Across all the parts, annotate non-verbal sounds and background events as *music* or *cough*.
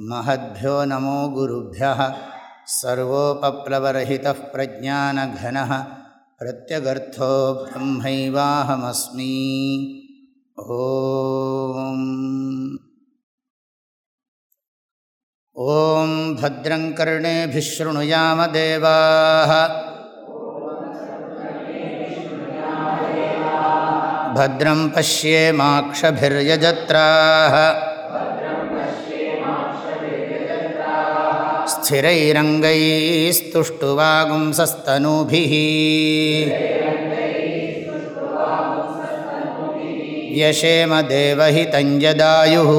महद्भ्यो नमो गुरुभ्यः सर्वोपप्लवरहितः प्रज्ञानघनः प्रत्यगर्थो ब्रह्मैवाहमस्मि। ॐ। भद्रं कर्णेभिः शृणुयामदेवाः भद्रं पश्येमाक्षभिर्यजत्राः। स्थिरैरङ्गैस्तुष्टुवागुंसस्तनूभिः व्यशेमदेवहितञ्जदायुः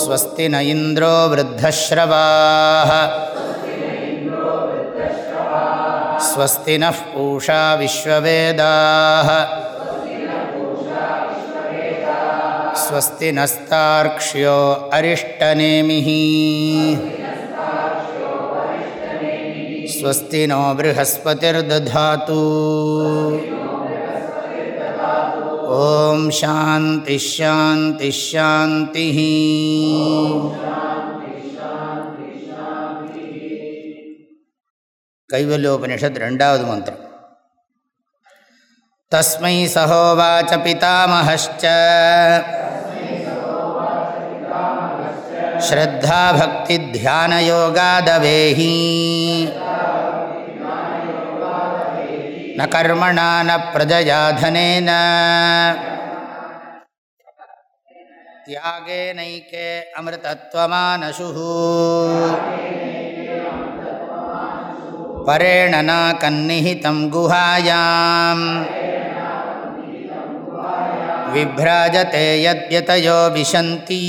स्वस्ति न इन्द्रो वृद्धश्रवाः स्वस्ति नः पूषा विश्ववेदाः स्वस्ति नस्तार्क्ष्यो अरिष्टनेमिः स्वस्ति नो बृहस्पतिर्दधातु ॐ शान्तिश्शान्तिश्शान्तिः कैवल्योपनिषत् ரெண்டாவது மந்திரம் तस्मै सहोवाच पितामहश्च। श्रद्धाभक्तिध्यानयोगादवेहि। न कर्मणा न प्रजया धनेन त्यागेनैके अमृतत्वमानशुः। परेण नाकन्निहितं गुहायाम्। विभ्राजते यद्यतयो विशन्ति।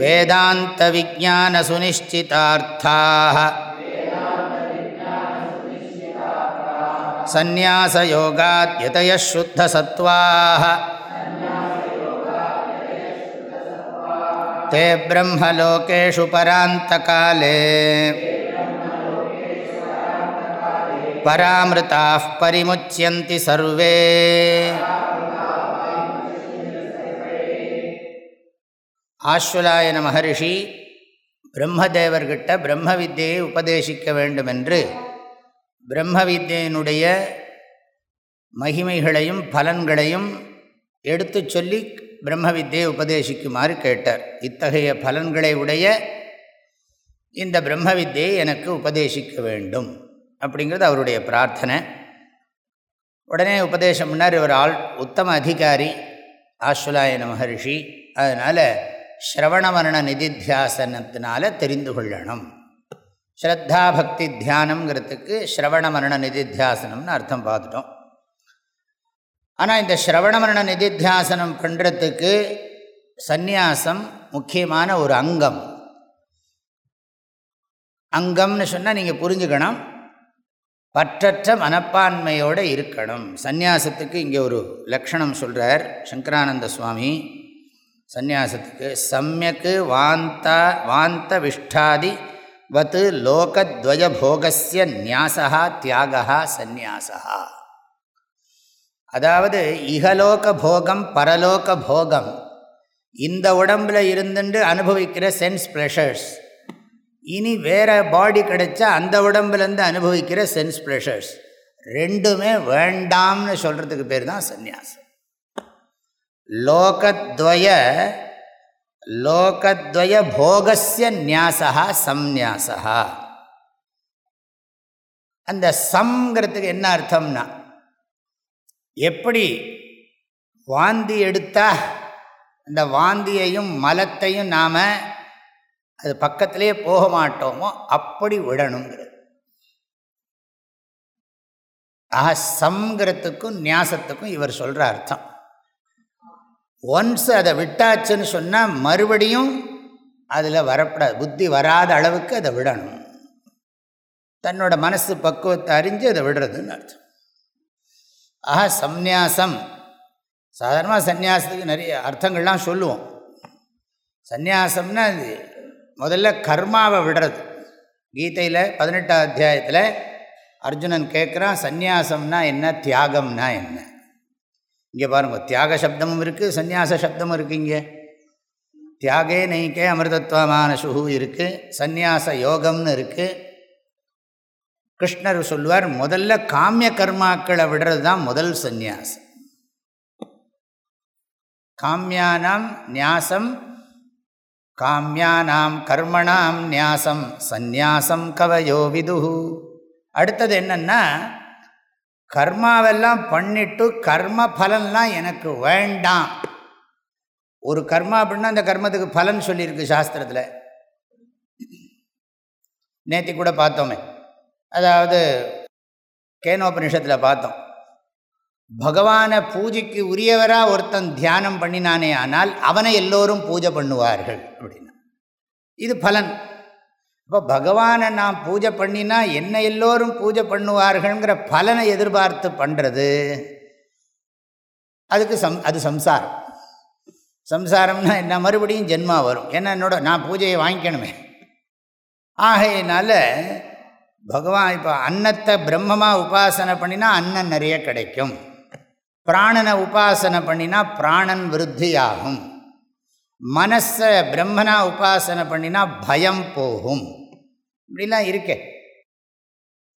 वेदान्तविज्ञानसुनिश्चितार्थाः। सन्न्यासयोगाद्यतयः शुद्धसत्त्वाः। ते ब्रह्मलोकेषु परान्तकाले। परामृताः परिमुच्यन्ति सर्वे ஆஸ்வலாயன மகரிஷி பிரம்மதேவர்கிட்ட பிரம்ம வித்தியை உபதேசிக்க வேண்டுமென்று பிரம்ம வித்தியினுடைய மகிமைகளையும் பலன்களையும் எடுத்து சொல்லி பிரம்ம வித்தியை உபதேசிக்குமாறு கேட்டார் இத்தகைய பலன்களை உடைய இந்த பிரம்ம வித்தியை எனக்கு உபதேசிக்க வேண்டும் அப்படிங்கிறது அவருடைய பிரார்த்தனை. உடனே உபதேசம் பண்ணார் இவர் ஆள் உத்தம அதிகாரி ஆஸ்வலாயன மகர்ஷி அதனால் ஸ்ரவணமரண நிதித்தியாசனத்தினால தெரிந்து கொள்ளணும். ஸ்ரத்தா பக்தி தியானங்கிறதுக்கு ஸ்ரவணமரண நிதித்தியாசனம்னு அர்த்தம் பார்த்துட்டோம். ஆனால் இந்த ஸ்ரவணமரண நிதித்தியாசனம் பண்ணுறதுக்கு சந்நியாசம் முக்கியமான ஒரு அங்கம். அங்கம்னு சொன்னால் நீங்கள் புரிஞ்சுக்கணும். பற்றற்ற மனப்பான்மையோடு இருக்கணும். சந்நியாசத்துக்கு இங்கே ஒரு லக்ஷணம் சொல்கிறார் சங்கரானந்த சுவாமி. சந்நியாசத்துக்கு சமயக்கு வாந்தா வாந்த விஷ்டாதி வத்து லோகத்வயபோகசிய நியாசா தியாகா சந்நியாசா அதாவது இகலோக போகம் பரலோக போகம் இந்த உடம்பில் இருந்துட்டு அனுபவிக்கிற சென்ஸ் ப்ரெஷர்ஸ் இனி வேறு பாடி கிடைச்சா அந்த உடம்புலேருந்து அனுபவிக்கிற சென்ஸ் ப்ரெஷர்ஸ் ரெண்டுமே வேண்டாம்னு சொல்கிறதுக்கு பேர் தான் சந்நியாசம். லோகத்வய லோகத்வய போகசிய நியாசா சம்நியாசா அந்த சம்ங்கிறதுக்கு என்ன அர்த்தம்னா எப்படி வாந்தி எடுத்தா அந்த வாந்தியையும் மலத்தையும் நாம் அது பக்கத்திலே போக மாட்டோமோ அப்படி விடணுங்கிறது. ஆஹா சம்ங்கிறதுக்கும் நியாசத்துக்கும் இவர் சொல்கிற அர்த்தம். ஒன்ஸ் அதை விட்டாச்சுன்னு சொன்னால் மறுபடியும் அதில் வரப்படாது புத்தி வராத அளவுக்கு அதை விடணும். தன்னோட மனசு பக்குவத்தை அறிஞ்சு அதை விடுறதுன்னு அர்த்தம். ஆஹா சந்நியாசம் சாதாரணமாக சந்நியாசத்துக்கு நிறைய அர்த்தங்கள்லாம் சொல்லுவோம். சந்நியாசம்னா அது முதல்ல கர்மாவை விடுறது. கீதையில் பதினெட்டாம் அத்தியாயத்தில் அர்ஜுனன் கேட்குறான் சந்நியாசம்னா என்ன? தியாகம்னா என்ன? இங்கே பாருங்கள் தியாக சப்தமும் இருக்குது சந்நியாச சப்தமும் இருக்குது இங்கே. தியாகே நெய்கே அமிர்தத்வமான சுகு இருக்குது சந்நியாச யோகம்னு இருக்குது கிருஷ்ணர் சொல்லுவார் முதல்ல காமிய கர்மாக்களை விடுறது தான் முதல் சந்நியாசம். காமியானாம் நியாசம் காமியானாம் கர்மணாம் நியாசம் சந்நியாசம் கவயோ விதுகு அடுத்தது என்னென்னா கர்மாவெல்லாம் பண்ணிட்டு கர்ம பலன்லாம் எனக்கு வேண்டாம். ஒரு கர்மா அப்படின்னா அந்த கர்மத்துக்கு பலன் சொல்லியிருக்கு சாஸ்திரத்தில். நேற்று கூட பார்த்தோமே. அதாவது கேனோபனிஷத்தில் பார்த்தோம். பகவானை பூஜைக்கு உரியவராக ஒருத்தன் தியானம் பண்ணினானே ஆனால் அவனை எல்லோரும் பூஜை பண்ணுவார்கள் அப்படின்னா. இது பலன். இப்போ பகவானை நான் பூஜை பண்ணினா என்னை எல்லோரும் பூஜை பண்ணுவார்கள்ங்கிற பலனை எதிர்பார்த்து பண்ணுறது அதுக்கு சம் அது சம்சாரம். சம்சாரம்னா என்ன? மறுபடியும் ஜென்மா வரும். ஏன்னா என்னோட நான் பூஜையை வாங்கிக்கணுமே. ஆகையினால பகவான் இப்போ அன்னத்தை பிரம்மமாக உபாசனை பண்ணினா அன்னம் நிறைய கிடைக்கும். பிராணனை உபாசனை பண்ணினா பிராணன் விருத்தியாகும். மனசை பிரம்மனா உபாசனை பண்ணினா பயம் போகும். இப்படிலாம் இருக்கே.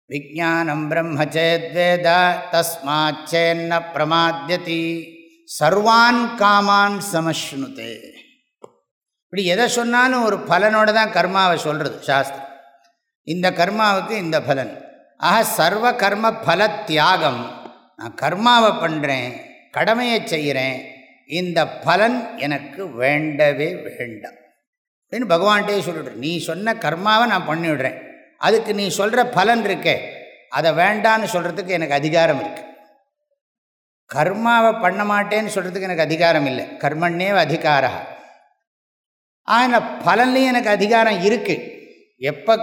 விஜானம் பிரம்மச்சேத்வேத தஸ்மாச்சேன்ன பிரமாத்தியதி சர்வான் காமான் சமஷ்ணுதே. இப்படி எதை சொன்னாலும் ஒரு பலனோட தான் கர்மாவை சொல்கிறது சாஸ்திரம். இந்த கர்மாவுக்கு இந்த பலன். ஆக சர்வ கர்ம பல தியாகம் நான் கர்மாவை பண்ணுறேன் கடமையை செய்கிறேன் இந்த பலன் எனக்கு வேண்டவே வேண்டாம். அப்படின்னு பகவான்கிட்டே சொல்லிவிட்ரு நீ சொன்ன கர்மாவை நான் பண்ணிவிடுறேன். அதுக்கு நீ சொல்கிற பலன் இருக்கே அதை வேண்டான்னு சொல்கிறதுக்கு எனக்கு அதிகாரம் இருக்குது கர்மாவை பண்ண மாட்டேன்னு சொல்கிறதுக்கு எனக்கு அதிகாரம் இல்லை. கர்மண்ணே அதிகாரா. ஆனால் பலன்லேயும் எனக்கு அதிகாரம் இருக்குது எப்போ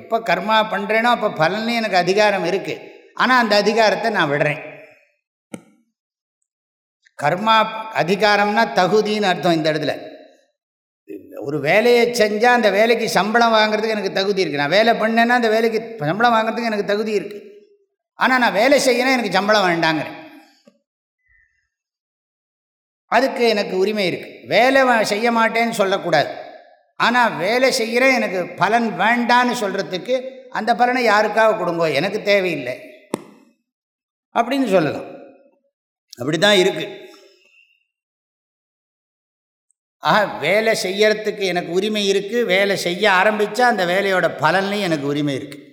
எப்போ கர்மா பண்ணுறேனோ அப்போ பலன்லேயும் எனக்கு அதிகாரம் இருக்குது ஆனால் அந்த அதிகாரத்தை நான் விடுறேன். கர்மா அதிகாரம்னா தகுதின்னு அர்த்தம் இந்த இடத்துல. ஒரு வேலையை செஞ்சால் அந்த வேலைக்கு சம்பளம் வாங்குறதுக்கு எனக்கு தகுதி இருக்குது நான் வேலை பண்ணேன்னா அந்த வேலைக்கு சம்பளம் வாங்குறதுக்கு எனக்கு தகுதி இருக்குது ஆனால் நான் வேலை செய்யணும் எனக்கு சம்பளம் வேண்டாங்கிறேன். அதுக்கு எனக்கு உரிமை இருக்குது வேலை செய்ய மாட்டேன்னு சொல்லக்கூடாது. ஆனால் வேலை செய்கிறேன் எனக்கு பலன் வேண்டான்னு சொல்கிறதுக்கு அந்த பலனை யாருக்காக கொடுங்கோ? எனக்கு தேவையில்லை. அப்படின்னு சொல்லலாம். அப்படி தான் இருக்குது ஆக வேலை செய்யறதுக்கு எனக்கு உரிமை இருக்குது வேலை செய்ய ஆரம்பித்தா அந்த வேலையோட பலன்லையும் எனக்கு உரிமை இருக்குது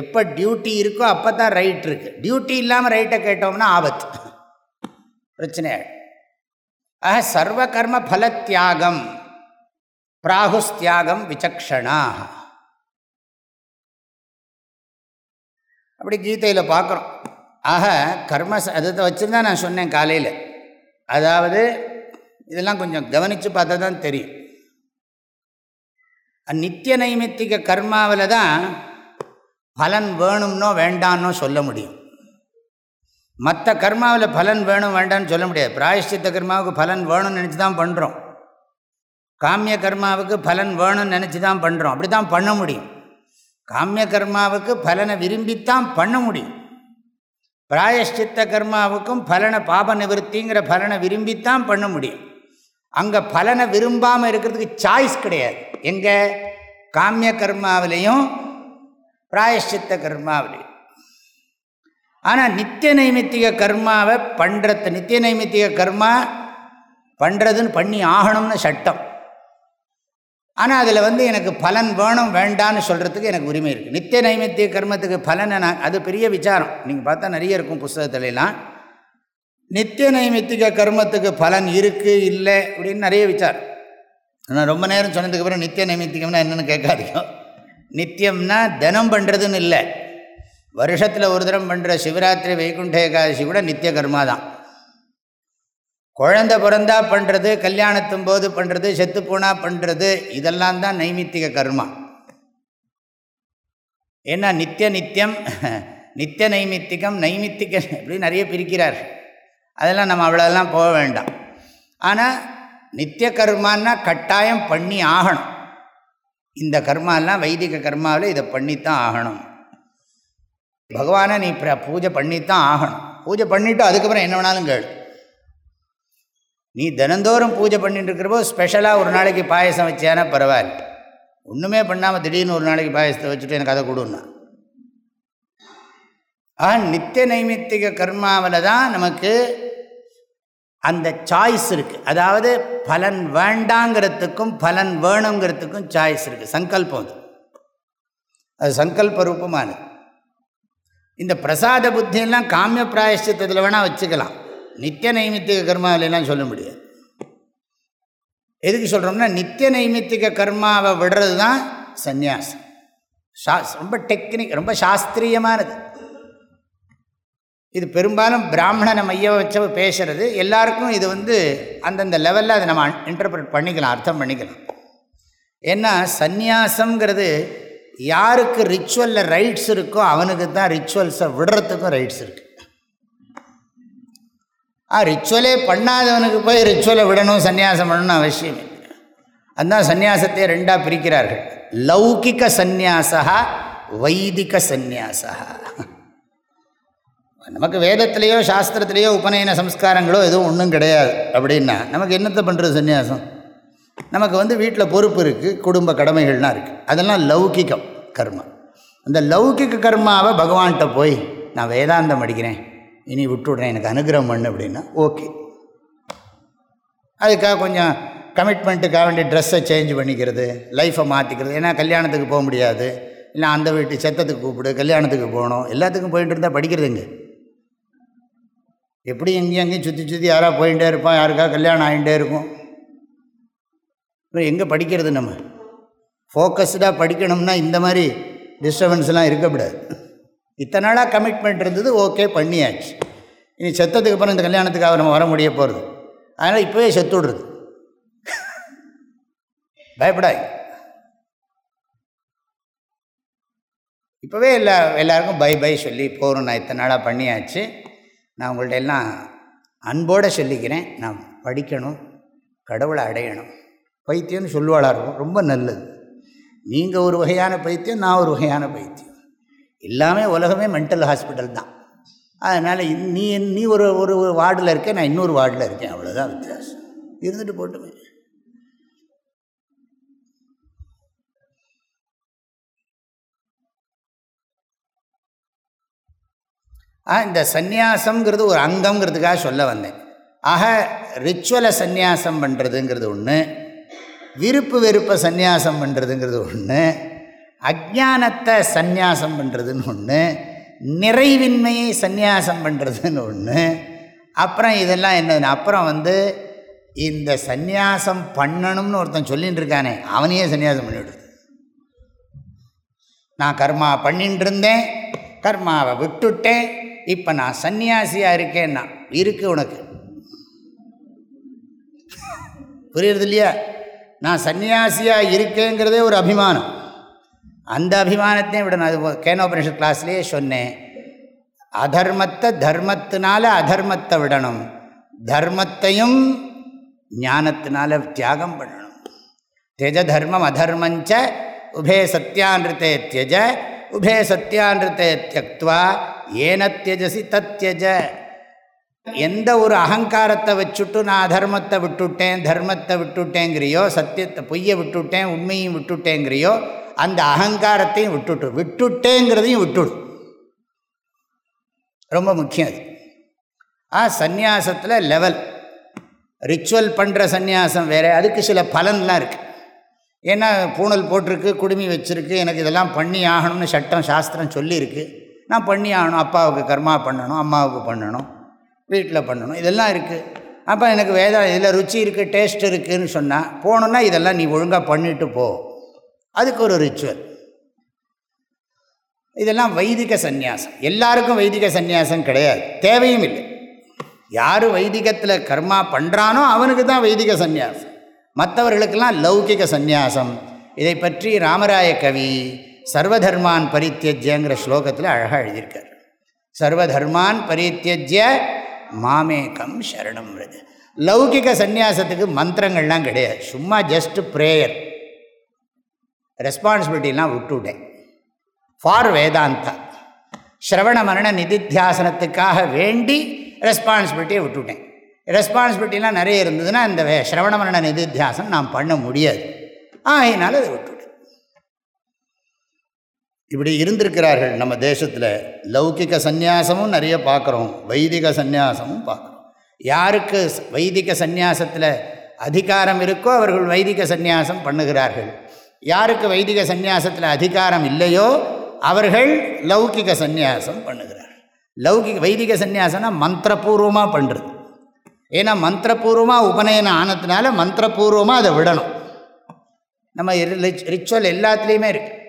எப்போ டியூட்டி இருக்கோ அப்போ தான் ரைட் இருக்குது டியூட்டி இல்லாமல் ரைட்டை கேட்டோம்னா ஆபத்து. பிரச்சனை ஆக சர்வ கர்ம பல தியாகம் பிராகுஸ்தியாகம் விசக்ஷணா. அப்படி கீதையில் பார்க்குறோம் ஆக கர்ம அதை வச்சுருந்தா நான் சொன்னேன் காலையில். அதாவது இதெல்லாம் கொஞ்சம் கவனித்து பார்த்தா தான் தெரியும். நித்திய நைமித்திக கர்மாவில் தான் பலன் வேணும்னோ வேண்டான்னோ சொல்ல முடியும். மற்ற கர்மாவில் பலன் வேணும் வேண்டான்னு சொல்ல முடியாது. பிராயஷ்டித்த கர்மாவுக்கு பலன் வேணும்னு நினச்சி தான் பண்ணுறோம் காமிய கர்மாவுக்கு பலன் வேணும்னு நினச்சி தான் பண்ணுறோம் அப்படி தான் பண்ண முடியும். காமிய கர்மாவுக்கு பலனை விரும்பித்தான் பண்ண முடியும். பிராயஷ்டித்த கர்மாவுக்கும் பலனை பாப நிவர்த்திங்கிற பலனை விரும்பித்தான் பண்ண முடியும். அங்கே பலனை விரும்பாமல் இருக்கிறதுக்கு சாய்ஸ் கிடையாது. எங்கே? காமிய கர்மாவிலையும் பிராயஷ்சித்த கர்மாவிலையும். ஆனால் நித்திய நைமித்திக கர்மாவை பண்ணுறது நித்திய நைமித்திக கர்மா பண்ணுறதுன்னு பண்ணி ஆகணும்னு சட்டம். ஆனால் அதில் வந்து எனக்கு பலன் வேணும் வேண்டான்னு சொல்கிறதுக்கு எனக்கு உரிமை இருக்குது நித்திய நைமித்திய கர்மத்துக்கு பலனை நான் அது பெரிய விசாரம். நீங்கள் பார்த்தா நிறைய இருக்கும் புஸ்தகத்துலலாம். நித்திய நைமித்திக கர்மத்துக்கு பலன் இருக்குது இல்லை அப்படின்னு நிறைய விசாரம். நான் ரொம்ப நேரம் சொன்னதுக்கப்புறம் நித்திய நைமித்திகம்னா என்னென்னு கேட்காதீங்க. நித்தியம்னா தினம் பண்ணுறதுன்னு இல்லை. வருஷத்தில் ஒரு தரம் பண்ணுற சிவராத்திரி வைகுண்ட ஏகாதசி கூட நித்திய கர்மா தான். குழந்த பிறந்தா பண்ணுறது கல்யாணத்தும் போது பண்ணுறது செத்து பண்ணுறது இதெல்லாம் தான் நைமித்திக கர்மா. ஏன்னா நித்திய நித்தியம் நித்திய நைமித்திகம் நைமித்திக இப்படி நிறைய பிரிக்கிறார் அதெல்லாம் நம்ம அவ்வளோலாம் போக வேண்டாம். ஆனால் நித்திய கர்மான்னா கட்டாயம் பண்ணி ஆகணும். இந்த கர்மாலாம் வைதிக கர்மாவில் இதை பண்ணித்தான் ஆகணும். பகவானை நீ பூஜை பண்ணித்தான் ஆகணும். பூஜை பண்ணிவிட்டு அதுக்கப்புறம் என்ன வேணாலும் கேள். நீ தினந்தோறும் பூஜை பண்ணிட்டு இருக்கிறப்போ ஸ்பெஷலாக ஒரு நாளைக்கு பாயசம் வச்சேன்னா பரவாயில்ல. ஒன்றுமே பண்ணாமல் திடீர்னு ஒரு நாளைக்கு பாயசத்தை வச்சுட்டு எனக்கு அதை கொடுன்னா. ஆ நித்திய நைமித்திக கர்மாவில் தான் நமக்கு அந்த சாய்ஸ் இருக்குது அதாவது பலன் வேண்டாங்கிறதுக்கும் பலன் வேணுங்கிறதுக்கும் சாய்ஸ் இருக்குது சங்கல்பம் அது. அது சங்கல்ப ரூபமானது. இந்த பிரசாத புத்தியெல்லாம் காமிய பிராயஷ்டத்தில் வேணால் வச்சுக்கலாம். நித்திய நைமித்திக கர்மாவிலாம் சொல்ல முடியாது. எதுக்கு சொல்கிறோம்னா நித்திய நைமித்திக கர்மாவை விடுறது தான் சந்நியாசம் ரொம்ப டெக்னிக் ரொம்ப சாஸ்திரியமானது. இது பெரும்பாலும் பிராமணனை மையம் வச்ச பேசுகிறது எல்லாருக்கும் இது வந்து அந்தந்த லெவலில் அதை நம்ம இன்டர்பிரட் பண்ணிக்கலாம் அர்த்தம் பண்ணிக்கலாம். ஏன்னா சந்நியாசங்கிறது யாருக்கு ரிச்சுவலில் ரைட்ஸ் இருக்கோ அவனுக்கு தான் ரிச்சுவல்ஸை விடுறதுக்கும் ரைட்ஸ் இருக்குது ஆ ரிச்சுவலே பண்ணாதவனுக்கு போய் ரிச்சுவலை விடணும் சன்னியாசம் பண்ணணும் அவசியம் அதுதான் சந்நியாசத்தை ரெண்டாக பிரிக்கிறார்கள். லௌகிக சந்நியாசா வைதிக சந்நியாசா நமக்கு வேதத்திலேயோ சாஸ்திரத்திலேயோ உபநயன சம்ஸ்காரங்களோ எதுவும் ஒன்றும் கிடையாது. அப்படின்னா நமக்கு என்னத்தை பண்ணுறது சன்னியாசம் நமக்கு வந்து வீட்டில் பொறுப்பு இருக்குது குடும்ப கடமைகள்லாம் இருக்குது அதெல்லாம் லௌகிக்கம் கர்மா. அந்த லௌகிக கர்மாவை பகவான்கிட்ட போய் நான் வேதாந்தம் அடிக்கிறேன் இனி விட்டுவிட்றேன் எனக்கு அனுகிரகம் பண்ணு அப்படின்னா ஓகே. அதுக்காக கொஞ்சம் கமிட்மெண்ட்டுக்காக வேண்டிய ட்ரெஸ்ஸை சேஞ்ச் பண்ணிக்கிறது லைஃப்பை மாற்றிக்கிறது ஏன்னா கல்யாணத்துக்கு போக முடியாது. இல்லை அந்த வீட்டு செத்தத்துக்கு கூப்பிடு கல்யாணத்துக்கு போகணும். எல்லாத்துக்கும் போயிட்டு இருந்தால் படிக்கிறதுங்க. எப்படி எங்கேயும் அங்கேயும் சுற்றி சுற்றி யாராக போயிட்டே இருப்பான் யாருக்கா கல்யாணம் ஆகிட்டே இருக்கும். எங்கே படிக்கிறது நம்ம? ஃபோக்கஸ்டாக படிக்கணும்னா இந்த மாதிரி டிஸ்டர்பன்ஸ்லாம் இருக்கக்கூடாது இத்தனை நாளாக கமிட்மெண்ட் இருந்தது ஓகே பண்ணியாச்சு. இனி செத்ததுக்கு அப்புறம் இந்த கல்யாணத்துக்காக நம்ம வர முடிய போகிறது அதனால் இப்போவே செத்து விடுறது. பயப்படாய். இப்போவே எல்லா எல்லாருக்கும் பை பை சொல்லி போகிறோம் நான் இத்தனை நாளாக பண்ணியாச்சு. நான் உங்கள்ட்ட எல்லாம் அன்போடு சொல்லிக்கிறேன். நான் படிக்கணும் கடவுளை அடையணும். பைத்தியம்னு சொல்லுவாளா இருக்கும் ரொம்ப நல்லது. நீங்கள் ஒரு வகையான பைத்தியம் நான் ஒரு வகையான பைத்தியம். எல்லாமே உலகமே மென்டல் ஹாஸ்பிட்டல் தான். அதனால் நீ நீ ஒரு ஒரு வார்டில் இருக்கேன் நான் இன்னொரு வார்டில் இருக்கேன். அவ்வளோதான் வித்தியாசம். இருந்துட்டு போட்டுமே. இந்த சந்நியாசங்கிறது ஒரு அங்கங்கிறதுக்காக சொல்ல வந்தேன். ஆக ரிச்சுவலை சந்நியாசம் பண்ணுறதுங்கிறது ஒன்று விருப்பு வெறுப்பை சந்நியாசம் பண்ணுறதுங்கிறது ஒன்று அஜானத்தை சந்நியாசம் பண்ணுறதுன்னு ஒன்று நிறைவின்மையை சந்நியாசம் பண்ணுறதுன்னு ஒன்று அப்புறம் இதெல்லாம் என்னதுன்னு அப்புறம் வந்து இந்த சந்நியாசம் பண்ணணும்னு ஒருத்தன் சொல்லிகிட்டு இருக்கானே அவனையே சந்நியாசம் பண்ணிவிடுது நான் கர்மா பண்ணிட்டு இருந்தேன் கர்மாவை விட்டுட்டேன் இப்போ நான் சன்னியாசியாக இருக்கேன்னா இருக்கு உனக்கு. புரியுறது இல்லையா? நான் சன்னியாசியாக இருக்கேங்கிறதே ஒரு அபிமானம். அந்த அபிமானத்தையும் விடணும். அது கேனோபனிஷத் கிளாஸ்லேயே சொன்னேன். அதர்மத்தை தர்மத்தினால அதர்மத்தை விடணும். தர்மத்தையும் ஞானத்தினால தியாகம் பண்ணணும். தியஜ தர்மம் அதர்மஞ்ச உபே சத்தியான்றித்தே தியஜ உபே சத்தியான்றத்தை தியக்துவா ஏன தியஜசி தத்யஜ எந்த ஒரு அகங்காரத்தை வச்சுட்டு நான் அதர்மத்தை விட்டுட்டேன் தர்மத்தை விட்டுட்டேங்கிறியோ சத்தியத்தை பொய்யை விட்டுட்டேன் உண்மையும் விட்டுட்டேங்கிறியோ அந்த அகங்காரத்தையும் விட்டுட்டு விட்டுட்டேங்கிறதையும் விட்டுடு. ரொம்ப முக்கியம் அது. ஆ சந்நியாசத்தில் லெவல் ரிச்சுவல் பண்ணுற சந்நியாசம் வேறு அதுக்கு சில பலன்லாம் இருக்குது ஏன்னா பூணல் போட்டிருக்கு குடுமி வச்சுருக்கு எனக்கு இதெல்லாம் பண்ணி ஆகணும்னு சட்டம் சாஸ்திரம் சொல்லியிருக்கு. நான் பண்ணி ஆகணும். அப்பாவுக்கு கர்மா பண்ணணும் அம்மாவுக்கு பண்ணணும் வீட்டில் பண்ணணும். இதெல்லாம் இருக்குது அப்போ எனக்கு வேதா இதில் ருச்சி இருக்குது டேஸ்ட் இருக்குதுன்னு சொன்னால் போகணுன்னா இதெல்லாம் நீ ஒழுங்காக பண்ணிட்டு போ. அதுக்கு ஒரு ரிச்சுவல் இதெல்லாம் வைதிக சந்நியாசம். எல்லாருக்கும் வைதிக சந்நியாசம் கிடையாது. தேவையும் இல்லை. யார் வைதிகத்தில் கர்மா பண்ணுறானோ அவனுக்கு தான் வைதிக சந்நியாசம். மற்றவர்களுக்கெல்லாம் லௌகிக சந்நியாசம். இதை பற்றி ராமராய கவி சர்வதர்மான் பரித்தியஜ்யங்கிற ஸ்லோகத்தில் அழகாக எழுதியிருக்கார். சர்வதர்மான் பரித்தியஜ்ய மாமேகம் சரணம் லௌகிக சந்நியாசத்துக்கு மந்திரங்கள்லாம் கிடையாது. சும்மா ஜஸ்ட் ப்ரேயர் ரெஸ்பான்சிபிலிட்டிலாம் விட்டுவிட்டேன் ஃபார் வேதாந்தா ஸ்ரவண மரண நிதித்தியாசனத்துக்காக வேண்டி ரெஸ்பான்சிபிலிட்டியை விட்டுவிட்டேன் ரெஸ்பான்சிபிலிட்டிலாம் நிறைய இருந்ததுன்னா இந்த சிரவண மரண நிதித்தியாசம் நாம் பண்ண முடியாது. ஆகையினால அதை விட்டுவிட்டேன் இப்படி இருந்திருக்கிறார்கள் நம்ம தேசத்தில். லௌகிக சந்நியாசமும் நிறைய பார்க்குறோம். வைதிக சந்நியாசமும் பார்க்குறோம். யாருக்கு வைதிக சந்நியாசத்தில் அதிகாரம் இருக்கோ அவர்கள் வைதிக சந்நியாசம் பண்ணுகிறார்கள். யாருக்கு வைதிக சந்நியாசத்தில் அதிகாரம் இல்லையோ அவர்கள் லௌகிக சந்நியாசம் பண்ணுகிறார்கள். லௌகிக வைதிக சந்நியாசம்னா மந்திரபூர்வமாக பண்ணுறது ஏன்னா மந்திரபூர்வமாக உபநயனம் ஆனதுனால மந்திரபூர்வமாக அதை விடணும். நம்ம ரிச்சுவல் எல்லாத்துலேயுமே இருக்குது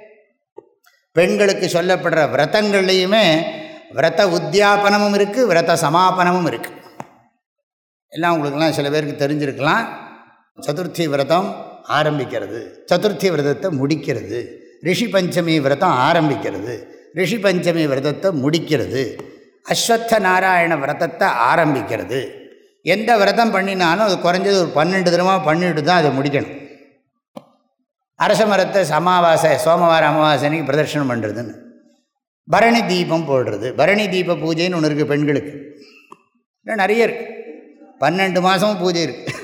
பெண்களுக்கு சொல்லப்படுற விரதங்கள்லேயுமே விரத உத்தியாபனமும் இருக்குது விரத சமாபனமும் இருக்குது எல்லாம் உங்களுக்கெல்லாம் சில பேருக்கு தெரிஞ்சிருக்கலாம். சதுர்த்தி விரதம் ஆரம்பிக்கிறது. சதுர்த்தி விரதத்தை முடிக்கிறது. ரிஷி பஞ்சமி விரதம் ஆரம்பிக்கிறது. ரிஷி பஞ்சமி விரதத்தை முடிக்கிறது. அஸ்வத்த நாராயண விரதத்தை ஆரம்பிக்கிறது. எந்த விரதம் பண்ணினாலும் அது குறைஞ்சது ஒரு பன்னெண்டு தினமாக பண்ணிட்டு தான் அதை முடிக்கணும். அரச மரத்தை அமாவாசை சோமவார அமாவாசைக்கு பிரதர்ஷனம் பண்ணுறதுன்னு பரணி தீபம் போடுறது. பரணி தீப பூஜைன்னு ஒன்று இருக்குது பெண்களுக்கு. நிறைய இருக்குது பன்னெண்டு மாதமும் பூஜை இருக்குது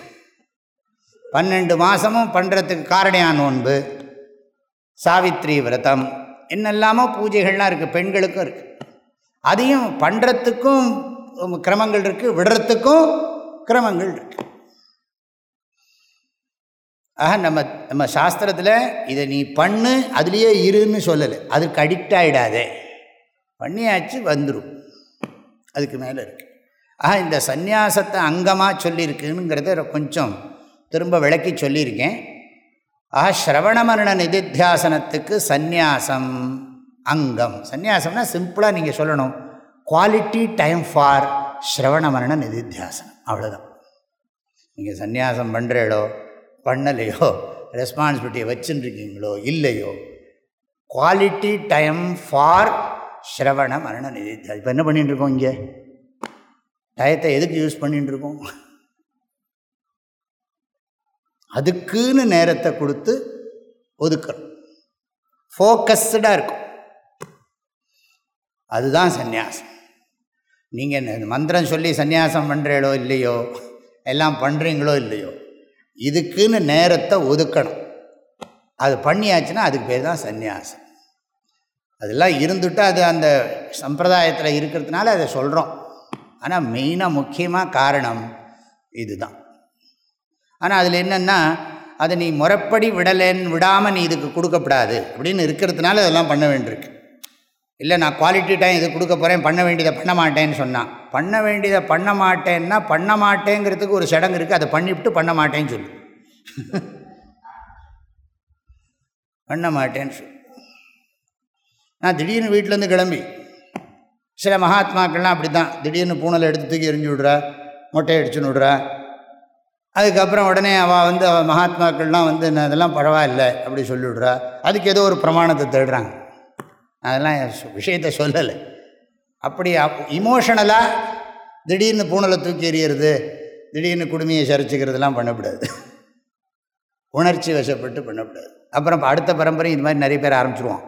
பன்னெண்டு மாதமும் பண்ணுறதுக்கு காரணியான நோன்பு சாவித்ரி விரதம் என்னெல்லாமோ பூஜைகள்லாம் இருக்குது பெண்களுக்கும் இருக்குது அதையும் பண்ணுறத்துக்கும் கிரமங்கள் இருக்குது விடுறத்துக்கும் அக்கிரமங்கள் இருக்கு. ஆக நம்ம நம்ம சாஸ்திரத்தில் இதை நீ பண்ணு அதுலேயே இருன்னு சொல்லலை. அதுக்கு அடிக்ட் ஆகிடாதே பண்ணியாச்சு வந்துடும் அதுக்கு மேலே இருக்குது ஆக இந்த சந்நியாசத்தை அங்கமாக சொல்லியிருக்குங்கிறத கொஞ்சம் திரும்ப விளக்கி சொல்லியிருக்கேன். ஆக ஸ்ரவண மரண நிதித்தியாசனத்துக்கு சந்நியாசம் அங்கம். சந்நியாசம்னா சிம்பிளாக நீங்கள் சொல்லணும். குவாலிட்டி டைம் ஃபார் ஸ்ரவண மரண நிதித்தியாசனம். அவ்வளோதான் நீங்கள் சந்நியாசம் பண்ணுறீங்களோ பண்ணலையோ ரெஸ்பான்சிபிலிட்டியை வச்சுருக்கீங்களோ இல்லையோ குவாலிட்டி டைம் ஃபார் ஸ்ரவண மரண நிதி. இப்போ என்ன பண்ணிட்டுருக்கோம் இங்கே? டயத்தை எதுக்கு யூஸ் பண்ணிட்டுருக்கோம்? அதுக்குன்னு நேரத்தை கொடுத்து ஒதுக்கிறோம். ஃபோக்கஸ்டாக இருக்கும். அதுதான் சந்நியாசம். நீங்கள் மந்திரம் சொல்லி சந்நியாசம் பண்ணுறீங்களோ இல்லையோ எல்லாம் பண்ணுறீங்களோ இல்லையோ இதுக்குன்னு நேரத்தை ஒதுக்கணும். அது பண்ணியாச்சுன்னா அதுக்கு பேர் தான் சந்நியாசம். அதெல்லாம் இருந்துட்டு அது அந்த சம்பிரதாயத்தில் இருக்கிறதுனால அதை சொல்கிறோம் ஆனால் மெயினாக முக்கியமாக காரணம் இதுதான். ஆனால் அதில் என்னென்னா அதை நீ முறைப்படி விடலேன்னு விடாமல் நீ இதுக்கு கொடுக்கப்படாது அப்படின்னு இருக்கிறதுனால அதெல்லாம் பண்ண வேண்டியிருக்கு. இல்லை நான் குவாலிட்டி டைம் இது கொடுக்க போகிறேன் பண்ண வேண்டியதை பண்ண மாட்டேன்னு சொன்னான். பண்ண வேண்டியதை பண்ண மாட்டேன்னா பண்ண மாட்டேங்கிறதுக்கு ஒரு சடங்கு இருக்குது அதை பண்ணிவிட்டு பண்ண மாட்டேன்னு சொல்லு. பண்ண மாட்டேன்னு சொல்லு. நான் திடீர்னு வீட்டிலேருந்து கிளம்பி. சில மகாத்மாக்கள்லாம் அப்படி தான் திடீர்னு பூனலை எடுத்து தூக்கி எரிஞ்சு விடுறா மொட்டையை அடிச்சுன்னு விடுறா. அதுக்கப்புறம் உடனே அவள் வந்து அவள் மகாத்மாக்கள்லாம் வந்து அதெல்லாம் பரவாயில்லை அப்படி சொல்லிவிட்றா அதுக்கு ஏதோ ஒரு பிரமாணத்தை தேடுறாங்க. அதெல்லாம் விஷயத்தை சொல்லலை. அப்படி இமோஷனலாக திடீர்னு பூனலை தூக்கி எறியறது திடீர்னு குடுமையை சரிச்சுக்கிறதுலாம் பண்ணக்கூடாது. உணர்ச்சி வசப்பட்டு பண்ணக்கூடாது. அப்புறம் அடுத்த பரம்பரை இது மாதிரி நிறைய பேர் ஆரம்பிச்சிருவோம்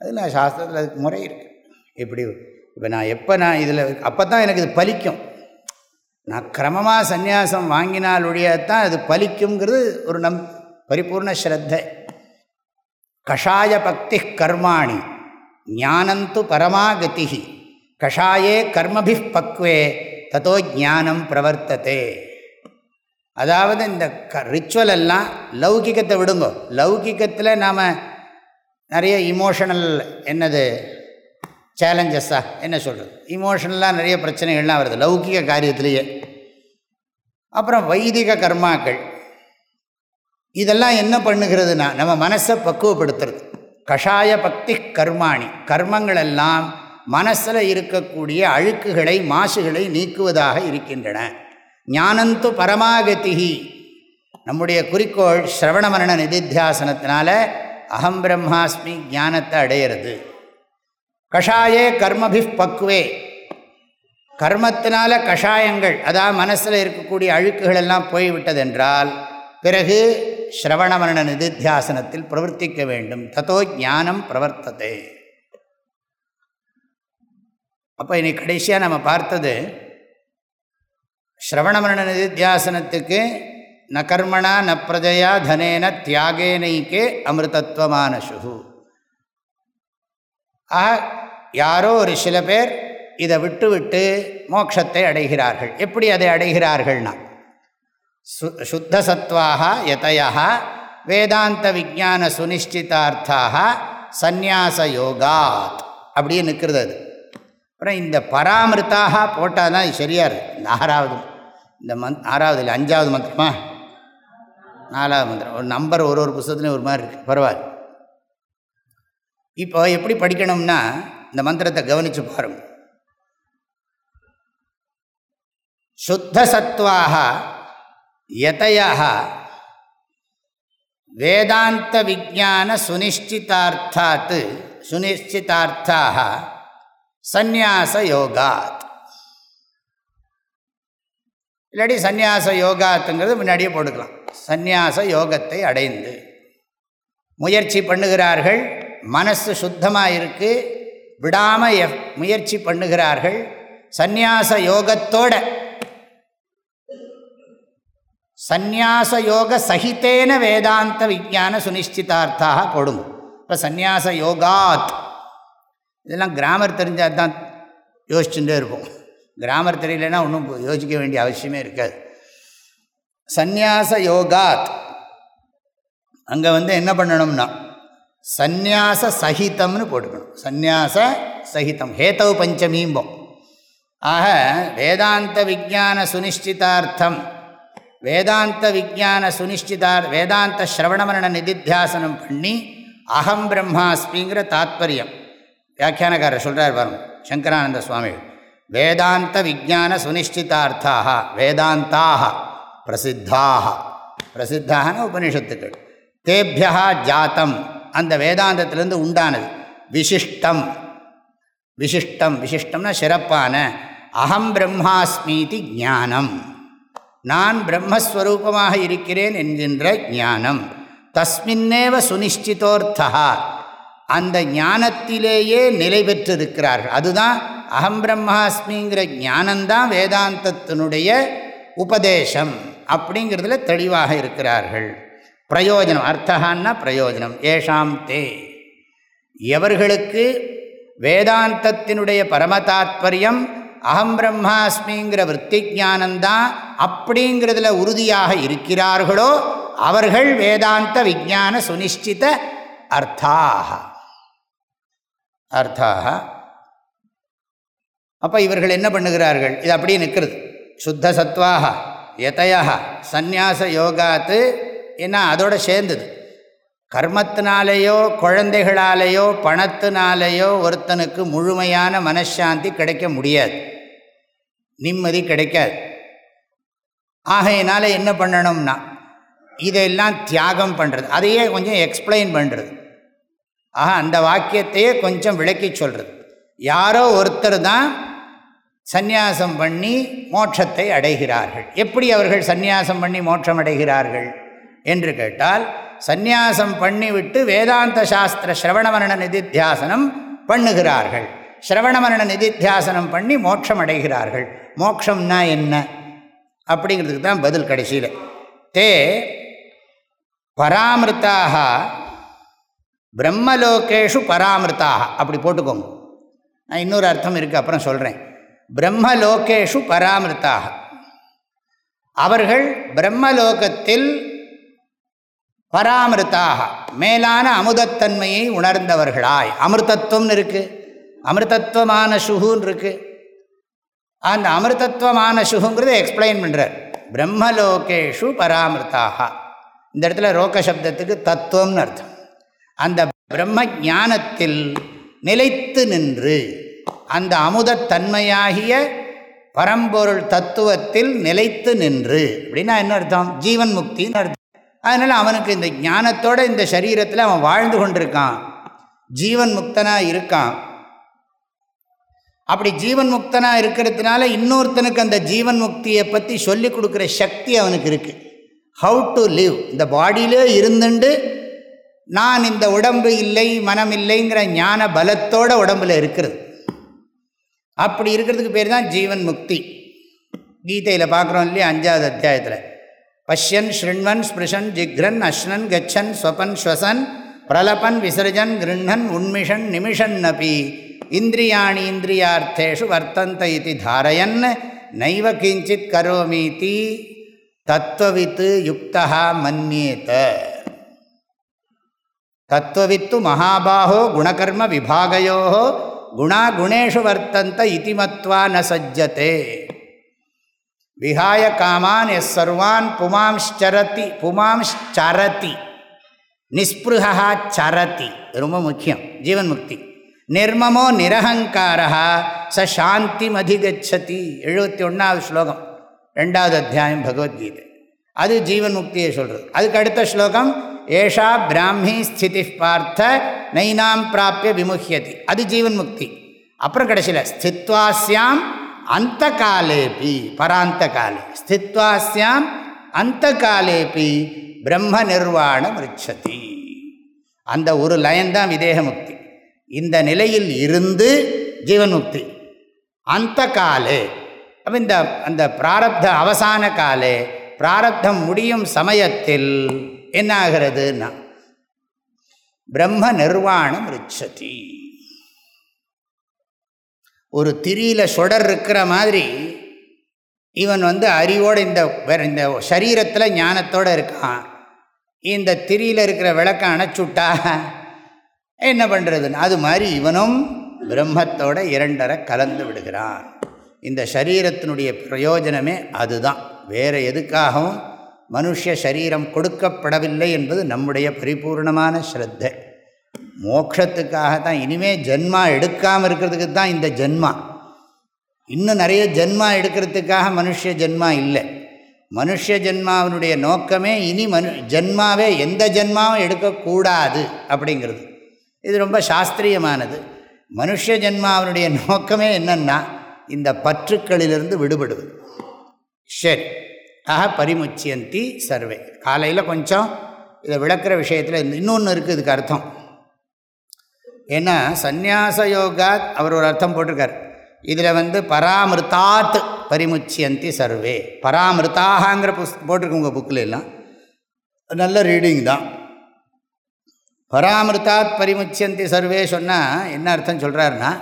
அதில் சாஸ்திரத்தில் அதுக்கு முறை இருக்குது இப்படி இப்போ நான் எப்போ நான் இதில் அப்போ தான் எனக்கு இது பலிக்கும். நான் கிரமமாக சந்நியாசம் வாங்கினால் ஒழியத்தான் அது பலிக்குங்கிறது ஒரு நம் பரிபூர்ண ஸ்ரத்தை. கஷாய பக்தி கர்மாணி ஞானந்து பரமாகதி கஷாயே கர்மபி பக்வே தத்தோ ஜானம் பிரவர்த்ததே. அதாவது இந்த க ரிச்சுவல் எல்லாம் லௌகிக்கத்தை விடுங்கோ. லௌகிக்கத்தில் நாம் நிறைய இமோஷனல் என்னது சேலஞ்சஸ்ஸா என்ன சொல்கிறது இமோஷனலாக நிறைய பிரச்சனைகள்லாம் வருது லௌகிக காரியத்திலேயே. அப்புறம் வைதிக கர்மாக்கள். இதெல்லாம் என்ன பண்ணுகிறதுனா நம்ம மனசை பக்குவப்படுத்துறது. கஷாய பக்தி கர்மாணி. கர்மங்கள் எல்லாம் மனசில் இருக்கக்கூடிய அழுக்குகளை மாசுகளை நீக்குவதாக இருக்கின்றன. ஞானந்து பரமாகதிகி நம்முடைய குறிக்கோள் ஸ்ரவண மரண நிதித்தியாசனத்தினால அகம் பிரம்மாஸ்மி ஞானத்தை அடையிறது. கஷாயே கர்மபி பக்குவே. கர்மத்தினால கஷாயங்கள் அதாவது மனசில் இருக்கக்கூடிய அழுக்குகள் எல்லாம் போய்விட்டதென்றால் பிறகு ஸ்ரவணமரண நிதித்தியாசனத்தில் பிரவர்த்திக்க வேண்டும். தத்தோ ஞானம் பிரவர்த்ததே அப்போ இனி கடைசியாக நம்ம பார்த்தது ஸ்ரவணமரண நிதித்தியாசனத்துக்கு ந கர்மணா ந பிரஜையா தனேன தியாகேனைக்கே அமிர்தத்வமானசு ஆக யாரோ ஒரு சில பேர் இதை விட்டு விட்டு மோட்சத்தை அடைகிறார்கள் எப்படி அதை அடைகிறார்கள்னா சுத்தசத்வாக யதயா வேதாந்த விஜான சுனிஷ்டிதார்த்தாக சந்நியாச யோகாத் அப்படியே நிற்கிறது அது. அப்புறம் இந்த பராமிருத்தாக போட்டால் தான் சரியாக இருக்குது இந்த ஆறாவது இந்த மந்த் ஆறாவது இல்லை அஞ்சாவது மந்திரமா? நாலாவது மந்திரம். ஒரு நம்பர் ஒரு ஒரு புஸ்தத்துலேயும் ஒரு மாதிரி இருக்குது பரவாயில்ல. இப்போ எப்படி படிக்கணும்னா இந்த மந்திரத்தை கவனித்து பாருங்கள் சுத்த சத்வாக எதையா வேதாந்த விஜான சுனிஷ்டிதார்த்தாத் சுனிஷ்டிதார்த்தாக சந்நியாச யோகாத். இல்லாட்டி சந்நியாச யோகாத்துங்கிறது முன்னாடியே போட்டுக்கலாம். சந்நியாச யோகத்தை அடைந்து. முயற்சி பண்ணுகிறார்கள் மனசு சுத்தமாக இருக்குது விடாமல் எஃப் முயற்சி பண்ணுகிறார்கள் சந்நியாச யோகத்தோட சந்நியாச யோக சகித்தேன வேதாந்த விஜான சுனிஷ்டிதார்த்தாக போடும் இப்போ சந்நியாச யோகாத் இதெல்லாம் கிராமர் தெரிஞ்சால் தான் யோசிச்சுட்டே இருப்போம். கிராமர் தெரியலன்னா ஒன்றும் யோசிக்க வேண்டிய அவசியமே இருக்காது. சந்நியாச யோகாத் அங்கே வந்து என்ன பண்ணணும்னா சந்நியாச சகிதம்னு போட்டுக்கணும். சந்நியாச சகிதம் ஹேத்தவ் பஞ்சமீம்போம். ஆக வேதாந்த விஜான சுனிஷ்டிதார்த்தம். வேதாந்த விஜான சுனிஷ்டிதா வேதாந்த ஸ்ரவணமரண நிதித்தியாசனம் பண்ணி அகம் பிரம்மாஸ்மிங்கிற தாத்பரியம். வியாக்கியானக்காரர் சொல்கிறார் வரும் சங்கரானந்த சுவாமிகள். வேதாந்த விஜான சுனிஷ்டிதார்த்தாக வேதாந்தாக பிரசித்தாக. பிரசித்தான உபனிஷத்துக்கள். தேபியா ஜாத்தம் அந்த வேதாந்தத்திலேருந்து உண்டானது. விசிஷ்டம். விசிஷ்டம் விசிஷ்டம்னா சிறப்பான அகம் பிரம்மாஸ்மீதி ஞானம். நான் பிரம்மஸ்வரூபமாக இருக்கிறேன் என்கின்ற ஞானம். தஸ்மின்னேவ சுனிஷ்டிதோர்த்தா அந்த ஞானத்திலேயே நிலை பெற்றிருக்கிறார்கள். அதுதான் அகம் பிரம்மாஸ்மிங்கிற ஞானந்தான் வேதாந்தத்தினுடைய உபதேசம் அப்படிங்கிறதுல தெளிவாக இருக்கிறார்கள். பிரயோஜனம் அர்த்தகான்னா பிரயோஜனம். ஏஷாம் தே. எவர்களுக்கு வேதாந்தத்தினுடைய பரமதாத்பரியம் அகம் பிரம்மாஸ்மிங்கிற விற்பி ஜானந்தான் அப்படிங்கிறதுல உறுதியாக இருக்கிறார்களோ அவர்கள் வேதாந்த விஜான சுனிஷ்டித அர்த்தாக. அர்த்தாக. அப்போ இவர்கள் என்ன பண்ணுகிறார்கள்? இது அப்படியே நிற்கிறது. சுத்த சத்வாக எதையா சந்நியாச யோகாத்து ஏன்னா அதோட சேர்ந்தது. கர்மத்தினாலேயோ குழந்தைகளாலேயோ பணத்தினாலேயோ ஒருத்தனுக்கு முழுமையான மனசாந்தி கிடைக்க முடியாது. நிம்மதி கிடைக்காது. ஆகையினால என்ன பண்ணணும்னா இதெல்லாம் தியாகம் பண்ணுறது அதையே கொஞ்சம் எக்ஸ்பிளைன் பண்ணுறது ஆக அந்த வாக்கியத்தையே கொஞ்சம் விளக்கி சொல்கிறது யாரோ ஒருத்தர் தான் சந்நியாசம் பண்ணி மோட்சத்தை அடைகிறார்கள். எப்படி அவர்கள் சந்நியாசம் பண்ணி மோட்சம் அடைகிறார்கள் என்று கேட்டால் சந்நியாசம் பண்ணிவிட்டு வேதாந்த சாஸ்திர ஸ்ரவணமரண நிதித்தியாசனம் பண்ணுகிறார்கள். ஸ்ரவணமரண நிதித்தியாசனம் பண்ணி மோட்சம் அடைகிறார்கள். மோக்ஷம்னா என்ன? அப்படிங்கிறதுக்கு தான் பதில் கடைசியில். தே பராமிருத்தாக பிரம்மலோகேஷு பராமிருத்தாக. அப்படி போட்டுக்கோங்க. நான் இன்னொரு அர்த்தம் இருக்குது அப்புறம் சொல்கிறேன் பிரம்மலோகேஷு பராமிருத்தாக. அவர்கள் பிரம்மலோகத்தில் பராமிருத்தாக மேலான அமுதத்தன்மையை உணர்ந்தவர்களாய். அமிர்தத்துவம்னு இருக்கு. அமிர்தத்துவமான சுகுன்னு இருக்குது அந்த அமிர்தத்துவமான சுகுங்கிறத எக்ஸ்பிளைன் பண்ணுறார் பிரம்மலோகேஷு பராமிருத்தாக இந்த இடத்துல ரோக்க சப்தத்துக்கு தத்துவம்னு அர்த்தம். அந்த பிரம்ம ஞானத்தில் நிலைத்து நின்று அந்த அமுதத்தன்மையாகிய பரம்பொருள் தத்துவத்தில் நிலைத்து நின்று அப்படின்னா என்ன அர்த்தம்? ஜீவன் முக்தின்னு அர்த்தம். அதனால் அவனுக்கு இந்த ஞானத்தோட இந்த சரீரத்தில் அவன் வாழ்ந்து கொண்டிருக்கான். ஜீவன் முக்தனாக இருக்கான். அப்படி ஜீவன் முக்தனாக இருக்கிறதுனால இன்னொருத்தனுக்கு அந்த ஜீவன் முக்தியை பற்றி சொல்லிக் கொடுக்குற சக்தி அவனுக்கு இருக்குது ஹவு டு லிவ் இந்த பாடியிலே இருந்துண்டு நான் இந்த உடம்பு இல்லை மனம் இல்லைங்கிற ஞான பலத்தோட உடம்பில் இருக்கிறது. அப்படி இருக்கிறதுக்கு பேர் தான் ஜீவன் முக்தி கீதையில் பார்க்குறோம் இல்லையா அஞ்சாவது அத்தியாயத்தில். பஷ்யன் ஸ்ருண்வன் ஸ்பிருஷன் ஜிக்ரன் அஷ்ணன் கச்சன் ஸ்வபன் ஸ்வசன் பிரலபன் விசர்ஜன் கிருண்ணன் உண்மிஷன் நிமிஷன் நபி. இந்திரியாணி இந்திரியார்த்தேஷு வர்த்தந்த இது தாரயன் நைவ கிஞ்சித் கரோமீதி தத்துவவித்து யுக்தா மன்னியேத தத்துவவித்து மகாபாகோ குணகர்ம விபாகையோ குணா குணேஷு வர்த்தந்த இதிமத்வா ந சஜ்ஜத்தே விஹாய காமான் எஸ் சர்வான் புமாம்ச்சரதி புமாம்ச்சரதி நிஸ்பிருகா சரதி ரொம்ப முக்கியம் ஜீவன் முக்தி. நிர்மமோ நிரகங்காரா ச சாந்தி மதிகச்சதி எழுபத்தி ஒன்றாவது ஸ்லோகம். ரெண்டாவது அத்தியாயம் பகவத்கீதை. அது ஜீவன் முக்தியை சொல்கிறது அதுக்கு அடுத்த ஸ்லோகம் ஏஷா பிராமி ஸ்திதி பார்த்த நைனாம் பிராப்பிய விமுகியதி அது ஜீவன் முக்தி அப்புறம் கடைசியில் ஸ்தித்வாஸ்யாம் அந்த காலேபி பராந்த காலே ஸ்தித்வாஸ்யாம் அந்த காலேபி பிரம்ம நிர்வாணம் ரிச்சதி அந்த ஒரு லயன் தான் விதேக முக்தி இந்த நிலையில் இருந்து ஜீவன்முக்தி. அந்த காலே அப்போ இந்த அந்த பிராரப்த அவசான காலே பிராரப்தம் முடியும் சமயத்தில் என்ன ஆகிறதுன்னா பிரம்ம நிர்வாணம் ரிச்சதி. ஒரு திரியில் சுடர் இருக்கிற மாதிரி இவன் வந்து அறிவோடு இந்த இந்த சரீரத்தில் ஞானத்தோடு இருக்கான். இந்த திரியில் இருக்கிற விளக்கம் அணைச்சுட்டா என்ன பண்ணுறதுன்னு அது மாதிரி இவனும் பிரம்மத்தோட இரண்டரை கலந்து விடுகிறான். இந்த சரீரத்தினுடைய பிரயோஜனமே அதுதான். வேறு எதுக்காகவும் மனுஷ சரீரம் கொடுக்கப்படவில்லை என்பது நம்முடைய பரிபூர்ணமான ஸ்ரத்தை. மோட்சத்துக்காக தான் இனிமேல் ஜென்மா எடுக்காமல் இருக்கிறதுக்கு தான் இந்த ஜென்மா. இன்னும் நிறைய ஜென்மா எடுக்கிறதுக்காக மனுஷ ஜென்மா இல்லை. மனுஷ ஜென்மாவினுடைய நோக்கமே இனி மனு ஜென்மாவே எந்த ஜென்மாவும் எடுக்கக்கூடாது அப்படிங்கிறது. இது ரொம்ப சாஸ்திரியமானது. மனுஷ ஜென்மாவினுடைய நோக்கமே என்னென்னா இந்த பற்றுக்களிலிருந்து விடுபடுவது. சரி. ஆக பரிமுச்சியந்தி சர்வே. காலையில் கொஞ்சம் இதை விளக்குற விஷயத்தில் இன்னொன்று இருக்குது இதுக்கு அர்த்தம். ஏன்னா சந்நியாச யோகாத் அவர் ஒரு அர்த்தம் போட்டிருக்கார். இதில் வந்து பராமிருத்தாத் பரிமுச்சியந்தி சர்வே. பராமிருத்தாகங்கிற புஸ் போட்டிருக்கு உங்கள் புக்கில் எல்லாம். நல்ல ரீடிங் தான். பராமிருத்தாத் பரிமுச்சியந்தி சர்வே சொன்னால் என்ன அர்த்தம் சொல்கிறாருன்னா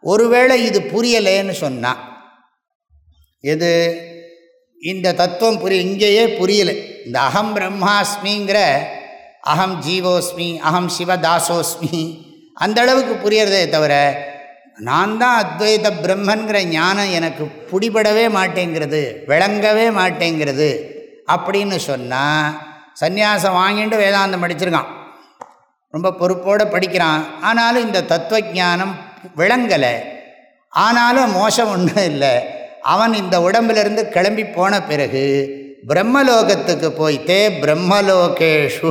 ஒருவேளை இது புரியலேன்னு சொன்னால் எது? இந்த தத்துவம் புரிய இங்கேயே புரியலை. இந்த அகம் பிரம்மாஸ்மிங்கிற அகம் ஜீவோஸ்மி அகம் சிவதாசோஸ்மி அந்த அளவுக்கு புரியறதே தவிர நான் தான் அத்வைத பிரம்மன்கிற ஞானம் எனக்கு பிடிபடவே மாட்டேங்கிறது விளங்கவே மாட்டேங்கிறது அப்படின்னு சொன்னால் சந்நியாசம் வாங்கிட்டு வேதாந்தம் படிச்சிருக்கான். ரொம்ப பொறுப்போடு படிக்கிறான். ஆனாலும் இந்த தத்துவ ஜானம் விளங்கலை. ஆனாலும் மோசம் ஒன்றும் இல்லை. அவன் இந்த உடம்பிலிருந்து கிளம்பி போன பிறகு பிரம்மலோகத்துக்கு போய்த்தே பிரம்மலோகேஷு.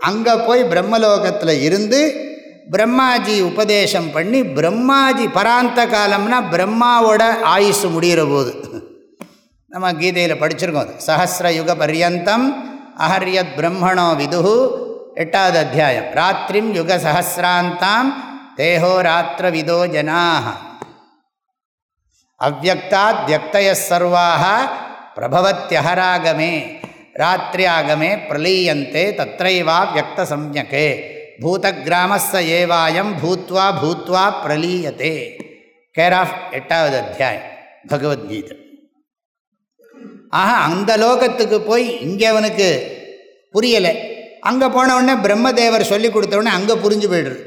அங்கே போய் பிரம்மலோகத்தில் இருந்து பிரம்மாஜி உபதேசம் பண்ணி பிரம்மாஜி பராந்த காலம்னா பிரம்மாவோட ஆயுசு முடிகிற போது. நம்ம கீதையில் படிச்சிருக்கோம். அது சஹசிர யுக பர்யந்தம் அஹர்யத் பிரம்மணோ விது எட்டாவது அத்தியாயம். ராத்திரிம் யுக சகசிராந்தாம் தேகோ ராத்திர விதோ ஜனாக அவ்வக்தாத் வியக்தய சர்வாக பிரபவத்தியகராகமே ராத்திரியாகமே பிரலீயந்தே தத்தைவா வியக்த சம்யக்கே பூதகிராமஸ்ஸ ஏவாயம் பூத்வா பூத்வா பிரலீயத்தே கேர் ஆஃப் எட்டாவது அத்தியாயம். பகவத்கீதை. ஆஹா அந்த லோகத்துக்கு போய் இங்கே அவனுக்கு புரியலை. அங்கே போனவுடனே பிரம்மதேவர் சொல்லி கொடுத்தவுடனே அங்கே புரிஞ்சு போய்டுது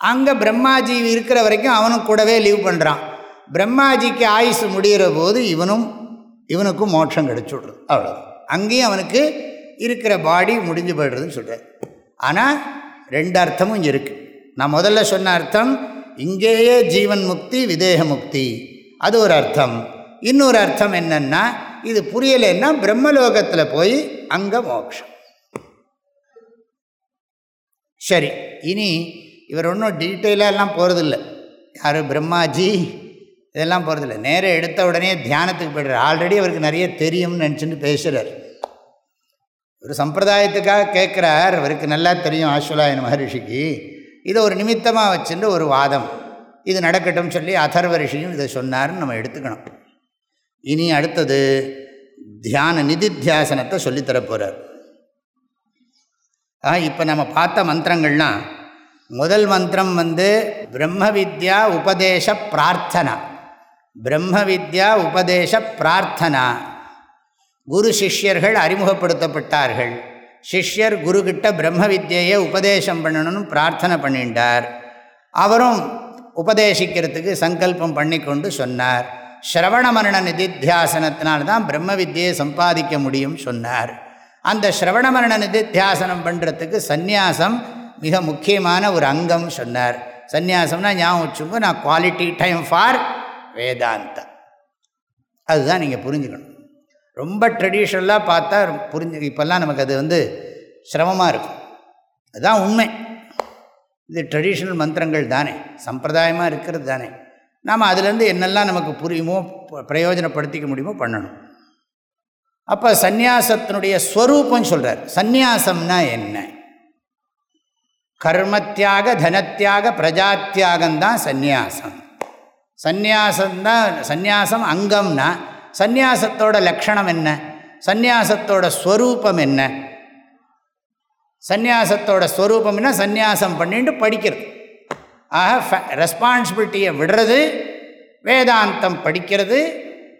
அங்கே பிரம்மாஜி இருக்கிற வரைக்கும் அவனும் கூடவே லீவ் பண்ணுறான் பிரம்மாஜிக்கு ஆயுசு முடிகிற போது இவனும் இவனுக்கும் மோட்சம் கிடச்சிடுறது அவ்வளோ அங்கேயும் அவனுக்கு இருக்கிற பாடி முடிஞ்சு போய்டுறதுன்னு சொல்கிறார் ஆனால் ரெண்டு அர்த்தமும் இங்கே இருக்குது நான் முதல்ல சொன்ன அர்த்தம் இங்கேயே ஜீவன் முக்தி விதேக முக்தி. அது ஒரு அர்த்தம். இன்னொரு அர்த்தம் என்னென்னா இது புரியலைன்னா பிரம்மலோகத்தில் போய் அங்கே மோட்சம். சரி இனி இவர் ஒன்றும் டீட்டெயிலாகலாம் போகிறதில்ல யார்? பிரம்மாஜி. இதெல்லாம் போகிறதில்ல நேரம் எடுத்த உடனே தியானத்துக்கு போய்டுறார். ஆல்ரெடி அவருக்கு நிறைய தெரியும்னு நினச்சிட்டு பேசுகிறார் ஒரு சம்பிரதாயத்துக்காக கேட்குறார் அவருக்கு நல்லா தெரியும் ஆஸ்வலாயன் மகரிஷிக்கு. இதை ஒரு நிமித்தமாக வச்சுட்டு ஒரு வாதம். இது நடக்கட்டும் சொல்லி அதர்வ ரிஷியும் இதை சொன்னார்னு நம்ம எடுத்துக்கணும். இனி அடுத்தது தியான நிதித்தியாசனத்தை சொல்லித்தரப்போகிறார் போகிறார் இப்போ நம்ம பார்த்த மந்திரங்கள்லாம் முதல் மந்திரம் வந்து பிரம்ம வித்யா உபதேச பிரார்த்தனா. பிரம்ம வித்யா உபதேச பிரார்த்தனா. குரு சிஷ்யர்கள் அறிமுகப்படுத்தப்பட்டார்கள். சிஷ்யர் குருக்கிட்ட பிரம்ம வித்தியையை உபதேசம் பண்ணணும்னு பிரார்த்தனை பண்ணிட்டார். அவரும் உபதேசிக்கிறதுக்கு சங்கல்பம் பண்ணி கொண்டு சொன்னார். ஸ்ரவண மரண நிதித்தியாசனத்தினால்தான் பிரம்ம வித்தியை சம்பாதிக்க முடியும் சொன்னார். அந்த ஸ்ரவண மரண நிதித்தியாசனம் பண்ணுறதுக்கு சந்நியாசம் மிக முக்கியமான ஒரு அங்கம் சொன்னார். சந்நியாசம்னா ஞாபகம் வச்சுங்க நான் குவாலிட்டி டைம் ஃபார் வேதாந்தா. அதுதான் நீங்கள் புரிஞ்சுக்கணும். ரொம்ப ட்ரெடிஷ்னலாக பார்த்தா புரிஞ்சு இப்போல்லாம் நமக்கு அது வந்து சிரமமாக இருக்கும். அதுதான் உண்மை. இது ட்ரெடிஷ்னல் மந்திரங்கள் தானே. சம்பிரதாயமாக இருக்கிறது தானே. நாம் அதுலேருந்து என்னெல்லாம் நமக்கு புரியுமோ பிரயோஜனப்படுத்திக்க முடியுமோ பண்ணணும். அப்போ சந்நியாசத்தினுடைய ஸ்வரூபம் சொல்கிறார் சந்நியாசம்னா என்ன? கர்மத்தியாக தனத்தியாக பிரஜாத்தியாகந்தான் சந்நியாசம். சந்நியாசம்தான் சந்நியாசம் அங்கம்னா சந்நியாசத்தோட லக்ஷணம் என்ன? சந்நியாசத்தோட ஸ்வரூபம் என்ன? சந்நியாசத்தோட ஸ்வரூபம் என்ன? சந்நியாசம் பண்ணிட்டு படிக்கிறது. ஆக ரெஸ்பான்சிபிலிட்டியை விடுறது வேதாந்தம் படிக்கிறது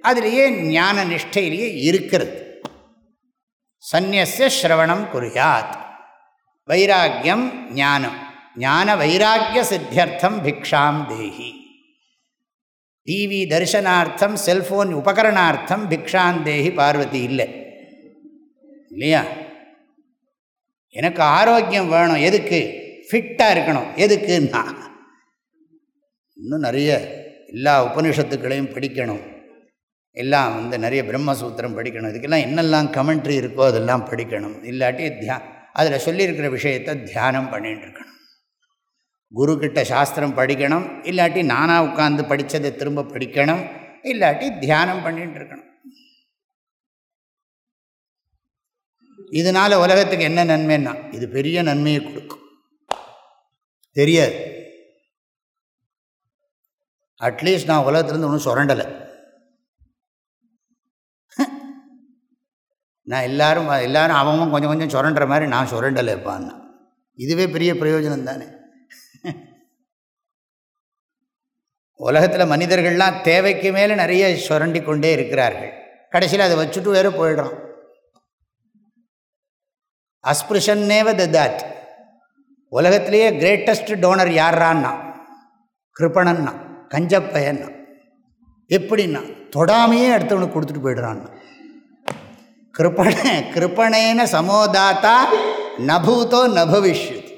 அதுலேயே ஞான நிஷ்டையிலேயே இருக்கிறது. சந்நியசிய ஸ்ரவணம் குறியாத் வைராக்கியம் ஞானம். ஞான வைராக்கிய சித்தியர்த்தம் பிக்ஷாம் தேகி டிவி தரிசனார்த்தம் செல்ஃபோன் உபகரணார்த்தம் பிக்ஷாந்தேகி பார்வதி இல்லை. இல்லையா? எனக்கு ஆரோக்கியம் வேணும். எதுக்கு? ஃபிட்டாக இருக்கணும். எதுக்குன்னா? இன்னும் நிறைய எல்லா உபனிஷத்துக்களையும் படிக்கணும். எல்லாம் வந்து நிறைய பிரம்மசூத்திரம் படிக்கணும். இதுக்கெல்லாம் என்னெல்லாம் கமெண்ட்ரி இருக்கோ அதெல்லாம் படிக்கணும். இல்லாட்டி தியா அதில் சொல்லியிருக்கிற விஷயத்தை தியானம் பண்ணிகிட்டு இருக்கணும். குருக்கிட்ட சாஸ்திரம் படிக்கணும். இல்லாட்டி நானாக உட்காந்து படித்ததை திரும்ப படிக்கணும். இல்லாட்டி தியானம் பண்ணிகிட்டு இருக்கணும். இதனால் உலகத்துக்கு என்ன நன்மைன்னா இது பெரிய நன்மையை கொடுக்கும். தெரியாது. அட்லீஸ்ட் நான் உலகத்துலேருந்து ஒன்றும் சுரண்டலை. நான் எல்லோரும் எல்லோரும் அவன் கொஞ்சம் கொஞ்சம் சுரண்டுற மாதிரி நான் சுரண்டலை இருப்பான்னா இதுவே பெரிய பிரயோஜனம் தானே. உலகத்தில் மனிதர்கள்லாம் தேவைக்கு மேலே நிறைய சுரண்டி கொண்டே இருக்கிறார்கள். கடைசியில் அதை வச்சுட்டு வேறு போயிடுறோம். அஸ்பிருஷன்னேவ ததாத் உலகத்திலேயே கிரேட்டஸ்ட் டோனர் யாரான்னா கிருப்பணன்னா கஞ்சப்பயன்னா. எப்படின்னா தொடாமையே அடுத்தவனுக்கு கொடுத்துட்டு போயிடுறான்னா. கிருபண கிருப்பணேன சமோதாத்தா நபூதோ நபவிஷ்யத்.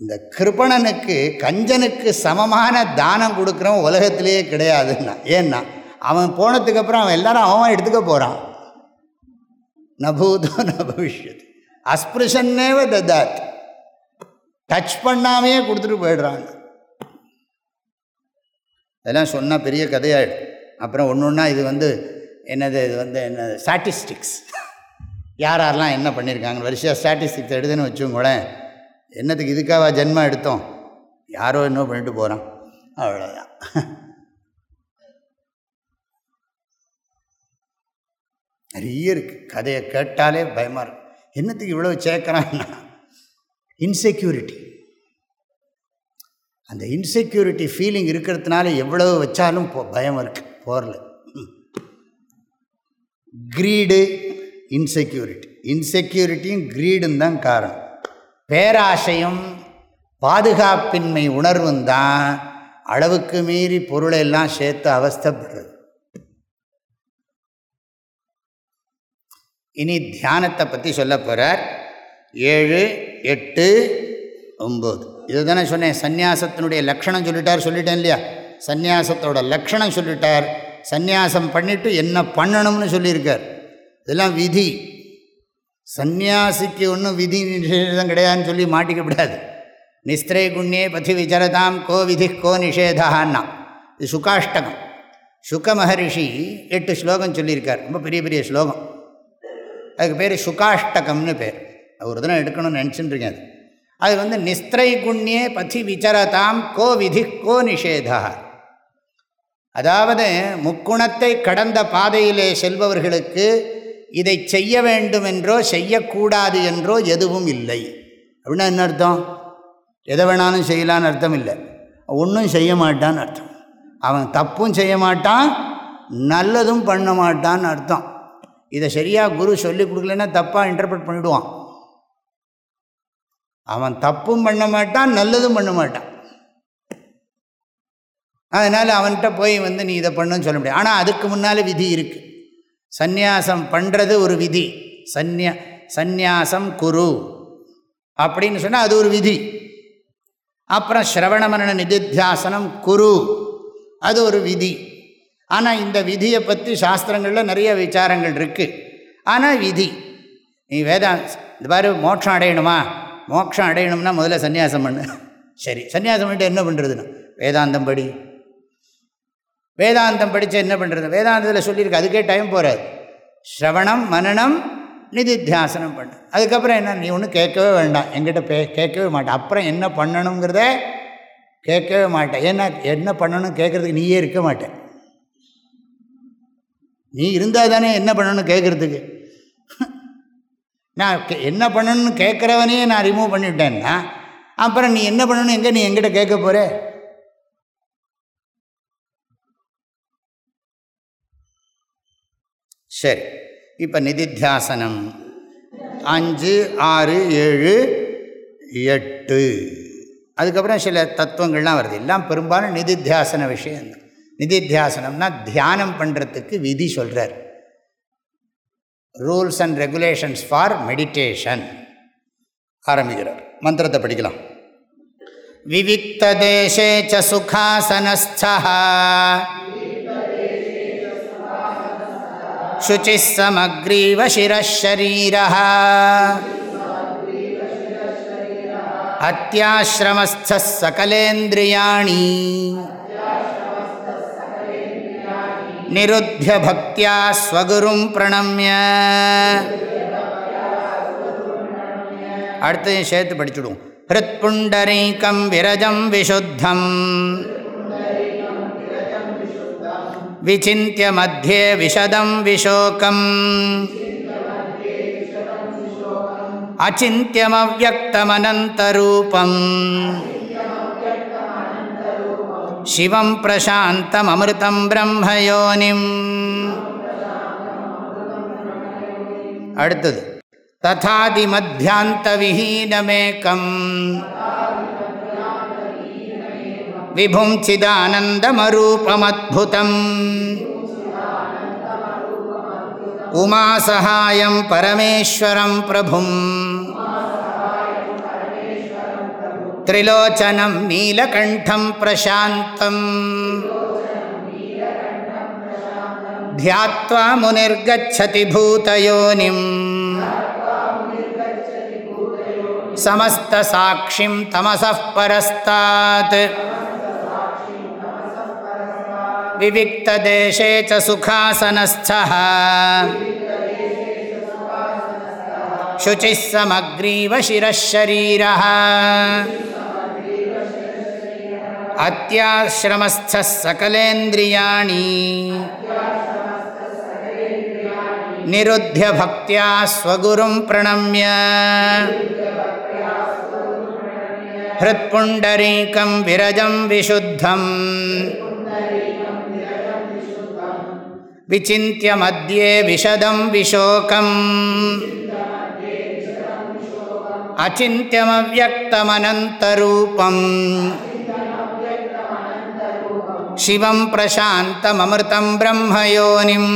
இந்த கிருப்பணனுக்கு கஞ்சனுக்கு சமமான தானம் கொடுக்குறவன் உலகத்திலேயே கிடையாதுன்னா ஏன்னா அவன் போனதுக்கப்புறம் அவன் எல்லாரும் அவன் எடுத்துக்க போகிறான் நபூதோ நபவிஷ்யத். அஸ்பிருஷன்னேவ ததாத். டச் பண்ணாமையே கொடுத்துட்டு போயிடுறாங்க. இதெல்லாம் சொன்னால் பெரிய கதையாயிடும். அப்புறம் ஒன்று ஒன்றா இது வந்து என்னது இது வந்து என்ன ஸ்டாட்டிஸ்டிக்ஸ் யார் யாரெல்லாம் என்ன பண்ணியிருக்காங்க வரிசையாக ஸ்டாட்டிஸ்டிக்ஸ் எடுத்துன்னு வச்சுங்களேன் என்னத்துக்கு இதுக்காக ஜென்மம் எடுத்தோம்? யாரோ என்னோ பண்ணிட்டு போகிறான் அவ்வளோதான் நிறைய இருக்குது கதையை கேட்டாலே பயமாக இருக்கும் என்னத்துக்கு இவ்வளோ சேர்க்குறான்னா இன்செக்யூரிட்டி அந்த இன்செக்யூரிட்டி ஃபீலிங் இருக்கிறதுனால எவ்வளோ வச்சாலும் போ பயம் இருக்குது போரில் க்ரீடு இன்செக்யூரிட்டி. இன்செக்யூரிட்டியும் க்ரீடும் தான் காரணம். பேராசையும் பாதுகாப்பின்மை உணர்வும் தான் அளவுக்கு மீறி பொருளை எல்லாம் சேர்த்து அவஸ்தப்படுறது. இனி தியானத்தை பற்றி சொல்ல போகிறார் ஏழு எட்டு ஒம்பது. இது தானே சொன்னேன். சந்நியாசத்தினுடைய லக்ஷணம் சொல்லிட்டார் சொல்லிட்டேன் இல்லையா? சந்நியாசத்தோட லக்ஷணம் சொல்லிட்டார். சந்நியாசம் பண்ணிவிட்டு என்ன பண்ணணும்னு சொல்லியிருக்கார். இதெல்லாம் விதி. சந்நியாசிக்கு ஒன்றும் விதி நிஷேதம் கிடையாதுன்னு சொல்லி மாட்டிக்கப்படாது நிஸ்திரை குண்யே பதி விசரதாம் கோ விதி கோ நிஷேதான்னா. இது சுகாஷ்டகம். சுக மகரிஷி எட்டு ஸ்லோகம் சொல்லியிருக்கார். ரொம்ப பெரிய பெரிய ஸ்லோகம். அதுக்கு பேர் சுகாஷ்டகம்னு பேர். ஒரு தினம் எடுக்கணும்னு நினச்சிட்டு இருக்கேன் அது. அது வந்து நிஸ்திரை குண்யே பதி விசரதாம் கோ விதி கோ நிஷேதா. அதாவது முக்குணத்தை கடந்த பாதையிலே செல்பவர்களுக்கு இதை செய்ய வேண்டும் என்றோ செய்யக்கூடாது என்றோ எதுவும் இல்லை. அப்படின்னா என்ன அர்த்தம்? எதை வேணாலும் செய்யலான்னு அர்த்தம் இல்லை. ஒன்றும் செய்ய மாட்டான்னு அர்த்தம். அவன் தப்பும் செய்ய மாட்டான் நல்லதும் பண்ண மாட்டான்னு அர்த்தம். இதை சரியாக குரு சொல்லி கொடுக்கலன்னா தப்பாக இன்டர்பிரட் பண்ணிவிடுவான் அவன் தப்பும் பண்ண மாட்டான் நல்லதும் பண்ண மாட்டான். அதனால் அவன்கிட்ட போய் வந்து நீ இதை பண்ணுன்னு சொல்ல முடியாது. ஆனால் அதுக்கு முன்னால் விதி இருக்குது சந்நியாசம் பண்ணுறது ஒரு விதி. சந்நியா சந்நியாசம் குரு. அப்படின்னு சொன்னால் அது ஒரு விதி. அப்புறம் ஸ்ரவண மரண நிதித்தியாசனம் குரு. அது ஒரு விதி. ஆனால் இந்த விதியை பற்றி சாஸ்திரங்களில் நிறைய விசாரங்கள் இருக்குது ஆனால் விதி. நீ வேதா இந்த மாதிரி மோட்சம் அடையணுமா? மோட்சம் அடையணும்னா முதல்ல சன்னியாசம் பண்ணு. சரி சன்னியாசம் பண்ணிட்டு என்ன பண்ணுறதுன்னு வேதாந்தம் படி. வேதாந்தம் படித்து என்ன பண்ணுறது வேதாந்தத்தில் சொல்லியிருக்கு அதுக்கே டைம் போகாது ஸ்ரவணம் மனநம் நிதித்தியாசனம் பண்ணு. அதுக்கப்புறம் என்ன? நீ ஒன்றும் கேட்கவே வேண்டாம். எங்கிட்ட பே கேட்கவே மாட்டேன். அப்புறம் என்ன பண்ணணுங்கிறத கேட்கவே மாட்டேன். ஏன்னா என்ன பண்ணணும் கேட்குறதுக்கு நீயே இருக்க மாட்டேன். நீ இருந்தால் தானே என்ன பண்ணணும் கேட்குறதுக்கு. நான் என்ன பண்ணணும்னு கேட்குறவனையே நான் ரிமூவ் பண்ணிவிட்டேன்னா அப்புறம் நீ என்ன பண்ணணும் எங்கே நீ எங்கிட்ட கேட்க போகிற சரி இப்போ நிதித்தியாசனம். அஞ்சு ஆறு ஏழு எட்டு. அதுக்கப்புறம் சில தத்துவங்கள்லாம் வருது. எல்லாம் பெரும்பாலும் நிதித்தியாசன விஷயம் நிதித்தியாசனம்னா தியானம் பண்ணுறதுக்கு விதி சொல்கிறார் rules and regulations for meditation ஆரம்பிக்கிறார். மந்திரத்தை படிக்கலாம். விவிக்தேசே தேசே சுகாசனஸ்தா शुचिः समग्रीवशिरः शरीरः अत्याश्रमस्थः सकलेन्द्रियाणि निरुध्य भक्त्या स्वगुरुं प्रणम्य அடுத்தையும் சேர்த்து படிச்சுடுவோம் ஹிருத்புண்டரீக்கம் விரஜம் விஷுத்தம் विचिन्त्य मध्ये विशदं विशोकम् अचिन्त्यमव्यक्तमनन्तरूपम् शिवं प्रशान्तममृतं ब्रह्मयोनिम् अर्थद् तथादिमध्यान्तविहीनमेकम् விபும் சிதானந்தமரூபமத்புதம் உமாசகாயம் பரமேஸ்வரம் பிரபும் त्रिलोचनं नीलकण्ठं प्रशान्तं ध्यात्वा मुनिर्गच्छति भूतयोनिम् समस्तसाक्षिं तमसः परस्तात् विविक्तदेशे च सुखासनस्थः शुचिः समग्रीवशिरः शरीरः अत्याश्रमस्थः सकलेन्द्रियाणि निरुध्य भक्त्या स्वगुरुं प्रणम्य हृत्पुण्डरीकं विरजं विशुद्धम् विचिन्त्य मध्ये विशदं विशोकम् अचिन्त्यमव्यक्तमनन्तरूपम् शिवं प्रशान्तममृतं ब्रह्मयोनिम्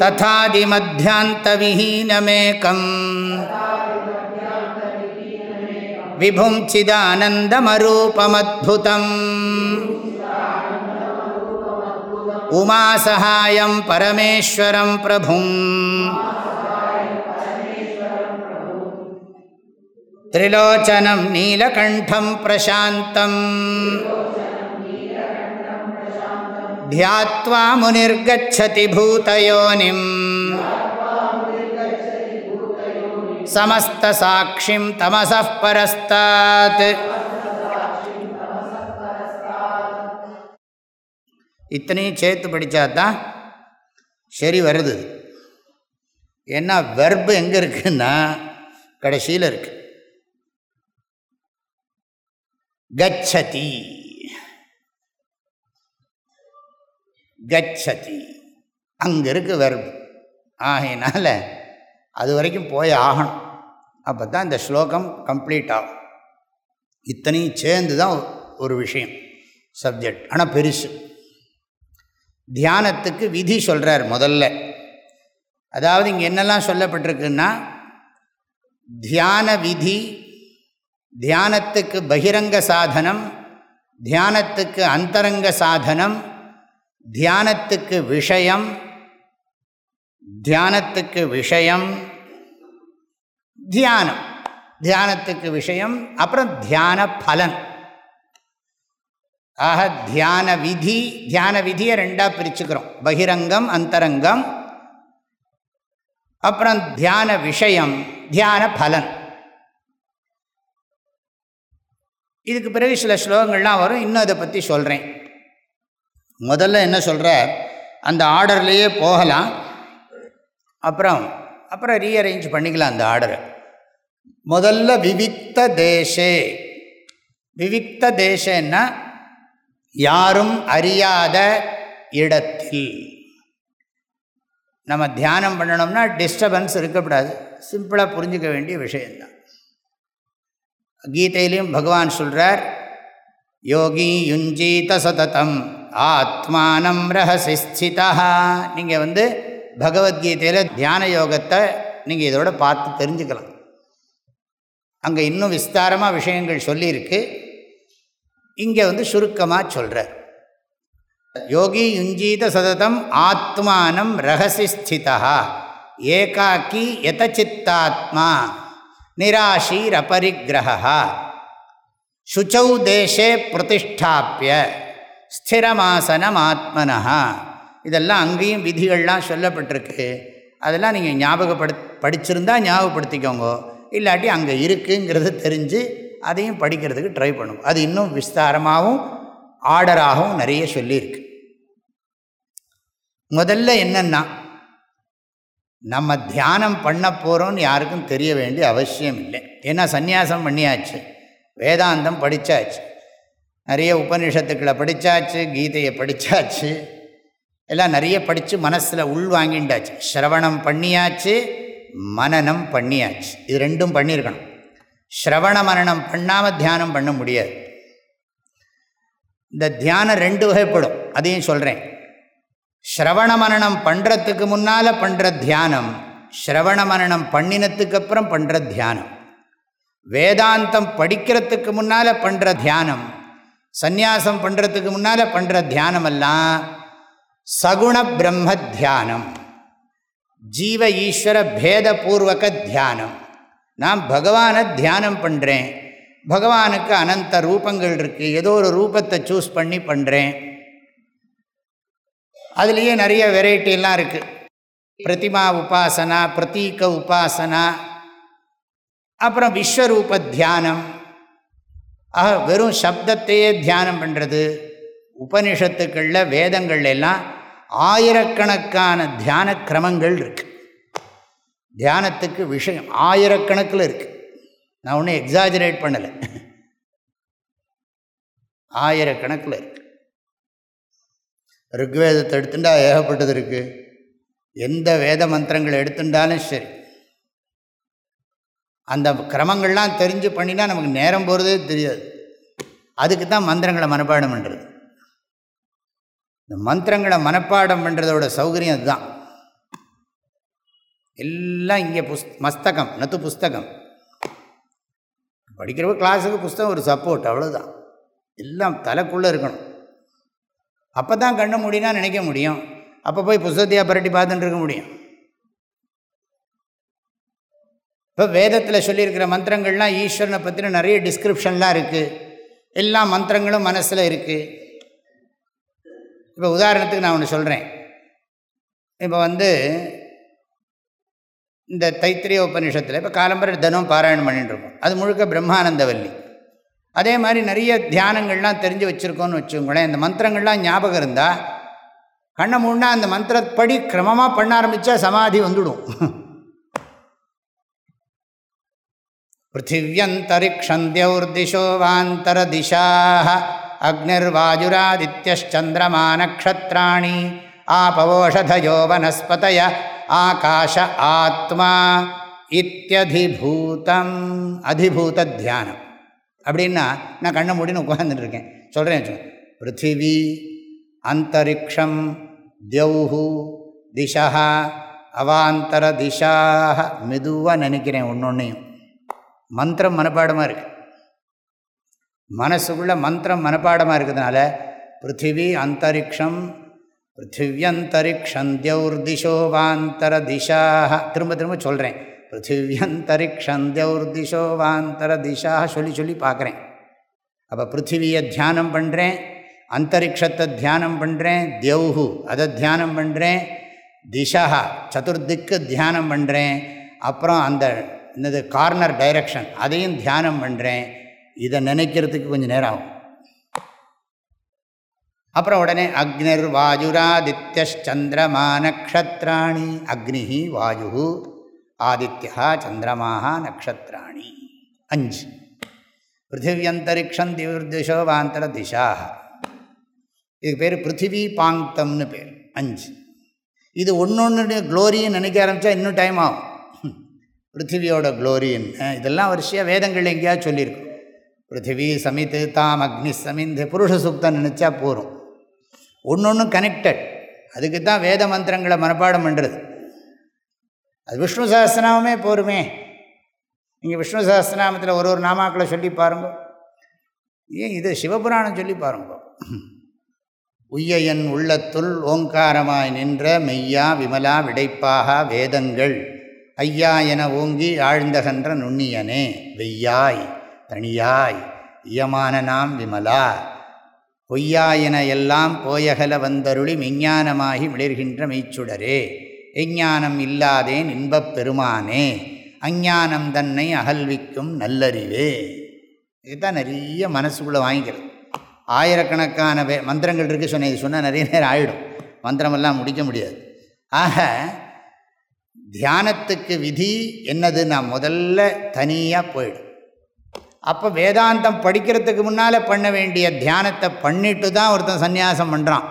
तथादिमध्यान्तविहीनमेकम् विभुं चिदानन्दमरूपमद्भुतम् उमासहायं परमेश्वरं प्रभुम् त्रिलोचनं नीलकण्ठं प्रशान्तम् ध्यात्वा मुनिर्गच्छति भूतयोनिम् समस्तसाक्षिं तमसः परस्तात् இத்தனையும் சேர்த்து படித்தா தான் சரி வருது. ஏன்னா வெர்பு எங்கே இருக்குன்னா கடைசியில் இருக்கு. கச்சதி. கச்சதி. அங்கே இருக்கு வெர்பு ஆகையினால அது வரைக்கும் போய் ஆகணும். அப்போ தான் இந்த ஸ்லோகம் கம்ப்ளீட் ஆகும். இத்தனையும் சேர்ந்து தான் ஒரு விஷயம் சப்ஜெக்ட் ஆனால் பெருசு. தியானத்துக்கு விதி சொல்கிறார் முதல்ல. அதாவது இங்கே என்னெல்லாம் சொல்லப்பட்டிருக்குன்னா தியான விதி தியானத்துக்கு பகிரங்க சாதனம் தியானத்துக்கு அந்தரங்க சாதனம் தியானத்துக்கு விஷயம் தியானத்துக்கு விஷயம் தியானம். தியானத்துக்கு விஷயம் அப்புறம் தியான பலன். ஆக தியான விதி தியான விதியை ரெண்டாக பிரிச்சுக்கிறோம். பகிரங்கம் அந்தரங்கம். அப்புறம் தியான விஷயம் தியான பலன். இதுக்கு பிறகு சில ஸ்லோகங்கள்லாம் வரும். இன்னும் அதை பற்றி சொல்கிறேன் முதல்ல என்ன சொல்கிற அந்த ஆர்டர்லேயே போகலாம். அப்புறம் அப்புறம் ரீஅரேஞ்ச் பண்ணிக்கலாம் அந்த ஆர்டரை. முதல்ல விவிக்த தேசே. விவிக்த தேசன்னா யாரும் அறியாத இடத்தில். நம்ம தியானம் பண்ணணும்னா டிஸ்டர்பன்ஸ் இருக்கக்கூடாது. சிம்பிளாக புரிஞ்சிக்க வேண்டிய விஷயந்தான் கீதையிலையும் பகவான் சொல்கிறார் யோகி யுஞ்சீத சததம் ஆத்மானம் ரகசி ஸ்திதா நீங்கள் வந்து பகவத்கீதையில் தியான யோகத்தை நீங்கள் இதோட பார்த்து தெரிஞ்சுக்கலாம். அங்கே இன்னும் விஸ்தாரமாக விஷயங்கள் சொல்லியிருக்கு. இங்கே வந்து சுருக்கமாக சொல்கிறார் யோகி யுஞ்சீத சததம் ஆத்மானம் ரகசி ஸ்திதா ஏகாக்கி யதச்சித்தாத்மா. நிராசீர் அபரிக்கிரகா சுச்சௌ தேசே பிரதிஷ்டாப்பிய ஸ்திரமாசனம் ஆத்மனா இதெல்லாம் அங்கேயும் விதிகள்லாம் சொல்லப்பட்டிருக்கு. அதெல்லாம் நீங்கள் ஞாபகப்படு படிச்சிருந்தா ஞாபகப்படுத்திக்கோங்க. இல்லாட்டி அங்கே இருக்குங்கிறது தெரிஞ்சு அதையும் படிக்கிறதுக்கு ட்ரை பண்ணுவோம் அது இன்னும் விஸ்தாரமாகவும் ஆர்டராகவும் நிறைய சொல்லியிருக்கு. முதல்ல என்னென்னா நம்ம தியானம் பண்ண போகிறோம்னு யாருக்கும் தெரிய வேண்டிய அவசியம் இல்லை. ஏன்னா சந்நியாசம் பண்ணியாச்சு. வேதாந்தம் படித்தாச்சு நிறைய உபநிஷத்துக்களை படித்தாச்சு கீதையை படித்தாச்சு எல்லாம் நிறைய படித்து மனசில் உள் வாங்கிண்டாச்சு. ஸ்ரவணம் பண்ணியாச்சு மனநம் பண்ணியாச்சு. இது ரெண்டும் பண்ணியிருக்கணும். ஸ்ரவண மரணம் பண்ணாமல் தியானம் பண்ண முடியாது. இந்த தியானம் ரெண்டு வகைப்படும். அதையும் சொல்கிறேன் ஸ்ரவண மரணம் பண்ணுறதுக்கு முன்னால் பண்ணுற தியானம் ஸ்ரவண மரணம் பண்ணினத்துக்கு அப்புறம் பண்ணுற தியானம். வேதாந்தம் படிக்கிறதுக்கு முன்னால் பண்ணுற தியானம் சந்நியாசம் பண்ணுறதுக்கு முன்னால் பண்ணுற தியானமெல்லாம் சகுண பிரம்ம தியானம் ஜீவ ஈஸ்வர பேதபூர்வக தியானம். நான் பகவானை தியானம் பண்ணுறேன் பகவானுக்கு அனந்த ரூபங்கள் இருக்குது ஏதோ ஒரு ரூபத்தை சூஸ் பண்ணி பண்ணுறேன் அதுலேயே நிறைய வெரைட்டிலாம் இருக்குது பிரதிமா உபாசனா பிரதீக உபாசனா அப்புறம் விஸ்வரூப தியானம். ஆக வெறும் சப்தத்தையே தியானம் பண்ணுறது உபனிஷத்துக்களில் வேதங்கள் எல்லாம் ஆயிரக்கணக்கான தியான கிரமங்கள் இருக்குது தியானத்துக்கு விஷயம் ஆயிரக்கணக்கில் இருக்குது நான் ஒன்றும் எக்ஸாஜினேட் பண்ணலை. ஆயிரக்கணக்கில் இருக்குது ருக்வேதத்தை எடுத்துட்டா ஏகப்பட்டது இருக்குது எந்த வேத மந்திரங்களை எடுத்துட்டாலும் சரி. அந்த கிரமங்கள்லாம் தெரிஞ்சு பண்ணினா நமக்கு நேரம் போகிறதே தெரியாது. அதுக்கு தான் மந்திரங்களை மனப்பாடம் பண்ணுறது இந்த மந்திரங்களை மனப்பாடம் பண்ணுறதோட சௌகரியம் அதுதான். எல்லாம் இங்கே புஸ் மஸ்தகம் நத்து புஸ்தகம். படிக்கிறப்ப கிளாஸுக்கு புஸ்தகம் ஒரு சப்போர்ட் அவ்வளோதான் எல்லாம் தலைக்குள்ளே இருக்கணும். அப்போ தான் கண்ணு முடினா நினைக்க முடியும். அப்போ போய் புஸ்தத்தையாக பரட்டி பார்த்துட்டு இருக்க முடியும். இப்போ வேதத்தில் சொல்லியிருக்கிற மந்திரங்கள்லாம் ஈஸ்வரனை பற்றின நிறைய டிஸ்கிரிப்ஷன்லாம் இருக்குது எல்லா மந்திரங்களும் மனசில் இருக்குது இப்போ உதாரணத்துக்கு நான் ஒன்று சொல்கிறேன் இப்போ வந்து இந்த தைத்திரிய உபநிஷத்தில் இப்போ காலம்பரை தினம் பாராயணம் பண்ணிட்டுருக்கோம் அது முழுக்க பிரம்மானந்தவல்லி. அதே மாதிரி நிறைய தியானங்கள்லாம் தெரிஞ்சு வச்சுருக்கோன்னு வச்சுக்கோங்களேன். இந்த மந்திரங்கள்லாம் ஞாபகம் இருந்தால் கண்ணை மூணா அந்த மந்திரப்படி கிரமமாக பண்ண ஆரம்பித்தா சமாதி வந்துடும். *laughs* பிருத்திவியந்தரிக்ஷந்தியௌர்திஷோ வாந்தரதிஷாः அக்னிர்வாயுராதித்யச்சந்திரமா நக்ஷத்ராணி ஆபவோஷதயோ வனஸ்பதய ஆகாஷ ஆத்மா இத்தியதிபூதம். அதிபூத தியானம் அப்படின்னா நான் கண்ணை மூடின்னு உட்காந்துட்டு இருக்கேன் சொல்கிறேன் பிருத்திவி அந்தரிக்ஷம் தியௌஹு திசா அவாந்தர திசாக மெதுவாக நினைக்கிறேன் ஒன்றொன்னையும் மந்திரம் மனப்பாடமாக இருக்குது மனசுக்குள்ள மந்திரம் மனப்பாடமாக இருக்கிறதுனால பிருத்திவி அந்தரிக்ஷம் பிருத்திவியந்தரிக்ஷந்தியௌர்திஷோவாந்தர வாந்தரதிஷாக திரும்ப திரும்ப சொல்கிறேன் பிருத்திவியந்தரிக்ஷந்தியௌர்திஷோவாந்தர வாந்தரதிஷாக சொல்லி சொல்லி பார்க்குறேன். அப்போ பிருத்திவியை தியானம் பண்ணுறேன் அந்தரிக்ஷத்தை தியானம் பண்ணுறேன் தியௌஹு அதை தியானம் பண்ணுறேன் திசா சதுர்திக்கு தியானம் பண்ணுறேன் அப்புறம் அந்த என்னது கார்னர் டைரக்ஷன் அதையும் தியானம் பண்ணுறேன் இதை நினைக்கிறதுக்கு கொஞ்சம் நேரம் ஆகும். அப்புறம் உடனே அக்னிர் வாயுராதித்யந்திரமா நக்ஷத்ராணி அக்னி வாயு ஆதித்யா சந்திரமாக நக்ஷத்ராணி. அஞ்சு. பிருத்திவியந்தரிக்ஷம் திவிர்திஷோ வாந்தர திசாக இதுக்கு பேர் பிருத்திவி பாங்தம்னு பேர். அஞ்சு. இது ஒன்று ஒன்று க்ளோரின்னு நினைக்க ஆரம்பித்தா இன்னும் டைம் ஆகும். பிருத்திவியோட க்ளோரின்னு இதெல்லாம் வரிசையாக வேதங்கள் எங்கேயாவது சொல்லியிருக்கும். பிருத்திவி சமித்து தாம் அக்னி சமிந்து புருஷ சுக்தம் நினச்சா போகும் ஒன்று ஒன்று கனெக்டட் அதுக்கு தான் வேத மந்திரங்களை மனப்பாடம் பண்ணுறது அது விஷ்ணு சஹஸ்திரநாமமே போருமே. நீங்கள் விஷ்ணு சஹஸ்திரநாமத்தில் ஒரு ஒரு நாமாக்களை சொல்லி பாருங்க. ஏன் இது சிவபுராணம் சொல்லி பாருங்க. உய்யன் உள்ளத்துள் ஓங்காரமாய் நின்ற மெய்யா விமலா விடைப்பாக வேதங்கள். ஐயா என ஓங்கி ஆழ்ந்தகன்ற நுண்ணியனே. வெய்யாய் தனியாய் இயமான நாம் விமலா. பொய்யாயின எல்லாம் போயகல வந்தருளி விஞ்ஞானமாகி மிளிர்கின்ற மெய்ச்சுடரே. எஞ்ஞானம் இல்லாதேன் இன்பப் பெருமானே. அஞ்ஞானம் தன்னை அகல்விக்கும் நல்லறிவே. இதுதான் நிறைய மனசுக்குள்ளே வாங்கிக்கிறது. ஆயிரக்கணக்கான வே மந்திரங்கள் இருக்குது சொன்ன இது சொன்னால் நிறைய நேரம் ஆகிடும் மந்திரமெல்லாம் முடிக்க முடியாது. ஆக தியானத்துக்கு விதி என்னதுன்னா முதல்ல தனியாக போயிடும். அப்போ வேதாந்தம் படிக்கிறதுக்கு முன்னால் பண்ண வேண்டிய தியானத்தை பண்ணிட்டு தான் ஒருத்தன் சந்நியாசம் பண்ணுறான்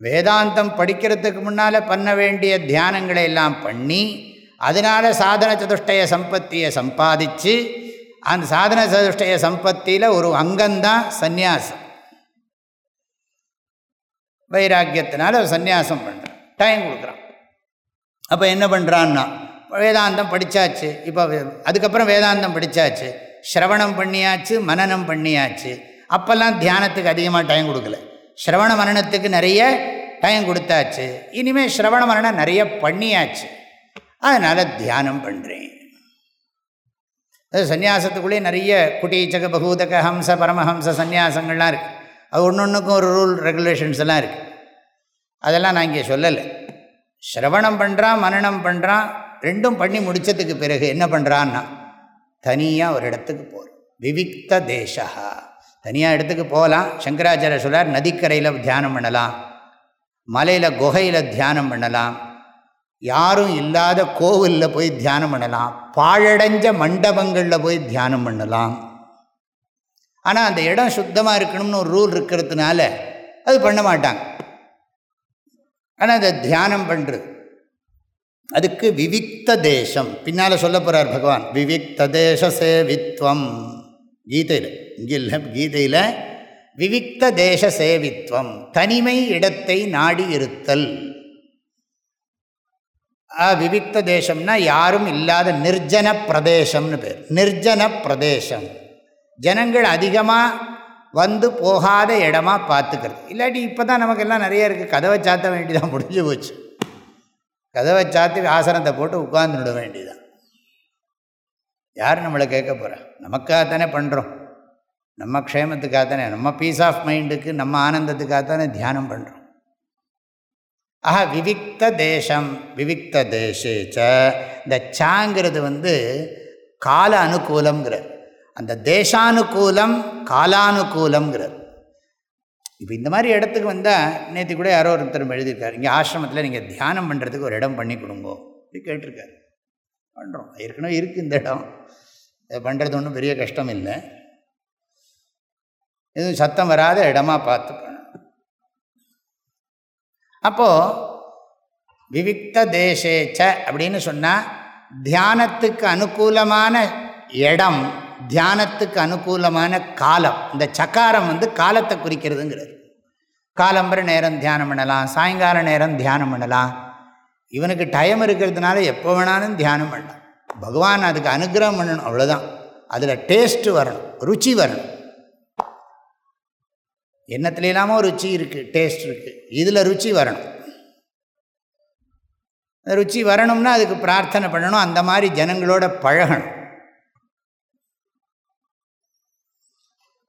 வேதாந்தம் படிக்கிறதுக்கு முன்னால் பண்ண வேண்டிய தியானங்களை எல்லாம் பண்ணி அதனால் சாதன சதுஷ்டய சம்பத்தியை சம்பாதிச்சு அந்த சாதன சதுஷ்டய சம்பத்தியில் ஒரு அங்கம்தான் சந்நியாசம். வைராக்கியத்தினால சந்நியாசம் பண்ணுறான் டைம் கொடுக்குறான். அப்போ என்ன பண்ணுறான்னா வேதாந்தம் படித்தாச்சு இப்போ அதுக்கப்புறம் வேதாந்தம் படித்தாச்சு ஸ்ரவணம் பண்ணியாச்சு மனநம் பண்ணியாச்சு. அப்போல்லாம் தியானத்துக்கு அதிகமாக டைம் கொடுக்கல. ஸ்ரவண மரணத்துக்கு நிறைய டைம் கொடுத்தாச்சு. இனிமேல் ஸ்ரவண மரணம் நிறைய பண்ணியாச்சு. அதனால் தியானம் பண்ணுறேன் அது சன்னியாசத்துக்குள்ளேயே நிறைய குட்டீச்சக பகூதக ஹம்ச பரமஹம்ச சந்நியாசங்கள்லாம் இருக்குது அது ஒன்று ஒன்றுக்கும் ஒரு ரூல் ரெகுலேஷன்ஸ் எல்லாம் இருக்குது அதெல்லாம் நான் இங்கே சொல்லலை. ஸ்ரவணம் பண்ணுறான் மனநம் பண்ணுறான் ரெண்டும் பண்ணி முடித்ததுக்கு பிறகு என்ன பண்ணுறான்னா தனியாக ஒரு இடத்துக்கு போகிறோம் விவிக்த தேசா. தனியாக இடத்துக்கு போகலாம். சங்கராச்சாரிய சொல்கிறார் நதிக்கரையில் தியானம் பண்ணலாம். மலையில் குகையில் தியானம் பண்ணலாம். யாரும் இல்லாத கோவிலில் போய் தியானம் பண்ணலாம். பாழடைஞ்ச மண்டபங்களில் போய் தியானம் பண்ணலாம். ஆனால் அந்த இடம் சுத்தமாக இருக்கணும்னு ஒரு ரூல் இருக்கிறதுனால அது பண்ண மாட்டாங்க. ஆனால் அதை தியானம் பண்ணுறது அதுக்கு விவிக்த தேசம். பின்னால் சொல்ல போகிறார் பகவான். விவிக்த தேச சேவித்வம். கீதையில் இங்கே இல்லை கீதையில் விவிக்த தேச சேவித்வம். தனிமை இடத்தை நாடி இருத்தல். விவிக்த தேசம்னா யாரும் இல்லாத நிர்ஜன பிரதேசம்னு பேர். நிர்ஜன பிரதேசம். ஜனங்கள் அதிகமாக வந்து போகாத இடமா பார்த்துக்கிறது. இல்லாட்டி இப்போ தான் நமக்கெல்லாம் நிறைய இருக்குது கதவை சாத்த வேண்டியதான் முடிஞ்சு போச்சு. கதவை சாத்தி ஆசனத்தை போட்டு உட்கார்ந்துட வேண்டியதான் யார் நம்மளை கேட்க போகிறா நமக்காகத்தானே பண்ணுறோம் நம்ம க்ஷேமத்துக்காகத்தானே நம்ம பீஸ் ஆஃப் மைண்டுக்கு நம்ம ஆனந்தத்துக்காகத்தானே தியானம் பண்ணுறோம் ஆஹா விவிக்த தேசம் விவிக்த தேசேச்ச. இந்த சாங்கிறது வந்து கால அனுகூலங்கிறார் அந்த தேசானுகூலம் காலானுகூலங்கிறார் இப்போ இந்த மாதிரி இடத்துக்கு வந்தால் நேற்று கூட யாரோ ஒருத்தர் எழுதியிருக்காரு. இங்கே ஆசிரமத்தில் நீங்கள் தியானம் பண்ணுறதுக்கு ஒரு இடம் பண்ணி கொடுங்கோ அப்படி கேட்டிருக்காரு. பண்ணுறோம் ஏற்கனவே இருக்குது இந்த இடம். இதை பண்ணுறது ஒன்றும் பெரிய கஷ்டம் இல்லை. எதுவும் சத்தம் வராத இடமா பார்த்து பண்ணணும் அப்போது விவிக்த தேசேச்ச அப்படின்னு சொன்னால் தியானத்துக்கு அனுகூலமான இடம் தியானத்துக்கு அனுகூலமான காலம். இந்த சக்காரம் வந்து காலத்தை குறிக்கிறதுங்கிறது. காலம்பர நேரம் தியானம் பண்ணலாம். சாயங்கால நேரம் தியானம் பண்ணலாம். இவனுக்கு டைம் இருக்கிறதுனால எப்போ வேணாலும் தியானம் பண்ணலாம். பகவான் அதுக்கு அனுகிரகம் பண்ணணும். அவ்வளோதான் அதில் டேஸ்ட்டு வரணும். ருச்சி வரணும். எண்ணத்துல இல்லாமல் ருச்சி இருக்குது டேஸ்ட் இருக்குது இதில் ருச்சி வரணும். ருச்சி வரணும்னா அதுக்கு பிரார்த்தனை பண்ணணும். அந்த மாதிரி ஜனங்களோட பழகணும்.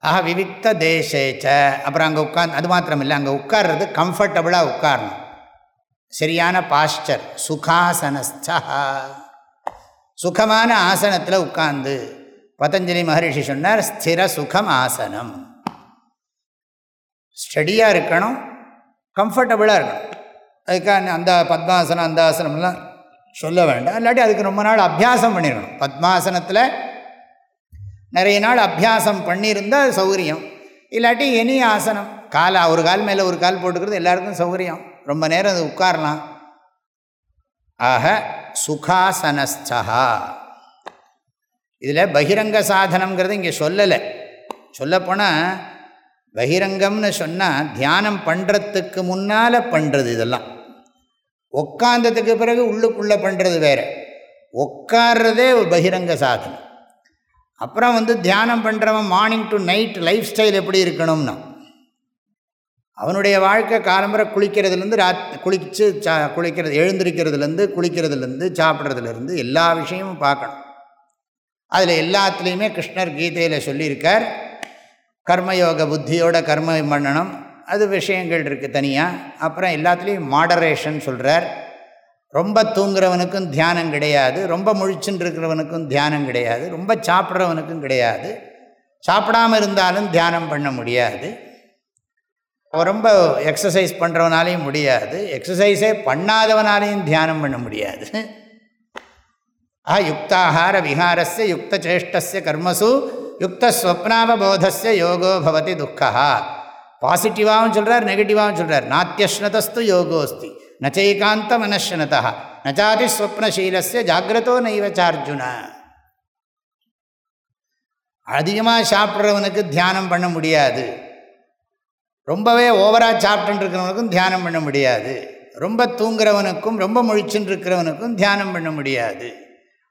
ஆஹா விவிக்த தேசேச்ச அப்புறம் அங்கே உட்காந்து அது மாத்திரம் இல்லை அங்கே உட்கார்றது கம்ஃபர்டபுளாக உட்காரணும். சரியான பாஸ்டர் சுகாசனஸ்தா. சுகமான ஆசனத்தில் உட்கார்ந்து. பதஞ்சலி மகரிஷி சொன்னார் ஸ்திர சுகம் ஆசனம். ஸ்டடியாக இருக்கணும் கம்ஃபர்டபுளாக இருக்கணும். அதுக்காக அந்த பத்மாசனம் அந்த ஆசனம்லாம் சொல்ல வேண்டாம். இல்லாட்டி அதுக்கு ரொம்ப நாள் அபியாசம் பண்ணிடணும் பத்மாசனத்தில் நிறைய நாள் அபியாசம் பண்ணியிருந்தால் சௌகரியம். இல்லாட்டி எனி ஆசனம். காலை ஒரு கால் மேலே ஒரு கால் போட்டுக்கிறது எல்லாருக்கும் சௌகரியம். ரொம்ப நேரம் அது உட்காரலாம். ஆக சுகாசனஸ்தா இதில் பகிரங்க சாதனங்கிறது இங்கே சொல்லலை. சொல்லப்போனால் பகிரங்கம்னு சொன்னால் தியானம் பண்ணுறதுக்கு முன்னால் பண்ணுறது இதெல்லாம். உட்காந்ததுக்கு பிறகு உள்ளுக்குள்ளே பண்ணுறது வேறு. உட்கார்றதே ஒரு பகிரங்க சாதனம். அப்புறம் வந்து தியானம் பண்ணுறவன் morning to night lifestyle எப்படி இருக்கணும்னா அவனுடைய வாழ்க்கை காலம்பரை குளிக்கிறதுலேருந்து ராத் குளிச்சு சா குளிக்கிறது எழுந்திருக்கிறதுலேருந்து குளிக்கிறதுலேருந்து சாப்பிட்றதுலேருந்து எல்லா விஷயமும் பார்க்கணும். அதில் எல்லாத்துலேயுமே கிருஷ்ணர் கீதையில் சொல்லியிருக்கார். கர்மயோக புத்தியோட கர்ம பண்ணணும் அது விஷயங்கள் இருக்குது தனியாக அப்புறம் எல்லாத்துலேயும் மாடரேஷன் சொல்கிறார் ரொம்ப தூங்குறவனுக்கும் தியானம் கிடையாது ரொம்ப முழிச்சுன்னு இருக்கிறவனுக்கும் தியானம் கிடையாது ரொம்ப சாப்பிட்றவனுக்கும் கிடையாது சாப்பிடாமல் இருந்தாலும் தியானம் பண்ண முடியாது. ரொம்ப எக்ஸசைஸ் பண்ணுறவனாலையும் முடியாது எக்ஸசைஸே பண்ணாதவனாலையும் தியானம் பண்ண முடியாது. ஆ யுக்தாஹார விஹாரஸ்ய யுக்த சேஷ்டஸ்ய கர்மசு யுக்த ஸ்வப்னாவபோதஸ்ய யோகோ பவதி துக்கா பாசிட்டிவாகவும் சொல்கிறார் நெகட்டிவாகவும் சொல்கிறார் நாத்தியஷ்ணதஸ்து யோகோஸ்தி. நச்சைகாந்த மனஷனதா. நச்சாதி ஸ்வப்னசீலஸ்ய ஜாகிரதோ நைவச்சார்ஜுன அதிகமாக சாப்பிட்றவனுக்கு தியானம் பண்ண முடியாது. ரொம்பவே ஓவராக சாப்பிட்டுருக்கிறவனுக்கும் தியானம் பண்ண முடியாது. ரொம்ப தூங்குறவனுக்கும் ரொம்ப முழிச்சுன்னு இருக்கிறவனுக்கும் தியானம் பண்ண முடியாது.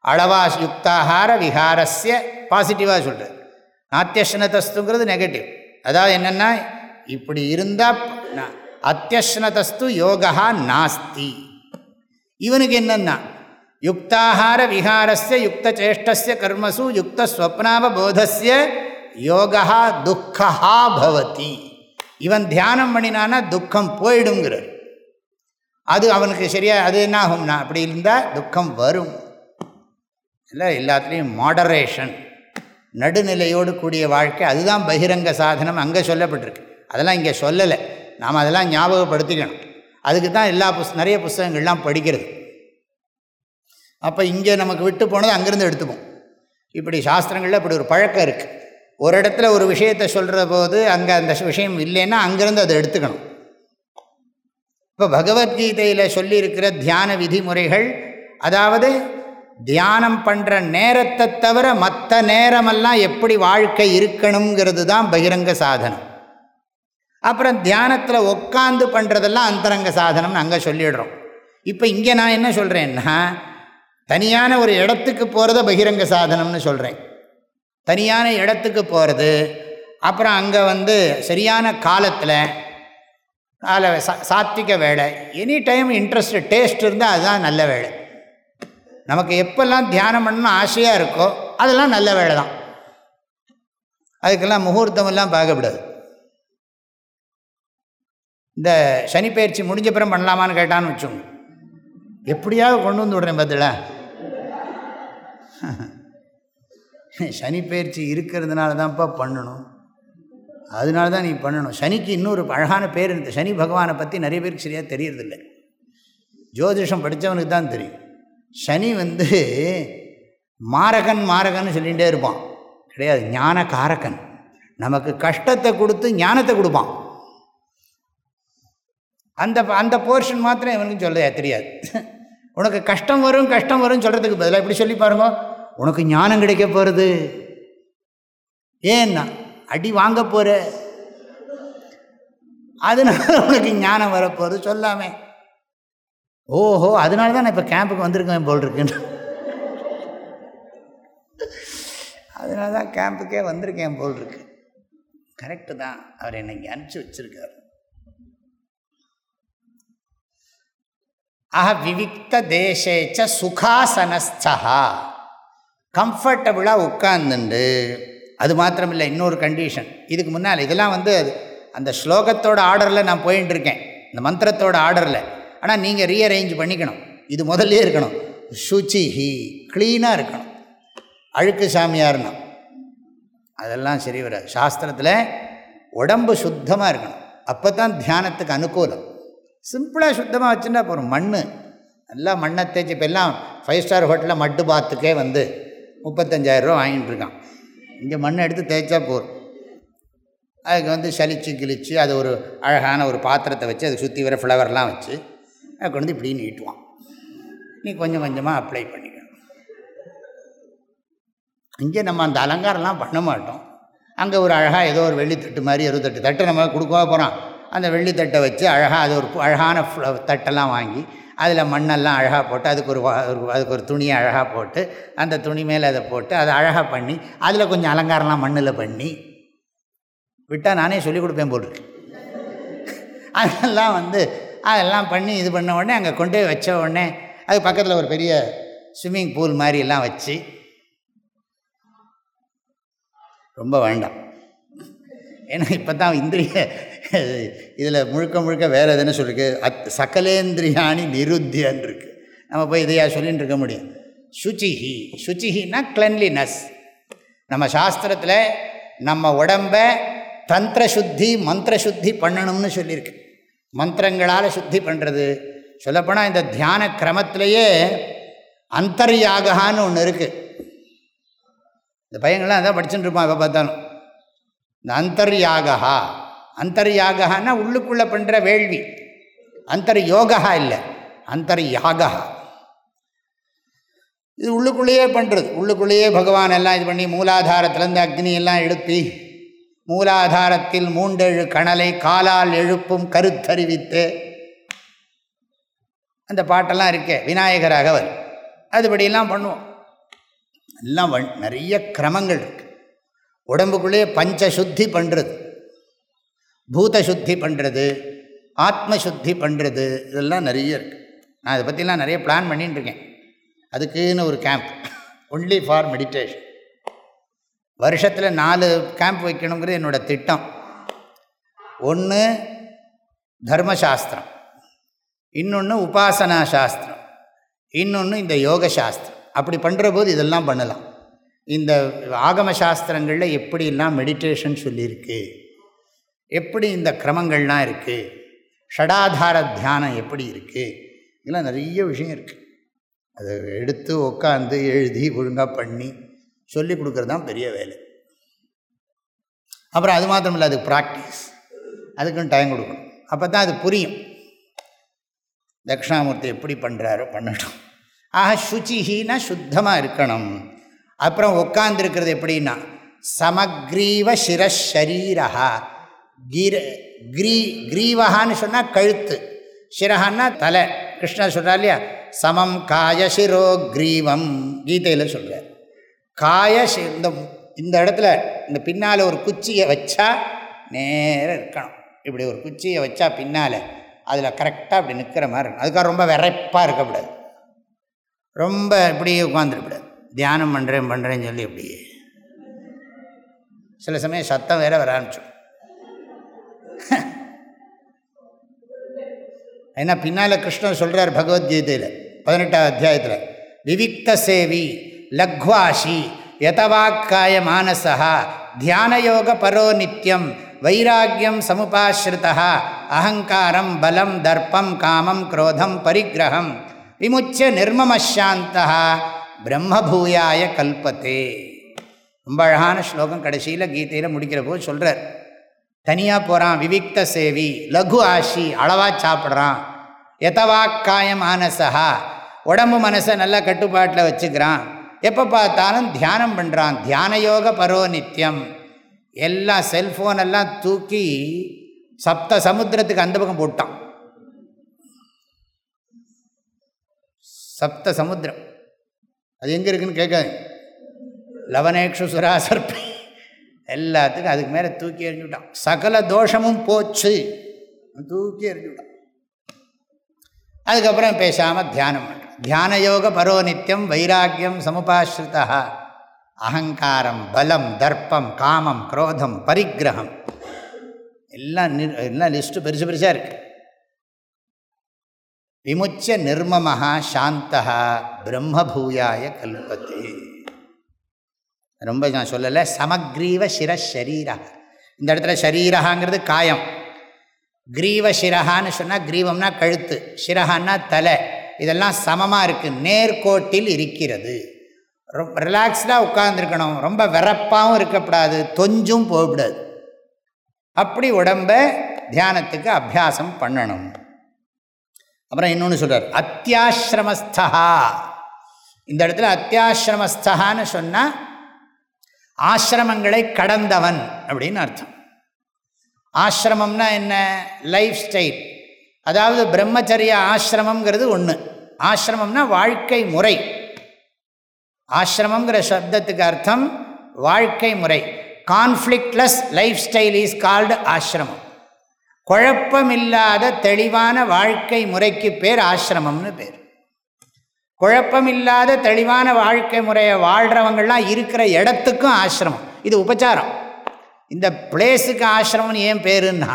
அளவா யுக்தாகார விகாரஸ்ய பாசிட்டிவாக சொல்கிறது நாத்தியஷ்னதஸ்துங்கிறது நெகட்டிவ். அதாவது என்னென்னா இப்படி இருந்தால் நான் அத்தியஷ்னதஸ்து யோகா நாஸ்தி. இவனுக்கு என்னென்னா யுக்தாகார விஹாரஸ்ய யுக்தச்சேஷ்டசிய கர்மசு யுக்தஸ்வப்னாவபோதஸ்ய யோகா துக்கா பவதி. இவன் தியானம் பண்ணினானா துக்கம் போயிடுங்கிறார். அது அவனுக்கு சரியா அது என்ன ஆகும்னா அப்படி இருந்தால் துக்கம் வரும். இல்லை எல்லாத்துலேயும் மாடரேஷன் நடுநிலையோடு கூடிய வாழ்க்கை அதுதான் பகிரங்க சாதனம் அங்கே சொல்லப்பட்டிருக்கு. அதெல்லாம் இங்கே சொல்லலை. நாம் அதெல்லாம் ஞாபகப்படுத்திக்கணும். அதுக்கு தான் எல்லா புஸ் நிறைய புஸ்தகங்கள்லாம் படிக்கிறது. அப்போ இங்கே நமக்கு விட்டு போனது அங்கேருந்து எடுத்துப்போம். இப்படி சாஸ்திரங்களில் இப்படி ஒரு பழக்கம் இருக்குது ஒரு இடத்துல ஒரு விஷயத்தை சொல்கிற போது அங்கே அந்த விஷயம் இல்லைன்னா அங்கேருந்து அதை எடுத்துக்கணும். இப்போ பகவத்கீதையில் சொல்லியிருக்கிற தியான விதிமுறைகள் அதாவது தியானம் பண்ணுற நேரத்தை தவிர மற்ற நேரமெல்லாம் எப்படி வாழ்க்கை இருக்கணுங்கிறது தான் பகிரங்க சாதனம். அப்புறம் தியானத்தில் உட்காந்து பண்ணுறதெல்லாம் அந்தரங்க சாதனம்னு அங்கே சொல்லிடுறோம். இப்போ இங்கே நான் என்ன சொல்கிறேன்னா தனியான ஒரு இடத்துக்கு போகிறத பகிரங்க சாதனம்னு சொல்கிறேன் தனியான இடத்துக்கு போகிறது அப்புறம் அங்கே வந்து சரியான காலத்தில் அதில் சா சாத்விக வேலை எனி டைம் இன்ட்ரெஸ்ட் டேஸ்ட் இருந்தால் அதுதான் நல்ல வேலை. நமக்கு எப்பெல்லாம் தியானம் பண்ணணும் ஆசையாக இருக்கோ அதெல்லாம் நல்ல வேலை தான் அதுக்கெல்லாம் முகூர்த்தமெல்லாம் பார்க்கப்படாது. இந்த சனி பயிற்சி முடிஞ்ச பிறம் பண்ணலாமான்னு கேட்டான்னு வச்சோங்க எப்படியாவது கொண்டு வந்து விடுறேன் பதில *laughs* சனி பயிற்சி இருக்கிறதுனால தான்ப்பா பண்ணணும். அதனால தான் நீ பண்ணணும். சனிக்கு இன்னொரு அழகான பேர் இருக்குது சனி பகவானை பற்றி நிறைய பேருக்கு சரியாக தெரியறதில்லை. ஜோதிஷம் படித்தவனுக்கு தான் தெரியும். சனி வந்து மாரகன் மாரகன் சொல்லிகிட்டே இருப்பான். கிடையாது. ஞான காரகன் நமக்கு கஷ்டத்தை கொடுத்து ஞானத்தை கொடுப்பான். அந்த அந்த போர்ஷன் மாத்திரம் இவனுக்கும் சொல்ல தெரியாது. உனக்கு கஷ்டம் வரும் கஷ்டம் வரும்னு சொல்கிறதுக்கு பதிலாக இப்படி சொல்லி பாருங்க. உனக்கு ஞானம் கிடைக்க போகிறது ஏன்னா அடி வாங்க போகிற அதனால உனக்கு ஞானம் வரப்போகிறது சொல்லாமே. ஓஹோ அதனால தான் நான் இப்போ கேம்புக்கு வந்திருக்கேன் போல் இருக்குன்னு அதனால தான் கேம்புக்கே வந்திருக்கேன் போல் இருக்கு. கரெக்டு தான். அவர் என்னை அனுப்பிச்சி வச்சிருக்கார். ஆஹ விவிக்த தேசேச்ச சுகாசனஸ்தா கம்ஃபர்டபுளாக உட்கார்ந்துண்டு. அது மாத்திரமில்லை இன்னொரு கண்டிஷன் இதுக்கு முன்னால் இதெல்லாம் வந்து அந்த ஸ்லோகத்தோட ஆர்டரில் நான் போயின்ட்டு இருக்கேன் இந்த மந்திரத்தோட ஆர்டரில். ஆனால் நீங்கள் ரீஅரேஞ்ச் பண்ணிக்கணும். இது முதல்லே இருக்கணும். சுச்சிஹி க்ளீனாக இருக்கணும். அழுக்கு சாமியார்னா. அதெல்லாம் சரி வராது. சாஸ்திரத்தில் உடம்பு சுத்தமாக இருக்கணும். அப்போ தான் தியானத்துக்கு அனுகூலம். சிம்பிளாக சுத்தமாக வச்சுருந்தா போகிறோம் மண் நல்லா மண்ணை தேய்ச்சி இப்போ எல்லாம் ஃபைவ் ஸ்டார் ஹோட்டலில் மட்டு பாத்துக்கே வந்து முப்பத்தஞ்சாயிரரூவா வாங்கிட்டு இருக்கான். இங்கே மண்ணை எடுத்து தேய்ச்சா போகிறோம் அதுக்கு வந்து சலிச்சு கிழிச்சு அது ஒரு அழகான ஒரு பாத்திரத்தை வச்சு அதை சுற்றி வர ஃப்ளவர்லாம் வச்சு அதை கொண்டு வந்து இப்படி நீட்டுவான். நீ கொஞ்சம் கொஞ்சமாக அப்ளை பண்ணிக்கணும். இங்கே நம்ம அந்த அலங்காரம்லாம் பண்ண மாட்டோம். அங்கே ஒரு அழகாக ஏதோ ஒரு வெள்ளித்தட்டு மாதிரி இருபத்தெட்டு தட்டு நம்ம கொடுக்கவா போகிறான் அந்த வெள்ளித்தட்டை வச்சு அழகாக அது ஒரு அழகான தட்டெல்லாம் வாங்கி அதில் மண்ணெல்லாம் அழகாக போட்டு அதுக்கு ஒரு அதுக்கு ஒரு துணியை அழகாக போட்டு அந்த துணி மேலே அதை போட்டு அதை அழகாக பண்ணி அதில் கொஞ்சம் அலங்காரம்லாம் மண்ணில் பண்ணி விட்டால் நானே சொல்லிக் கொடுப்பேன் போல் அதெல்லாம் வந்து அதெல்லாம் பண்ணி இது பண்ண உடனே அங்கே கொண்டு போய் வச்ச உடனே அது பக்கத்தில் ஒரு பெரிய ஸ்விம்மிங் பூல் மாதிரி எல்லாம் வச்சு ரொம்ப வேண்டாம். ஏன்னா இப்போ தான் இந்திரிய இதில் முழுக்க முழுக்க வேறு எதுன்னு சொல்லியிருக்கு அத் சகலேந்திரியாணி நிருத்தியன் இருக்குது நம்ம போய் இதையா சொல்லின்னு இருக்க முடியும். சுச்சிஹி. சுச்சிஹின்னா கிளன்லினஸ் நம்ம சாஸ்திரத்தில் நம்ம உடம்பை தந்திர சுத்தி மந்திர சுத்தி பண்ணணும்னு சொல்லியிருக்கு. மந்திரங்களால் சுத்தி பண்ணுறது சொல்லப்போனால் இந்த தியான கிரமத்திலேயே அந்தர்யாகான்னு ஒன்று இருக்குது இந்த பையங்கள்லாம் அதான் படிச்சுட்டு இருப்பான் இப்போ பார்த்தாலும். இந்த அந்தர்யாகா அந்தர்யாகனா உள்ளுக்குள்ளே பண்ணுற வேள்வி. அந்தர் யோகா இல்லை அந்தர்யாகா இது உள்ளுக்குள்ளேயே பண்ணுறது உள்ளுக்குள்ளேயே பகவான் எல்லாம் இது பண்ணி மூலாதாரத்திலேருந்து அக்னி எல்லாம் எழுப்பி மூலாதாரத்தில் மூண்டெழு கணலை காலால் எழுப்பும் கருத்தறிவித்து அந்த பாட்டெல்லாம் இருக்கே விநாயகர் அகவல் அதுபடியெல்லாம் பண்ணுவோம். எல்லாம் நிறைய கிரமங்கள் இருக்குது உடம்புக்குள்ளேயே பஞ்ச சுத்தி பண்ணுறது பூத சுத்தி பண்ணுறது ஆத்ம சுத்தி பண்ணுறது இதெல்லாம் நிறைய இருக்குது நான் இதை பற்றிலாம் நிறைய பிளான் பண்ணிகிட்டு இருக்கேன். அதுக்குன்னு ஒரு கேம்ப் ஒன்லி ஃபார் மெடிடேஷன் வருஷத்தில் நாலு கேம்ப் வைக்கணுங்கிறது என்னோடய திட்டம். ஒன்று தர்மசாஸ்திரம். இன்னொன்று உபாசனா சாஸ்திரம். இன்னொன்று இந்த யோக சாஸ்திரம். அப்படி பண்ணுற போது இதெல்லாம் பண்ணலாம். இந்த ஆகம சாஸ்திரங்களில் எப்படிலாம் மெடிடேஷன் சொல்லியிருக்கு? எப்படி இந்த கிரமங்கள்லாம் இருக்குது ஷடாதார தியானம் எப்படி இருக்குது இதெல்லாம் நிறைய விஷயம் இருக்குது அதை எடுத்து உட்காந்து எழுதி ஒழுங்காக பண்ணி சொல்லி கொடுக்குறது தான் பெரிய வேலை. அப்புறம் அது மாத்திரம் இல்லை அதுக்கு ப்ராக்டிஸ் அதுக்குன்னு டைம் கொடுக்கணும். அப்போ தான் அது புரியும். தட்சிணாமூர்த்தி எப்படி பண்ணுறாரோ பண்ணட்டும். ஆக சுச்சிஹின்னா சுத்தமாக இருக்கணும். அப்புறம் உட்காந்துருக்கிறது எப்படின்னா சமக்ரீவ சிரஷரீரா கீர கிரீ கிரீவகான்னு சொன்னால் கழுத்து. சிரகான்னா தலை. கிருஷ்ணர் சொல்கிறார் இல்லையா? சமம் காய சிரோ கிரீவம். கீதையில் சொல்கிறார் காய இந்த இந்த இடத்துல இந்த பின்னால் ஒரு குச்சியை வச்சா நேராக இருக்கணும். இப்படி ஒரு குச்சியை வச்சா பின்னால் அதில் கரெக்டாக அப்படி நிற்கிற மாதிரி இருக்கும் அதுக்காக ரொம்ப விரைப்பாக இருக்கக்கூடாது. ரொம்ப இப்படியே உட்காந்துருக்கூடாது தியானம் பண்ணுறேன் பண்ணுறேன்னு சொல்லி இப்படி சில சமயம் சத்தம் வேற வர ஆரம்பிச்சோம் *laughs* ஏன்னா பின்னால் கிருஷ்ணன் சொல்கிறார் பகவத்கீதையில் பதினெட்டாம் அத்தியாயத்தில் விவிக்த சேவி லக்வாஷி யதவாக்காய மானசா தியானயோக பரோ நித்தியம் வைராக்கியம் சமுபாஸ்ருதா அகங்காரம் பலம் தர்ப்பம் காமம் குரோதம் பரிகிரகம் விமுச்ச நிர்மமசாந்தா பிரம்மபூயாய கல்பத்தே ரொம்ப அழகான ஸ்லோகம் கடைசியில் கீதையில் முடிக்கிற போது சொல்கிறார் தனியாக போகிறான் விவிக்த சேவி லகு ஆஷி அளவாக சாப்பிட்றான். எதவாக்காயம் மானசா உடம்பு மனசை நல்லா கட்டுப்பாட்டில் வச்சுக்கிறான். எப்போ பார்த்தாலும் தியானம் பண்ணுறான் தியான யோக பரோ நித்தியம் எல்லாம் செல்ஃபோனெல்லாம் தூக்கி சப்த சமுத்திரத்துக்கு அந்த பக்கம் போட்டான். சப்த சமுத்திரம். அது எங்கே இருக்குன்னு கேட்காது லவனேக்ஷு சுராசர்பி எல்லாத்துக்கும் அதுக்கு மேலே தூக்கி எறிஞ்சுட்டான் சகல தோஷமும் போச்சு. தூக்கி எறிஞ்சுட்டான் அதுக்கப்புறம் பேசாமல் தியானம் பண்ணுறான் தியான யோக பரோ நித்தியம் வைராக்கியம் சமுபாஸ்ருதா அகங்காரம் பலம் தர்ப்பம் காமம் குரோதம் பரிகிரகம் எல்லாம் எல்லாம் லிஸ்ட்டு பெருசு பெருசாக இருக்குது விமுச்ச நிர்மமாக சாந்தா பிரம்மபூயாய கல்பத்தே. ரொம்ப நான் சொல்லலை. சமக்ரீவ சிரஷரீரா இந்த இடத்துல ஷரீரகாங்கிறது காயம். கிரீவ சிரஹான்னு சொன்னால் கிரீவம்னா கழுத்து. சிரகான்னா தலை. இதெல்லாம் சமமாக இருக்குது நேர்கோட்டில் இருக்கிறது. ரொம்ப ரிலாக்ஸ்டாக உட்காந்துருக்கணும் ரொம்ப வெறப்பாகவும் இருக்கக்கூடாது. தொஞ்சும் போகக்கூடாது. அப்படி உடம்ப தியானத்துக்கு அபியாசம் பண்ணணும். அப்புறம் இன்னொன்று சொல்கிறார் அத்தியாசிரமஸ்தா இந்த இடத்துல அத்தியாசிரமஸ்தகான்னு சொன்னால் ஆசிரமங்களை கடந்தவன் அப்படின்னு அர்த்தம். ஆசிரமம்னா என்ன? லைஃப் ஸ்டைல் அதாவது பிரம்மச்சரிய ஆசிரமங்கிறது ஒன்று ஆசிரமம்னா வாழ்க்கை முறை. ஆசிரமங்கிற சப்தத்துக்கு அர்த்தம் வாழ்க்கை முறை. Conflictless lifestyle is called ஆசிரமம். குழப்பமில்லாத தெளிவான வாழ்க்கை முறைக்கு பேர் ஆசிரமம்னு பேர். குழப்பமில்லாத தெளிவான வாழ்க்கை முறையை வாழ்கிறவங்கள்லாம் இருக்கிற இடத்துக்கும் ஆசிரமம். இது உபச்சாரம். இந்த பிளேஸுக்கு ஆசிரமம்னு ஏன் பேருன்னா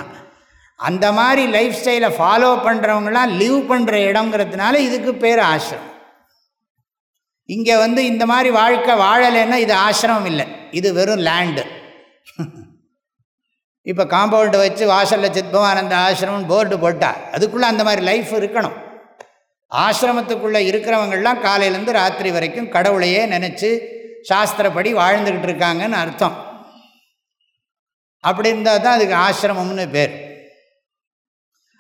அந்த மாதிரி லைஃப் ஸ்டைலை ஃபாலோ பண்ணுறவங்களாம் லிவ் பண்ணுற இடங்கிறதுனால இதுக்கு பேர் ஆசிரமம். இங்கே வந்து இந்த மாதிரி வாழ்க்கை வாழலைன்னா இது ஆசிரமம் இல்லை. இது வெறும் லேண்டு இப்போ காம்பவுண்டு வச்சு வாசலில் சித்பவானந்த ஆசிரமம் போர்டு போட்டால் அதுக்குள்ளே அந்த மாதிரி லைஃப் இருக்கணும். ஆசிரமத்துக்குள்ளே இருக்கிறவங்கள்லாம் காலையிலேருந்து ராத்திரி வரைக்கும் கடவுளையே நினச்சி சாஸ்திரப்படி வாழ்ந்துக்கிட்டு இருக்காங்கன்னு அர்த்தம். அப்படி இருந்தால் தான் அதுக்கு ஆசிரமம்னு பேர்.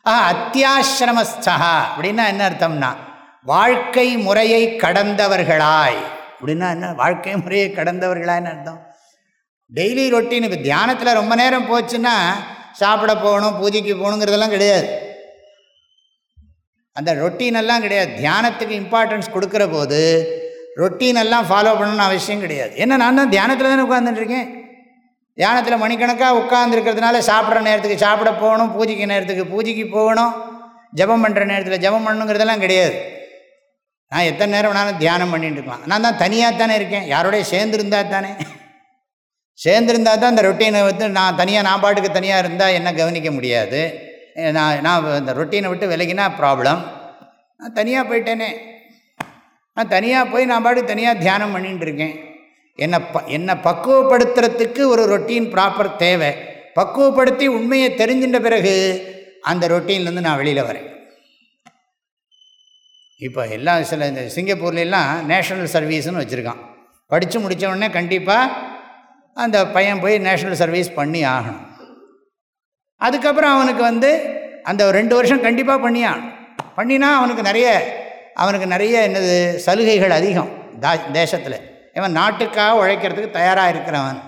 ஆ அத்தியாசிரமஸ்தா அப்படின்னா என்ன அர்த்தம்னா வாழ்க்கை முறையை கடந்தவர்களாய். அப்படின்னா என்ன வாழ்க்கை முறையை கடந்தவர்களாய்னு அர்த்தம்? டெய்லி ரொட்டீன் இப்போ தியானத்தில் ரொம்ப நேரம் போச்சுன்னா சாப்பிட போகணும் பூஜைக்கு போகணுங்கிறதெல்லாம் கிடையாது. அந்த ரொட்டீனெல்லாம் கிடையாது. தியானத்துக்கு இம்பார்ட்டன்ஸ் கொடுக்குற போது ரொட்டீனெல்லாம் ஃபாலோ பண்ணணும்னு அவசியம் கிடையாது. ஏன்னா நான் தான் தியானத்தில் தானே உட்காந்துட்டுருக்கேன் தியானத்தில் மணிக்கணக்காக உட்காந்துருக்கிறதுனால சாப்பிட்ற நேரத்துக்கு சாப்பிட போகணும் பூஜைக்கு நேரத்துக்கு பூஜைக்கு போகணும் ஜபம் பண்ணுற நேரத்தில் ஜபம் பண்ணணுங்கிறதெல்லாம் கிடையாது. நான் எத்தனை நேரம் வேணாலும் தியானம் பண்ணிட்டு இருக்கலாம். நான் தான் தனியாக தானே இருக்கேன். யாரோடய சேர்ந்துருந்தா தானே? சேர்ந்துருந்தா தான் இந்த ரொட்டீனை வந்து நான் தனியாக நான் பாட்டுக்கு தனியாக இருந்தால் என்ன கவனிக்க முடியாது. நான் நான் இந்த ரொட்டீனை விட்டு விலகினா ப்ராப்ளம் நான் தனியாக போயிட்டேனே. நான் தனியாக போய் நான் பாட்டு தனியாக தியானம் பண்ணிகிட்டு இருக்கேன். என்னை ப என்னை பக்குவப்படுத்துறதுக்கு ஒரு ரொட்டீன் ப்ராப்பர் தேவை. பக்குவப்படுத்தி உண்மையை தெரிஞ்சின்ற பிறகு அந்த ரொட்டீன்லேருந்து நான் வெளியில் வரேன். இப்போ எல்லாம் சில இந்த சிங்கப்பூர்லாம் நேஷ்னல் சர்வீஸ்னு வச்சுருக்கான். படித்து முடித்த உடனே கண்டிப்பாக அந்த பையன் போய் நேஷ்னல் சர்வீஸ் பண்ணி ஆகணும். அதுக்கப்புறம் அவனுக்கு வந்து அந்த ரெண்டு வருஷம் கண்டிப்பாக பண்ணியான் பண்ணினா அவனுக்கு நிறைய அவனுக்கு நிறைய என்னது சலுகைகள் அதிகம் தா தேசத்தில். இவன் நாட்டுக்காக உழைக்கிறதுக்கு தயாராக இருக்கிறவன்.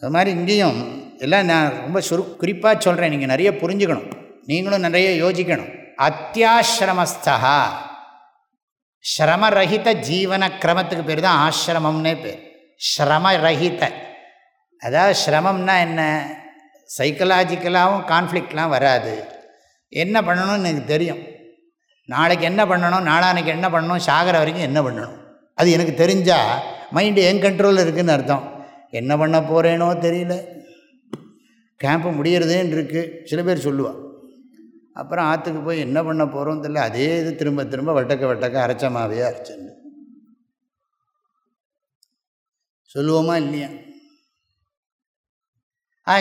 அது மாதிரி இங்கேயும் எல்லாம் நான் ரொம்ப சுரு குறிப்பாக சொல்கிறேன் நீங்கள் நிறைய புரிஞ்சுக்கணும். நீங்களும் நிறைய யோசிக்கணும். அத்தியாசிரமஸ்தா ஸ்ரமரகித ஜீவன கிரமத்துக்கு பேர் தான் ஆசிரமம்னே பேர். ஸ்ரமரகித அதாவது சிரமம்னா என்ன? சைக்கலாஜிக்கலாகவும் கான்ஃப்ளிக்ட்லாம் வராது. என்ன பண்ணணும்னு எனக்கு தெரியும். நாளைக்கு என்ன பண்ணணும் நாளானைக்கு என்ன பண்ணணும் சாகிற வரைக்கும் என்ன பண்ணணும்? அது எனக்கு தெரிஞ்சால் மைண்டு என் கண்ட்ரோலில் இருக்குதுன்னு அர்த்தம். என்ன பண்ண போகிறேனோ தெரியல. கேம்ப்பு முடியறதேன்னு இருக்குது சில பேர் சொல்லுவாள் அப்புறம் ஆற்றுக்கு போய் என்ன பண்ண போகிறோம் தெரியல. அதே இது திரும்ப திரும்ப வட்டக்க வட்டக்க அரைச்சமாவே அரைச்சன்னு. சொல்லுவோமா இல்லையா? ஆ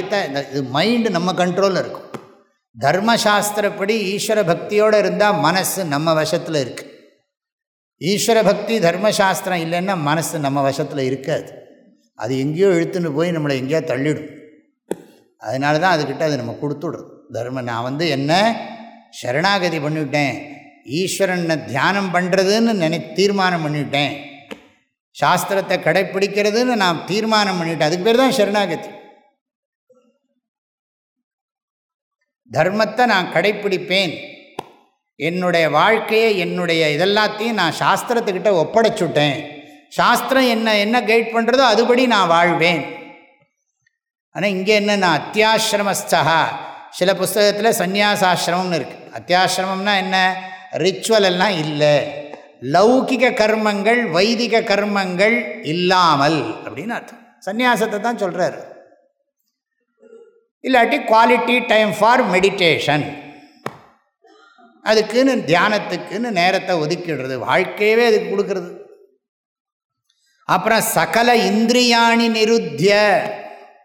இந்த இது மைண்டு நம்ம கண்ட்ரோலில் இருக்கும். தர்மசாஸ்திரப்படி ஈஸ்வர பக்தியோடு இருந்தால் மனசு நம்ம வசத்தில் இருக்குது ஈஸ்வர பக்தி தர்மசாஸ்திரம் இல்லைன்னா மனசு நம்ம வசத்தில் இருக்காது. அது எங்கேயோ இழுத்துன்னு போய் நம்மளை எங்கேயோ தள்ளிடும். அதனால தான் அதுக்கிட்ட அது நம்ம கொடுத்துடுறது தர்ம நான் வந்து என்ன சரணாகதி பண்ணிவிட்டேன் ஈஸ்வரனை தியானம் பண்ணுறதுன்னு நினை தீர்மானம் பண்ணிவிட்டேன் சாஸ்திரத்தை கடைப்பிடிக்கிறதுன்னு நான் தீர்மானம் பண்ணிவிட்டேன் அதுக்கு பேர் தான் சரணாகதி. தர்மத்தை நான் கடைப்பிடிப்பேன். என்னுடைய வாழ்க்கையை என்னுடைய இதெல்லாத்தையும் நான் சாஸ்திரத்துக்கிட்ட ஒப்படைச்சுட்டேன். சாஸ்திரம் என்ன என்ன கைட் பண்ணுறதோ அதுபடி நான் வாழ்வேன். ஆனால் இங்கே என்ன நான் அத்தியாசிரமஸ்தா. சில புஸ்தகத்தில் சந்நியாசாசிரமம்னு இருக்குது அத்தியாசிரமம்னா என்ன? ரிச்சுவல் எல்லாம் இல்லை. லௌகிக கர்மங்கள் வைதிக கர்மங்கள் இல்லாமல் அப்படின்னு அர்த்தம். சந்நியாசத்தை தான் சொல்கிறாரு இல்லாட்டி குவாலிட்டி டைம் ஃபார் மெடிடேஷன் அதுக்குன்னு தியானத்துக்குன்னு நேரத்தை ஒதுக்கிடுறது வாழ்க்கையவே அதுக்கு கொடுக்கறது. அப்புறம் சகல இந்திரியாணி நிருத்திய.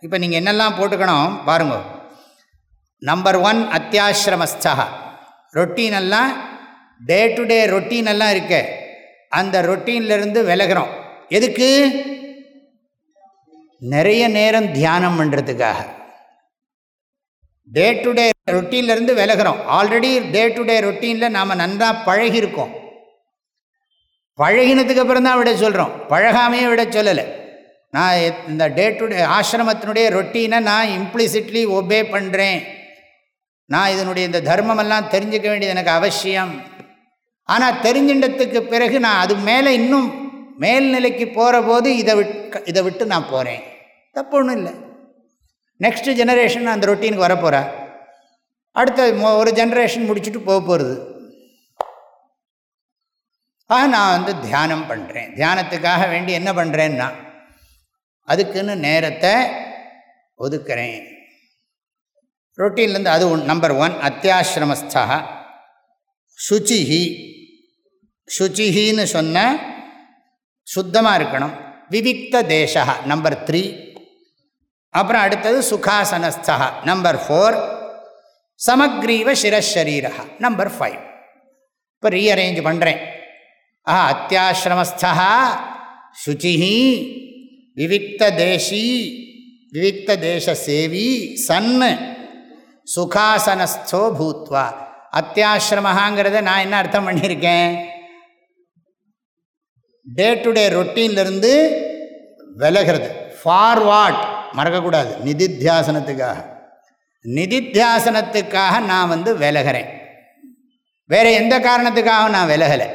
இப்போ நீங்கள் என்னெல்லாம் போட்டுக்கணும் பாருங்க. நம்பர் ஒன் அத்தியாசிரமஸ்தா ரொட்டீனெல்லாம் டே டு டே ரொட்டீன் எல்லாம் இருக்க. அந்த ரொட்டீன்லேருந்து விலகிறோம். எதுக்கு? நிறைய நேரம் தியானம் பண்ணுறதுக்காக டே டு டே ரொட்டீன்லேருந்து விலகிறோம். ஆல்ரெடி டே டு டே ரொட்டீனில் நாம் நன்றாக பழகியிருக்கோம். பழகினதுக்கு அப்புறம் தான் விட சொல்கிறோம் பழகாமையே விட சொல்லலை. நான் இந்த டே டு டே ஆசிரமத்தினுடைய ரொட்டீனை நான் இம்ப்ளிசிட்லி ஒபே பண்ணுறேன் நான் இதனுடைய இந்த தர்மமெல்லாம் தெரிஞ்சுக்க வேண்டியது எனக்கு அவசியம். ஆனால் தெரிஞ்சின்றதுக்கு பிறகு நான் அது மேலே இன்னும் மேல்நிலைக்கு போகிற போது இதை விட் இதை விட்டு நான் போகிறேன் தப்பு ஒன்றும் இல்லை. நெக்ஸ்ட் ஜெனரேஷன் அந்த ரொட்டீனுக்கு வரப்போகிறா அடுத்த ஒரு ஜென்ரேஷன் முடிச்சுட்டு போக போகிறது ஆக நான் வந்து தியானம் பண்ணுறேன் தியானத்துக்காக வேண்டி என்ன பண்ணுறேன்னா அதுக்குன்னு நேரத்தை ஒதுக்கிறேன். ரொட்டீன்லேருந்து அது ஒன் நம்பர் ஒன் அத்தியாசிரமஸ்தா. சுச்சிஹி. சுச்சிஹின்னு சொன்ன சுத்தமாக இருக்கணும். விவிக்த தேசா நம்பர் த்ரீ அப்புறம் அடுத்தது சுகாசனஸ்தா நம்பர் ஃபோர் சமக்ரீவ சிரஷரீரா நம்பர் ஃபைவ் இப்போ ரீஅரேஞ்ச் பண்ணுறேன் ஆ அத்தியாசிரமஸ்தா சுச்சிஹி விவிக்த தேசி விவிக்த தேச சேவி சன் சுகாசனஸ்தோ பூத்வா. அத்தியாசிரமஹாங்கிறத நான் என்ன அர்த்தம் பண்ணியிருக்கேன்? டே டு டே ரொட்டீன்லேருந்து விலகிறது. ஃபார்வார்ட் மறக்கக்கூடாது. நிதித்தியாசனத்துக்காக. நிதித்தியாசனத்துக்காக நான் வந்து விலகிறேன். வேறு எந்த காரணத்துக்காக நான் விலகலை.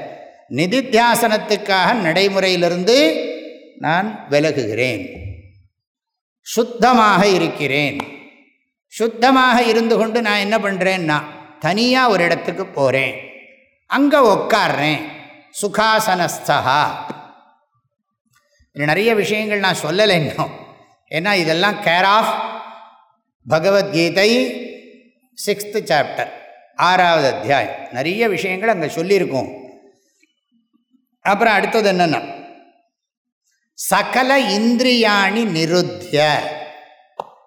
நிதித்தியாசனத்துக்காக நடைமுறையிலிருந்து நான் விலகுகிறேன். சுத்தமாக இருக்கிறேன். சுத்தமாக இருந்து கொண்டு நான் என்ன பண்ணுறேன்னா தனியாக ஒரு இடத்துக்கு போகிறேன் அங்கே உட்காடுறேன் சுகாசனஸ்தகா. நிறைய விஷயங்கள் நான் சொல்லலை இன்னும் ஏன்னா இதெல்லாம் care of Bhagavad Gita sixth chapter ஆறாவது அத்தியாயம். நிறைய விஷயங்கள் அங்கே சொல்லியிருக்கோம். அப்புறம் அடுத்தது என்னென்னா சகல இந்திரியாணி நிருத்திய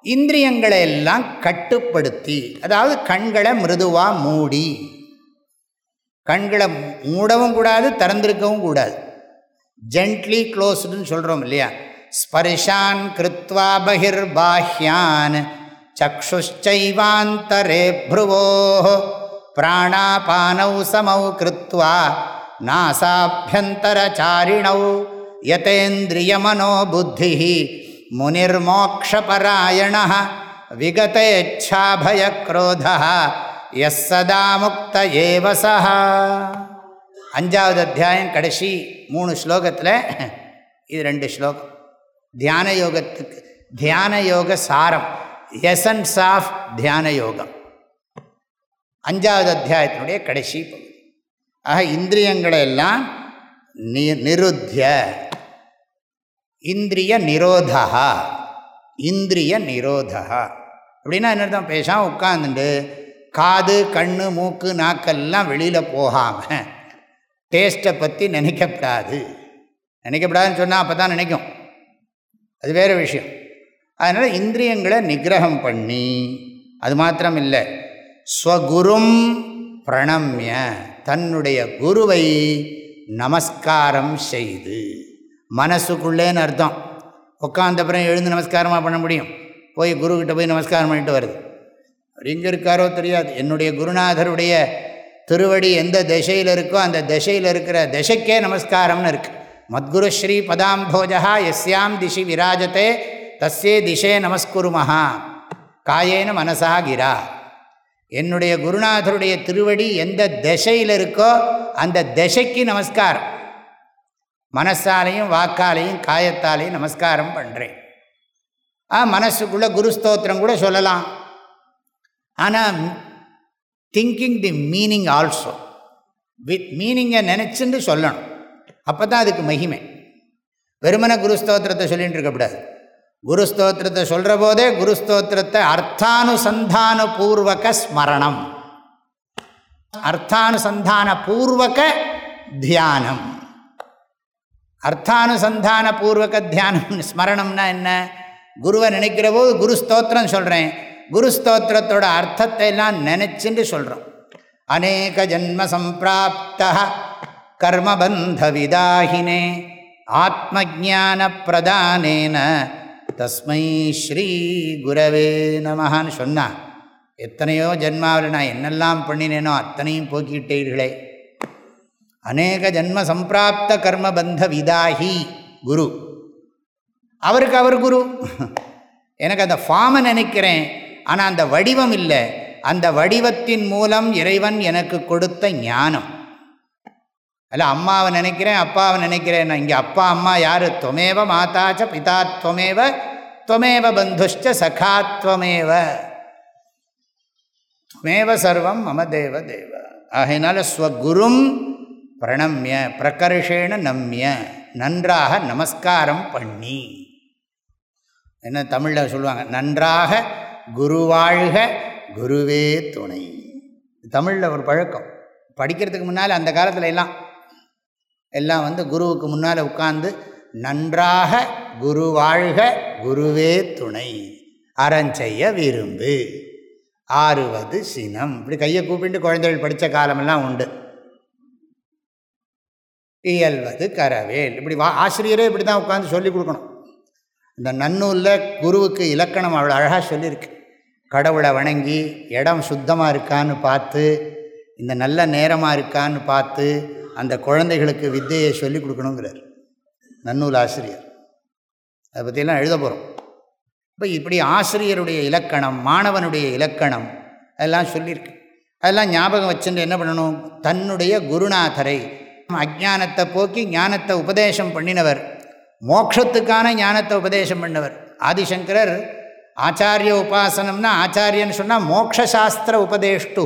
இந்திரியங்களை எல்லாம் கட்டுப்படுத்தி அதாவது கண்களை மிருதுவாக மூடி கண்களை மூடவும் கூடாது திறந்திருக்கவும் கூடாது. ஜென்ட்லி க்ளோஸ்டுன்னு சொல்கிறோம் இல்லையா? ஸ்பர்ஷான் கிருத்வா பகிர்பாஹ்யான் சக்ஷுச்சைவாந்தரே ப்ருவோ. பிராணாபானௌ சமௌ கிருத்வா நாசாபியந்தரச்சாரிணௌ யதேந்திரியமனோ புத்தி முனிர்மோக்ஷபராயண விகதேச்சாபயக்ரோத எஸ் சதா முக்த ஏவசா அஞ்சாவது அத்தியாயம் கடைசி மூணு ஸ்லோகத்தில் இது ரெண்டு ஸ்லோகம் தியான யோகத்துக்கு தியான யோக சாரம் எசன்ஸ் ஆஃப் தியான யோகம் அஞ்சாவது அத்தியாயத்தினுடைய கடைசி பகுதி. ஆக இந்திரியங்களை எல்லாம் நி நிருத்திய இந்திரிய நிரோதா இந்திரிய நிரோதா அப்படின்னா என்னதான் பேசாமல் உட்காந்துட்டு காது கண் மூக்கு நாக்கெல்லாம் வெளியில் போகாமல் டேஸ்ட்டை பற்றி நினைக்கப்படாது. நினைக்கப்படாதுன்னு சொன்னால் அப்போ தான் நினைக்கும். அது வேறு விஷயம். அதனால் இந்திரியங்களை நிகிரகம் பண்ணி அது மாத்திரம் இல்லை ஸ்வகுரும் பிரணம்ய தன்னுடைய குருவை நமஸ்காரம் செய்து. மனசுக்குள்ளேன்னு அர்த்தம். உட்காந்தப்புறம் எழுந்து நமஸ்காரமாக பண்ண முடியும். போய் குருக்கிட்ட போய் நமஸ்காரம் பண்ணிட்டு வருது. அவர் எங்கே இருக்காரோ தெரியாது. என்னுடைய குருநாதருடைய திருவடி எந்த திசையில் இருக்கோ அந்த திசையில் இருக்கிற திசைக்கே நமஸ்காரம்னு இருக்குது மத்குரு ஸ்ரீ பதாம்போஜா எஸ்யாம் திசி விராஜத்தே தஸ்யே திசே நமஸ்குருமஹா. காயேன மனசா கிரா. என்னுடைய குருநாதருடைய திருவடி எந்த திசையில் இருக்கோ அந்த திசைக்கு நமஸ்காரம். மனசாலையும் வாக்காலையும் காயத்தாலையும் நமஸ்காரம் பண்ணுறேன் ஆ மனசுக்குள்ளே குருஸ்தோத்திரம் கூட சொல்லலாம். ஆனால் thinking the meaning also with மீனிங்கை நினச்சின்னு சொல்லணும். அப்போ தான் அதுக்கு மகிமை. வெறுமன குருஸ்தோத்திரத்தை சொல்லிகிட்டு இருக்கக்கூடாது குருஸ்தோத்திரத்தை சொல்கிற போதே குருஸ்தோத்திரத்தை அர்த்தானுசந்தான பூர்வக ஸ்மரணம். அர்த்தானுசந்தான பூர்வக தியானம். அர்த்தானுசந்தான பூர்வக தியானம் ஸ்மரணம்னா என்ன? குருவை நினைக்கிற போது குரு ஸ்தோத்திரம் சொல்கிறேன் குரு ஸ்தோத்திரத்தோட அர்த்தத்தை எல்லாம் நினைச்சுட்டு சொல்கிறோம் அநேக ஜன்ம சம்பிராப்த கர்மபந்த விதாகினே ஆத்மஜான பிரதானேன தஸ்மை ஸ்ரீ குரவே நமகான்னு சொன்னான் எத்தனையோ ஜென்மாவில் நான் என்னெல்லாம் பண்ணினேனோ அத்தனையும் போக்கிட்டீர்களே அநேக ஜன்ம சம்பிராப்த கர்மபந்த விதாகி குரு. அவருக்கு அவர் குரு. எனக்கு அந்த ஃபார்மை நினைக்கிறேன் ஆனால் அந்த வடிவம் இல்லை. அந்த வடிவத்தின் மூலம் இறைவன் எனக்கு கொடுத்த ஞானம். அல்ல அம்மாவை நினைக்கிறேன் அப்பாவை நினைக்கிறேன். நான் இங்கே அப்பா அம்மா யார்? துவமேவ மாதாச்ச பிதா துவமேவ துவமேவ பந்துஷ்ட சகாத்வமேவ துவமேவ சர்வம் மம தேவ தேவ. ஆகையினால ஸ்வகுரும் பிரணம்ய பிரகர்ஷேன நம்ய நன்றாக நமஸ்காரம் பண்ணி. என்ன தமிழில் சொல்லுவாங்க? நன்றாக குருவாழ்க குருவே துணை. தமிழில் ஒரு பழக்கம். படிக்கிறதுக்கு முன்னால் அந்த காலத்தில் எல்லாம் எல்லாம் வந்து குருவுக்கு முன்னால் உட்கார்ந்து நன்றாக குரு வாழ்க குருவே துணை அறஞ்செய்ய விரும்பு ஆறுவது சினம். இப்படி கையை கூப்பிட்டு குழந்தைகள் படித்த காலமெல்லாம் உண்டு. இயல்வது கரவேல். இப்படி வா ஆசிரியரே இப்படி தான் உட்காந்து சொல்லிக் கொடுக்கணும். இந்த நன்னூலில் குருவுக்கு இலக்கணம் அவ்வளோ அழகாக சொல்லியிருக்கு. கடவுளை வணங்கி இடம் சுத்தமாக இருக்கான்னு பார்த்து இந்த நல்ல நேரமாக இருக்கான்னு பார்த்து அந்த குழந்தைகளுக்கு வித்தையை சொல்லிக் கொடுக்கணுங்கிறார். நன்னூல் ஆசிரியர். அதை பற்றியெல்லாம் எழுத போகிறோம் இப்போ இப்படி ஆசிரியருடைய இலக்கணம் மாணவனுடைய இலக்கணம் அதெல்லாம் சொல்லியிருக்கு. அதெல்லாம் ஞாபகம் வச்சுட்டு என்ன பண்ணணும்? தன்னுடைய குருநாதரை அஜானத்தை போக்கி ஞானத்தை உபதேசம் பண்ணினவர். மோக்ஷத்துக்கான ஞானத்தை உபதேசம் பண்ணவர் ஆதிசங்கரர் ஆச்சாரிய உபாசனம்னா ஆச்சாரியன்னு சொன்னால் மோக்ஷாஸ்திர உபதேஷ்டு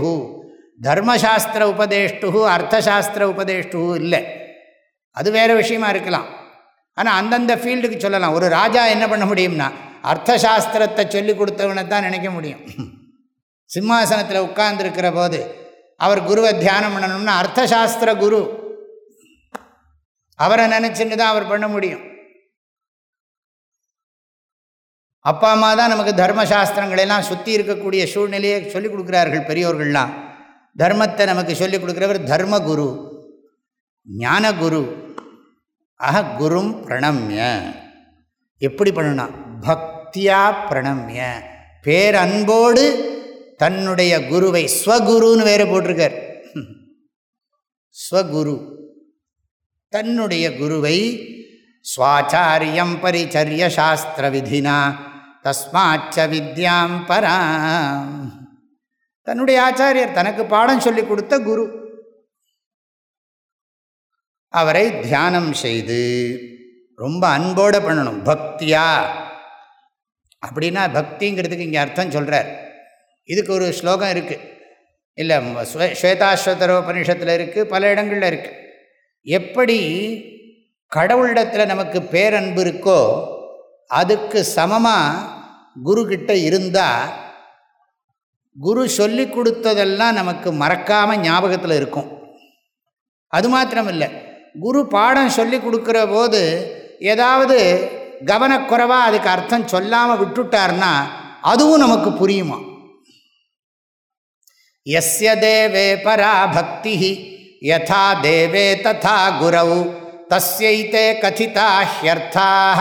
தர்மசாஸ்திர உபதேஷ்டு அர்த்தசாஸ்திர உபதேஷ்டு இல்லை. அது வேறு விஷயமா இருக்கலாம். ஆனால் அந்தந்த ஃபீல்டுக்கு சொல்லலாம். ஒரு ராஜா என்ன பண்ண முடியும்னா அர்த்தசாஸ்திரத்தை சொல்லி கொடுத்தவனை தான் நினைக்க முடியும். சிம்மாசனத்தில் உட்கார்ந்துருக்கிற போது அவர் குருவை தியானம் பண்ணணும்னா அர்த்தசாஸ்திர குரு. அவரை நினச்சிட்டு தான் அவர் பண்ண முடியும். அப்பா அம்மா தான் நமக்கு தர்மசாஸ்திரங்களெல்லாம் சுற்றி இருக்கக்கூடிய சூழ்நிலையை சொல்லிக் கொடுக்குறார்கள் பெரியோர்கள்லாம். தர்மத்தை நமக்கு சொல்லிக் கொடுக்குறவர் தர்மகுரு ஞானகுரு. அஹ குரும் பிரணம்ய. எப்படி பண்ணணும் பக்தியா பிரணம்ய. பேரன்போடு தன்னுடைய குருவை ஸ்வகுருன்னு வேறு போட்டிருக்கார். ஸ்வகுரு. தன்னுடைய குருவை சுவாச்சாரியம் பரிச்சரிய சாஸ்திர விதினா தஸ்மாச்ச வித்யாம் பராம். தன்னுடைய ஆச்சாரியர் தனக்கு பாடம் சொல்லி கொடுத்த குரு. அவரை தியானம் செய்து ரொம்ப அன்போடு பண்ணணும். பக்தியா? அப்படின்னா பக்திங்கிறதுக்கு இங்கே அர்த்தம் சொல்கிறார் இதுக்கு ஒரு ஸ்லோகம் இருக்குது இல்லை ஸ்வேதாஸ்வதரோபனிஷத்தில் இருக்குது பல இடங்களில் இருக்குது எப்படி கடவுளிடத்தில் நமக்கு பேரன்பு இருக்கோ அதுக்கு சமமாக குருக்கிட்ட இருந்தால் குரு சொல்லி கொடுத்ததெல்லாம் நமக்கு மறக்காமல் ஞாபகத்தில் இருக்கும். அது மாத்திரம் இல்லை குரு பாடம் சொல்லி கொடுக்குற போது ஏதாவது கவனக்குறைவாக அதுக்கு அர்த்தம் சொல்லாமல் விட்டுட்டார்னா அதுவும் நமக்கு புரியுமா? எஸ்ய தேவே பரா பக்தி யதா தேவே ததா குரவு தஸ்யைத்தே கதிதா ஹியர்த்தாக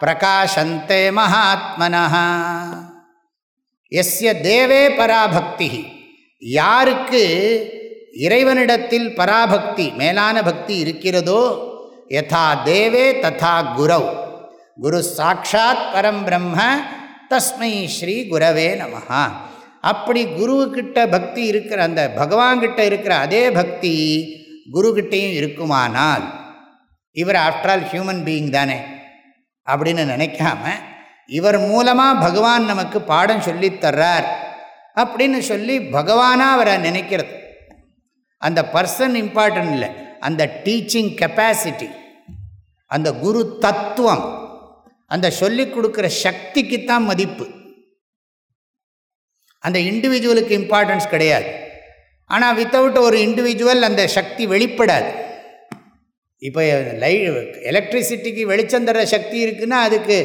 பிரகாஷந்தே மகாத்மனா எஸ்ய தேவே பராபக்தி. யாருக்கு இறைவனிடத்தில் பராபக்தி மேலான பக்தி இருக்கிறதோ யதா தேவே ததா குரவ் குரு சாட்சாத் பரம் பிரம்ம தஸ்மை ஸ்ரீ குரவே நமஹா. அப்படி குருவுக்கிட்ட பக்தி இருக்கிற அந்த பகவான்கிட்ட இருக்கிற அதே பக்தி குருக்கிட்டையும் இருக்குமானால் இவர் ஆஃப்டர் ஆல் ஹியூமன் பீயிங் தானே அப்படின்னு நினைக்காம இவர் மூலமாக பகவான் நமக்கு பாடம் சொல்லித்தர்றார் அப்படின்னு சொல்லி பகவானாக அவரை நினைக்கிறது. அந்த பர்சன் இம்பார்ட்டன்ட் இல்லை. அந்த டீச்சிங் கெப்பாசிட்டி அந்த குரு தத்துவம் அந்த சொல்லி கொடுக்குற சக்திக்கு தான் மதிப்பு. அந்த இண்டிவிஜுவலுக்கு இம்பார்ட்டன்ஸ் கிடையாது. ஆனால் வித்தவுட் ஒரு இண்டிவிஜுவல் அந்த சக்தி வெளிப்படாது. இப்போ லை எலக்ட்ரிசிட்டிக்கு வெளிச்சம் தர சக்தி இருக்குன்னா அதுக்கு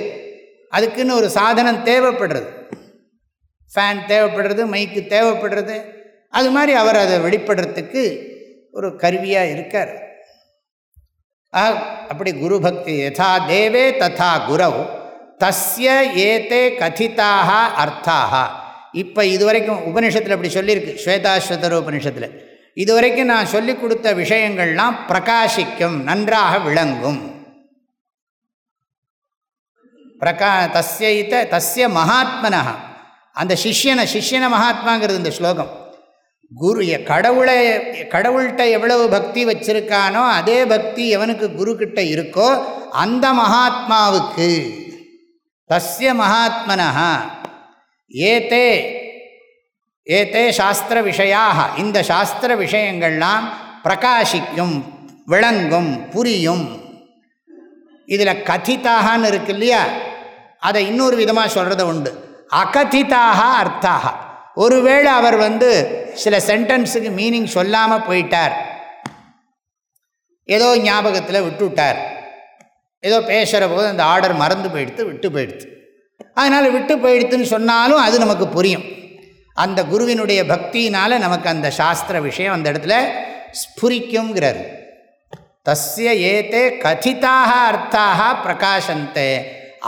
அதுக்குன்னு ஒரு சாதனம் தேவைப்படுறது. ஃபேன் தேவைப்படுறது மைக்கு தேவைப்படுறது. அது மாதிரி அவர் அதை வெளிப்படுறதுக்கு ஒரு கருவியாக இருக்கார். அப்படி குரு பக்தி யதா தேவே ததா குரவ் தஸ்ய ஏதே கதிதாக அர்த்தாக இப்போ இதுவரைக்கும் உபனிஷத்தில் அப்படி சொல்லியிருக்கு ஸ்வேதாஸ்வதர உபனிஷத்தில் இதுவரைக்கும் நான் சொல்லி கொடுத்த விஷயங்கள்லாம் பிரகாசிக்கும் நன்றாக விளங்கும். பிரகா தஸ்ய தஸ்ய மகாத்மனா அந்த சிஷ்யனை சிஷ்யனை மகாத்மாங்கிறது இந்த ஸ்லோகம். குரு கடவுளை கடவுள்கிட்ட எவ்வளவு பக்தி வச்சிருக்கானோ அதே பக்தி எவனுக்கு குருக்கிட்ட இருக்கோ அந்த மகாத்மாவுக்கு. தஸ்ய மகாத்மனா ஏதே ஏதே சாஸ்திர விஷயாக. இந்த சாஸ்திர விஷயங்கள்லாம் பிரகாசிக்கும் விளங்கும் புரியும். இதில் கதித்தாகன்னு இருக்கு இல்லையா? அதை இன்னொரு விதமாக சொல்கிறத உண்டு. அகதிதாக அர்த்தாக. ஒருவேளை அவர் வந்து சில சென்டென்ஸுக்கு மீனிங் சொல்லாமல் போயிட்டார். ஏதோ ஞாபகத்தில் விட்டுவிட்டார் ஏதோ பேசுகிற போது அந்த ஆர்டர் மறந்து போயிடுத்து விட்டு போயிடுத்து. அதனால் விட்டு போயிடுத்துன்னு சொன்னாலும் அது நமக்கு புரியும். அந்த குருவினுடைய பக்தியினால் நமக்கு அந்த சாஸ்திர விஷயம் அந்த இடத்துல ஸ்புரிக்குங்கிறார் தஸ்ய ஏதே கதிதாக அர்த்தாக பிரகாசந்தே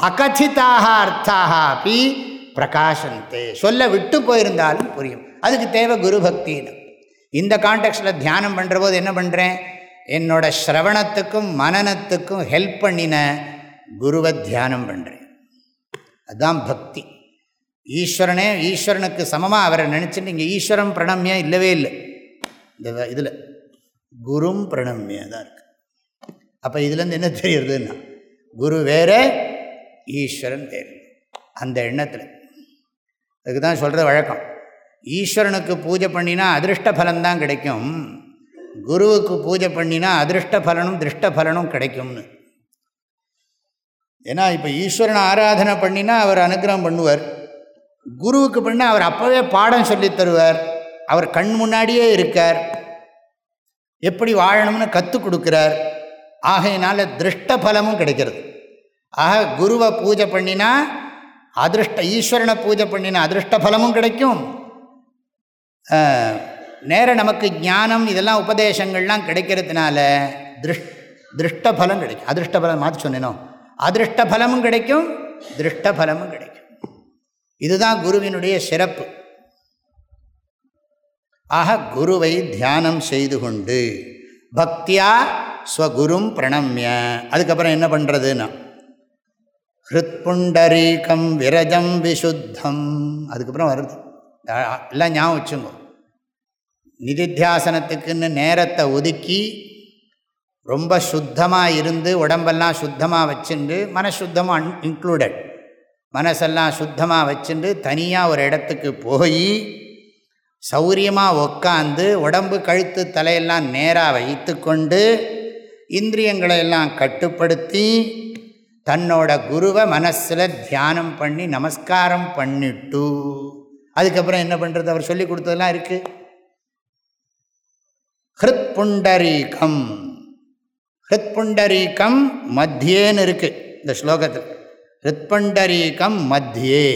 அகதிதாக அர்த்தாக அப்படி பிரகாசந்தே சொல்ல விட்டு போயிருந்தாலும் புரியும்। அதுக்கு தேவை குரு பக்தின்னு இந்த கான்டெக்ட்டில் தியானம் பண்ணுற போது என்ன பண்ணுறேன் என்னோட ஸ்ரவணத்துக்கும் மனநத்துக்கும் ஹெல்ப் பண்ணின குருவை தியானம் பண்ணுறேன் அதுதான் பக்தி. ஈஸ்வரனே ஈஸ்வரனுக்கு சமமாக அவரை நினச்சிட்டு இங்கே ஈஸ்வரம் பிரணம்யா இல்லவே இல்லை. இந்த இதில் குரும் பிரணம்யா தான் அப்போ இதுலேருந்து என்ன தெரியுறதுன்னா குரு வேறு ஈஸ்வரன் வேறு. அந்த எண்ணத்தில். அதுக்கு தான் சொல்கிற வழக்கம். ஈஸ்வரனுக்கு பூஜை பண்ணினா அதிருஷ்ட பலன்தான் கிடைக்கும். குருவுக்கு பூஜை பண்ணினா அதிருஷ்ட பலனும் திருஷ்ட பலனும் கிடைக்கும்னு. ஏன்னா இப்போ ஈஸ்வரனை ஆராதனை பண்ணினா அவர் அனுகிரகம் பண்ணுவார். குருவுக்கு பண்ணால் அவர் அப்போவே பாடம் சொல்லி தருவார். அவர் கண் முன்னாடியே இருக்கார். எப்படி வாழணும்னு கற்றுக் கொடுக்குறார். ஆகையினால திருஷ்ட பலமும் கிடைக்கிறது. ஆக குருவை பூஜை பண்ணினா அதிருஷ்ட ஈஸ்வரனை பூஜை பண்ணினா அதிருஷ்ட பலமும் கிடைக்கும் நேர நமக்கு ஞானம் இதெல்லாம் உபதேசங்கள்லாம் கிடைக்கிறதுனால திருஷ் திருஷ்ட பலம் கிடைக்கும். அதிருஷ்ட பலம் மாற்றி சொன்னேனோ? அதிருஷ்ட பலமும் கிடைக்கும் திருஷ்ட பலமும் கிடைக்கும். இதுதான் குருவினுடைய சிறப்பு. ஆக குருவை தியானம் செய்து கொண்டு பக்தியா ஸ்வகுரும் பிரணம்ய. அதுக்கப்புறம் என்ன பண்ணுறதுன்னா ஹிருத்புண்டரீகம் விரஜம் விசுத்தம். அதுக்கப்புறம் வருது. எல்லாம் ஞாபகம் வச்சுங்க. நிதித்தியாசனத்துக்குன்னு நேரத்தை ஒதுக்கி ரொம்ப சுத்தமாக இருந்து உடம்பெல்லாம் சுத்தமாக வச்சுண்டு மனசுத்தமாக இன்க்ளூடட் மனசெல்லாம் சுத்தமாக வச்சுட்டு தனியாக ஒரு இடத்துக்கு போய் சௌரியமாக உக்காந்து உடம்பு கழுத்து தலையெல்லாம் நேராக வைத்து கொண்டு இந்திரியங்களை எல்லாம் கட்டுப்படுத்தி தன்னோட குருவை மனசில் தியானம் பண்ணி நமஸ்காரம் பண்ணிட்டு அதுக்கப்புறம் என்ன பண்ணுறது அவர் சொல்லி கொடுத்ததெல்லாம் இருக்குது ஹிருத் புண்டரீகம் ஹிருத் புண்டரீகம் மத்தியேன்னு இருக்குது இந்த ஸ்லோகத்தில். ஹிருத்பண்டரீகம் மத்தியே.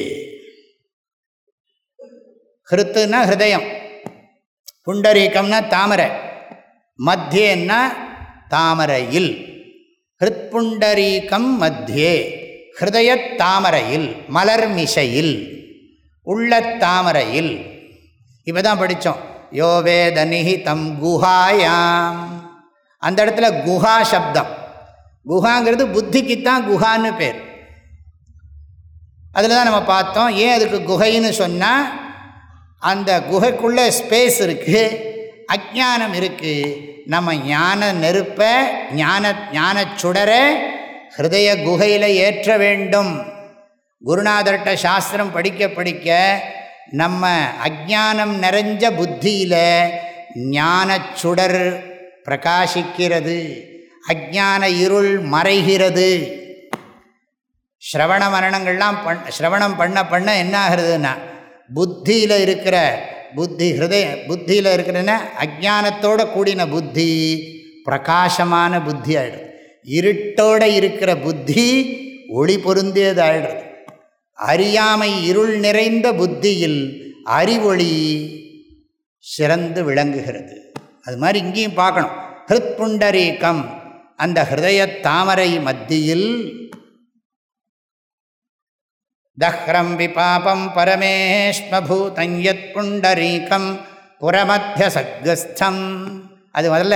ஹிருத்துன்னா ஹிருதயம். புண்டரீகம்னா தாமரை. மத்தியன்னா தாமரையில். ஹிருத்புண்டரீகம் மத்தியே. ஹிருதய தாமரையில் மலர்மிசையில். உள்ள தாமரையில். இப்போ தான் படித்தோம் யோவேத நிஹிதம் குஹாயாம். அந்த இடத்துல குஹா சப்தம். குஹாங்கிறது புத்திக்குத்தான் குஹான்னு பேர். அதில் தான் நம்ம பார்த்தோம் ஏன் அதுக்கு குகைன்னு சொன்னால் அந்த குகைக்குள்ளே ஸ்பேஸ் இருக்குது அஜானம் இருக்குது நம்ம ஞான நெருப்பை ஞான ஞான சுடரை ஹிருதய குகையில் ஏற்ற வேண்டும். குருநாதர்கிட்ட சாஸ்திரம் படிக்க படிக்க நம்ம அஜானம் நிறைஞ்ச புத்தியில் ஞான சுடர் பிரகாசிக்கிறது. அஜான இருள் மறைகிறது. ஸ்ரவண மரணங்கள்லாம் பண் ஸ்ரவணம் பண்ண பண்ண என்ன ஆகுறதுன்னா புத்தியில் இருக்கிற புத்தி ஹிருதய புத்தியில் இருக்கிறன அஜானத்தோட கூடின புத்தி பிரகாசமான புத்தி ஆகிடுது இருட்டோடு இருக்கிற புத்தி ஒளி பொருந்தியது ஆகிடுறது அறியாமை இருள் நிறைந்த புத்தியில் அறிவொளி சிறந்து விளங்குகிறது. அது மாதிரி இங்கேயும் பார்க்கணும். ஹிருத் புண்டரீக்கம் அந்த ஹிருதய தாமரை மத்தியில் தஹ்ரம் விபாபம் பரமேஷ்மபூதம் யத் புண்டரீகம் புறமத்திய சத்கஸ்தம் அது முதல்ல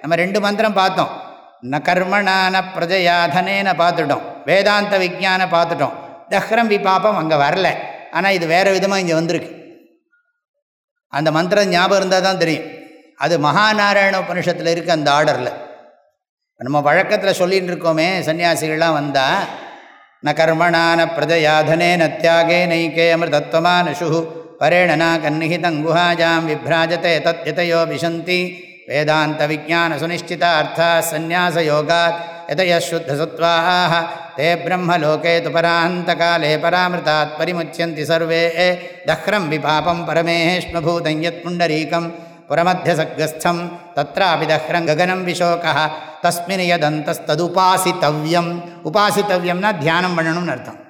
நம்ம ரெண்டு மந்திரம் பார்த்தோம். ந கர்மணான பிரஜயாதனேன பார்த்துட்டோம். வேதாந்த விஜான பார்த்துட்டோம். தஹ்ரம் விபாபம் அங்கே வரல. ஆனால் இது வேறு விதமாக இங்கே வந்திருக்கு. அந்த மந்திரம் ஞாபகம் இருந்தால் தான் தெரியும். அது மகாநாராயண உபனிஷத்தில் இருக்குது அந்த ஆர்டரில் நம்ம வழக்கத்தில் சொல்லிகிட்டு இருக்கோமே சன்னியாசிகள்லாம் வந்தால் न कर्मणा न प्रजया धनेन त्यागे नैके अमृतत्वमानुषुः। परेण न कन्निहितङ्गुहाजां विभ्राजते तत्यतयो विशन्ति। वेदान्तविज्ञानसुनिश्चितार्थाः सन्न्यासयोगात् यतयः शुद्धसत्त्वाः। ते ब्रह्मलोके तु परान्तकाले परामृतात् परिमुच्यन्ति सर्वे। दह्रं विपापं परमेष्मभूतं यत्पुण्डरीकम्। புரமத்தியசகஸ்தம் தத்ராபிதஹ்ரம் ககனம் விஷோகா தஸ்மின் யதந்தஸ்ததுபாசித்தவ்யம் உபாசித்தவ்யம்னா தியானம் பண்ணணும்னு அர்த்தம்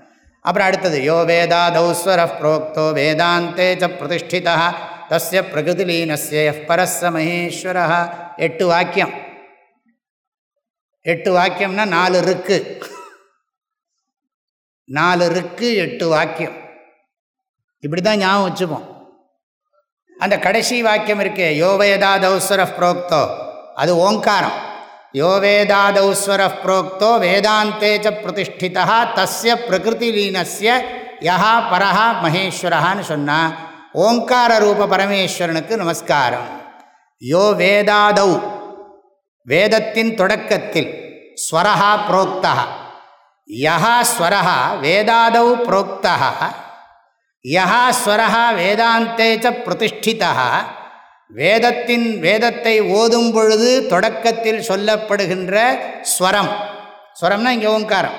அப்புறம் அடுத்தது யோ வேதாதௌஸ்வர புரோக்தோ வேதாந்தே ச பிரதிஷ்டிதா தஸ்ய பிரகிருதிலீனஸ்ய பரஸ்ஸ மகேஸ்வர எட்டு வாக்கியம் எட்டு வாக்கியம்னா நாலு ருக்கு நாலு ருக்கு எட்டு வாக்கியம் இப்படி தான் ஞாபகம் வச்சுப்போம் அந்த கடைசி வாக்கியம் இருக்கே யோவேதாதௌஸ்வர புரோக்தோ. அது ஓங்காரம். யோ வேதாதௌஸ்வர புரோக்தோ வேதாந்தே பிரதிஷ்டிதா தஸ்ய பிரகிருதிலீனஸ்ய யஹா பரஹா மகேஸ்வரஹான்னு சொன்னால் ஓங்கார ரூப பரமேஸ்வரனுக்கு நமஸ்காரம். யோ வேதாதௌ வேதத்தின் தொடக்கத்தில் ஸ்வரஹா புரோக்தா யஹா ஸ்வரஹா வேதாதௌ புரோக்தா யஹா ஸ்வரஹா வேதாந்தே ச பிரதிஷ்டிதா வேதத்தின் வேதத்தை ஓதும் பொழுது தொடக்கத்தில் சொல்லப்படுகின்ற ஸ்வரம். ஸ்வரம்னா இங்கே ஓங்காரம்.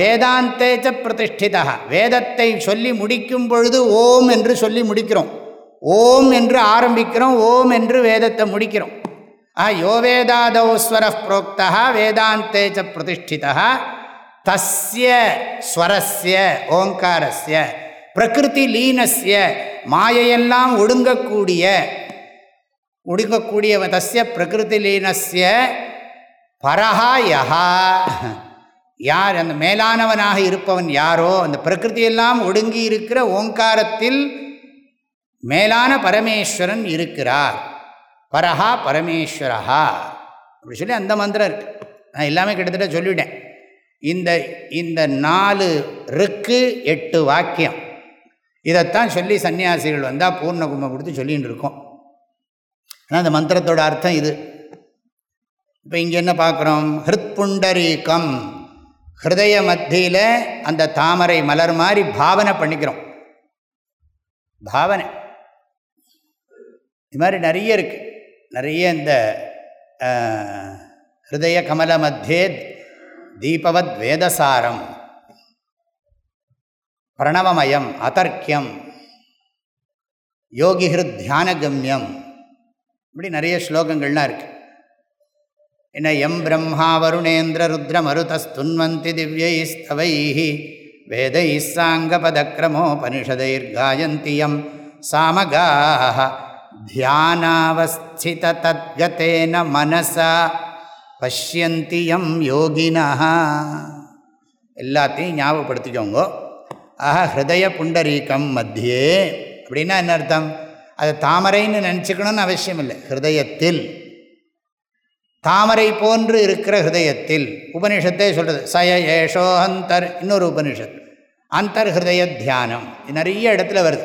வேதாந்தேச்ச பிரதிஷ்டிதா வேதத்தை சொல்லி முடிக்கும் பொழுது ஓம் என்று சொல்லி முடிக்கிறோம். ஓம் என்று ஆரம்பிக்கிறோம் ஓம் என்று வேதத்தை முடிக்கிறோம். ஆ யோ வேதாதௌஸ்வர புரோக்தா வேதாந்தேச்ச பிரதிஷ்டிதா தஸ்ய ஸ்வரஸ்ய ஓங்காரஸ்ய. பிரகிருதி லீனஸ்ய மாயையெல்லாம் ஒடுங்கக்கூடிய ஒடுங்கக்கூடிய தஸ்ய பிரகிருதி லீனஸ்ய பரஹா யஹா யார் அந்த மேலானவனாக இருப்பவன் யாரோ அந்த பிரகிருதியெல்லாம் ஒடுங்கி இருக்கிற ஓங்காரத்தில் மேலான பரமேஸ்வரன் இருக்கிறார். பரஹா பரமேஸ்வரஹா. அப்படி சொல்லி அந்த மந்திரம் இருக்கு. நான் எல்லாமே கிட்டத்தட்ட சொல்லிவிட்டேன் இந்த இந்த நாலு ருக்கு எட்டு வாக்கியம். இதைத்தான் சொல்லி சன்னியாசிகள் வந்தால் பூர்ண கும்பம் கொடுத்து சொல்லின்னு இருக்கோம். ஆனால் அந்த மந்திரத்தோட அர்த்தம் இது. இப்போ இங்கே என்ன பார்க்குறோம் ஹிருத் புண்டரீக்கம் ஹிருதய மத்தியில் அந்த தாமரை மலர் மாதிரி பாவனை பண்ணிக்கிறோம். பாவனை. இது மாதிரி நிறைய இருக்குது நிறைய இந்த ஹிருதய கமல மத்தியே தீபவத் வேதசாரம். பிரணவமயம் அதர்க்கியம் யோகிஹிருத் தியானகம்யம் இப்படி நிறைய ஸ்லோகங்கள்லாம் இருக்குது என்ன எம் பிரம்மா வருணேந்திர ருத்ர மருதஸ்துன்வந்தி திவ்யைஸ்தவை வேதை சாங்கபதக்கிரமோபனிஷதைர்காயந்தி எம் சாமகாக தியானாவஸ்தித தத்கத்தேன மனசா பஷ்யந்தி எம் யோகினா எல்லாத்தையும் ஞாபகப்படுத்திக்கோங்க. ஆஹா ஹிருதய புண்டரீகம் மத்தியே. அப்படின்னா என்ன அர்த்தம்? அது தாமரைன்னு நினச்சிக்கணும்னு அவசியம் இல்லை. ஹிருதயத்தில். தாமரை போன்று இருக்கிற ஹிருதயத்தில். உபனிஷத்தே சொல்கிறது சய ஏஷோஹந்தர் இன்னொரு உபனிஷத். அந்தர் ஹிருதய தியானம். நிறைய இடத்துல வருது.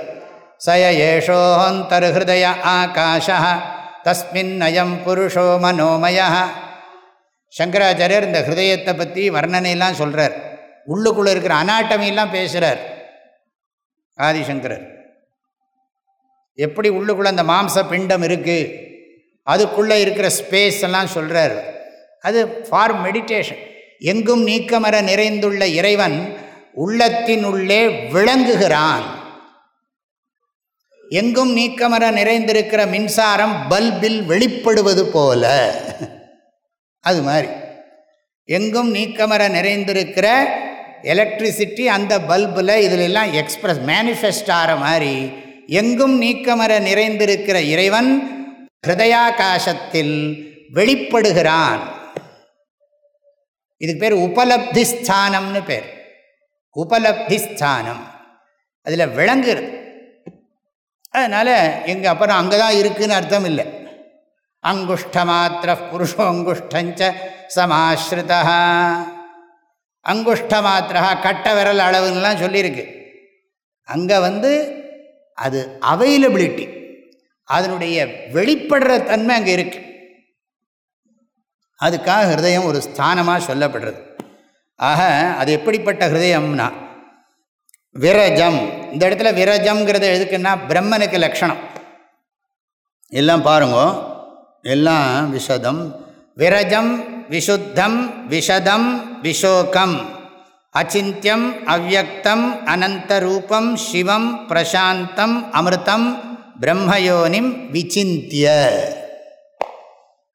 சய ஏஷோ அந்தர் ஹிருதய ஆகாஷ தஸ்மின் அயம் புருஷோ மனோமய. சங்கராச்சாரியர் இந்த ஹிருதயத்தை பற்றி வர்ணனையெல்லாம் சொல்கிறார் உள்ளுக்குள்ளே இருக்கிற அனாட்டமியெல்லாம் பேசுகிறார் ஆதிசங்கரர். எப்படி உள்ளுக்குள்ளே அந்த மாம்ச பிண்டம் இருக்குது அதுக்குள்ளே இருக்கிற ஸ்பேஸ் எல்லாம் சொல்கிறார் அது ஃபார் மெடிடேஷன் எங்கும் நீக்கமர நிறைந்துள்ள இறைவன் உள்ளத்தின் உள்ளே விளங்குகிறான். எங்கும் நீக்கமர நிறைந்திருக்கிற மின்சாரம் பல்பில் வெளிப்படுவது போல. அது மாதிரி. எங்கும் நீக்கமர நிறைந்திருக்கிற எலக்ட்ரிசிட்டி அந்த பல்பில் இதிலெல்லாம் எக்ஸ்ப்ரெஸ் மேனிஃபெஸ்ட் ஆகிற மாதிரி எங்கும் நீக்கமர நிறைந்திருக்கிற இறைவன் ஹிருதயாகாசத்தில் வெளிப்படுகிறான். இதுக்கு பேர் உபலப்தி ஸ்தானம்னு பேர். உபலப்தி ஸ்தானம் அதில் விளங்குறது. அதனால் எங்கே அப்புறம் அங்கே தான் இருக்குதுன்னு அர்த்தம் இல்லை. அங்குஷ்ட மாத்திர புருஷோங்குஷ்டஞ்ச சமாஸ்ருதா அங்குஷ்ட மாத்திரா கட்ட விரல் அளவுன்னெலாம் சொல்லியிருக்கு. அங்கே வந்து அது அவைலபிலிட்டி அதனுடைய வெளிப்படுற தன்மை அங்கே இருக்கு. அதுக்காக ஹிருதயம் ஒரு ஸ்தானமாக சொல்லப்படுறது. ஆக அது எப்படிப்பட்ட ஹிருதயம்னா விரஜம் இந்த இடத்துல விரஜம்ங்கிறது எதுக்குன்னா பிரம்மனுக்கு லக்ஷணம் எல்லாம் பாருங்க எல்லாம் விஷதம். விரஜம் விஷுத்தம் விஷதம் விஷோகம் அச்சித்யம் அவ்வக்தம் அனந்தரூபம் சிவம் பிரசாந்தம் அமிர்தம் பிரம்மயோனிம் விசிந்திய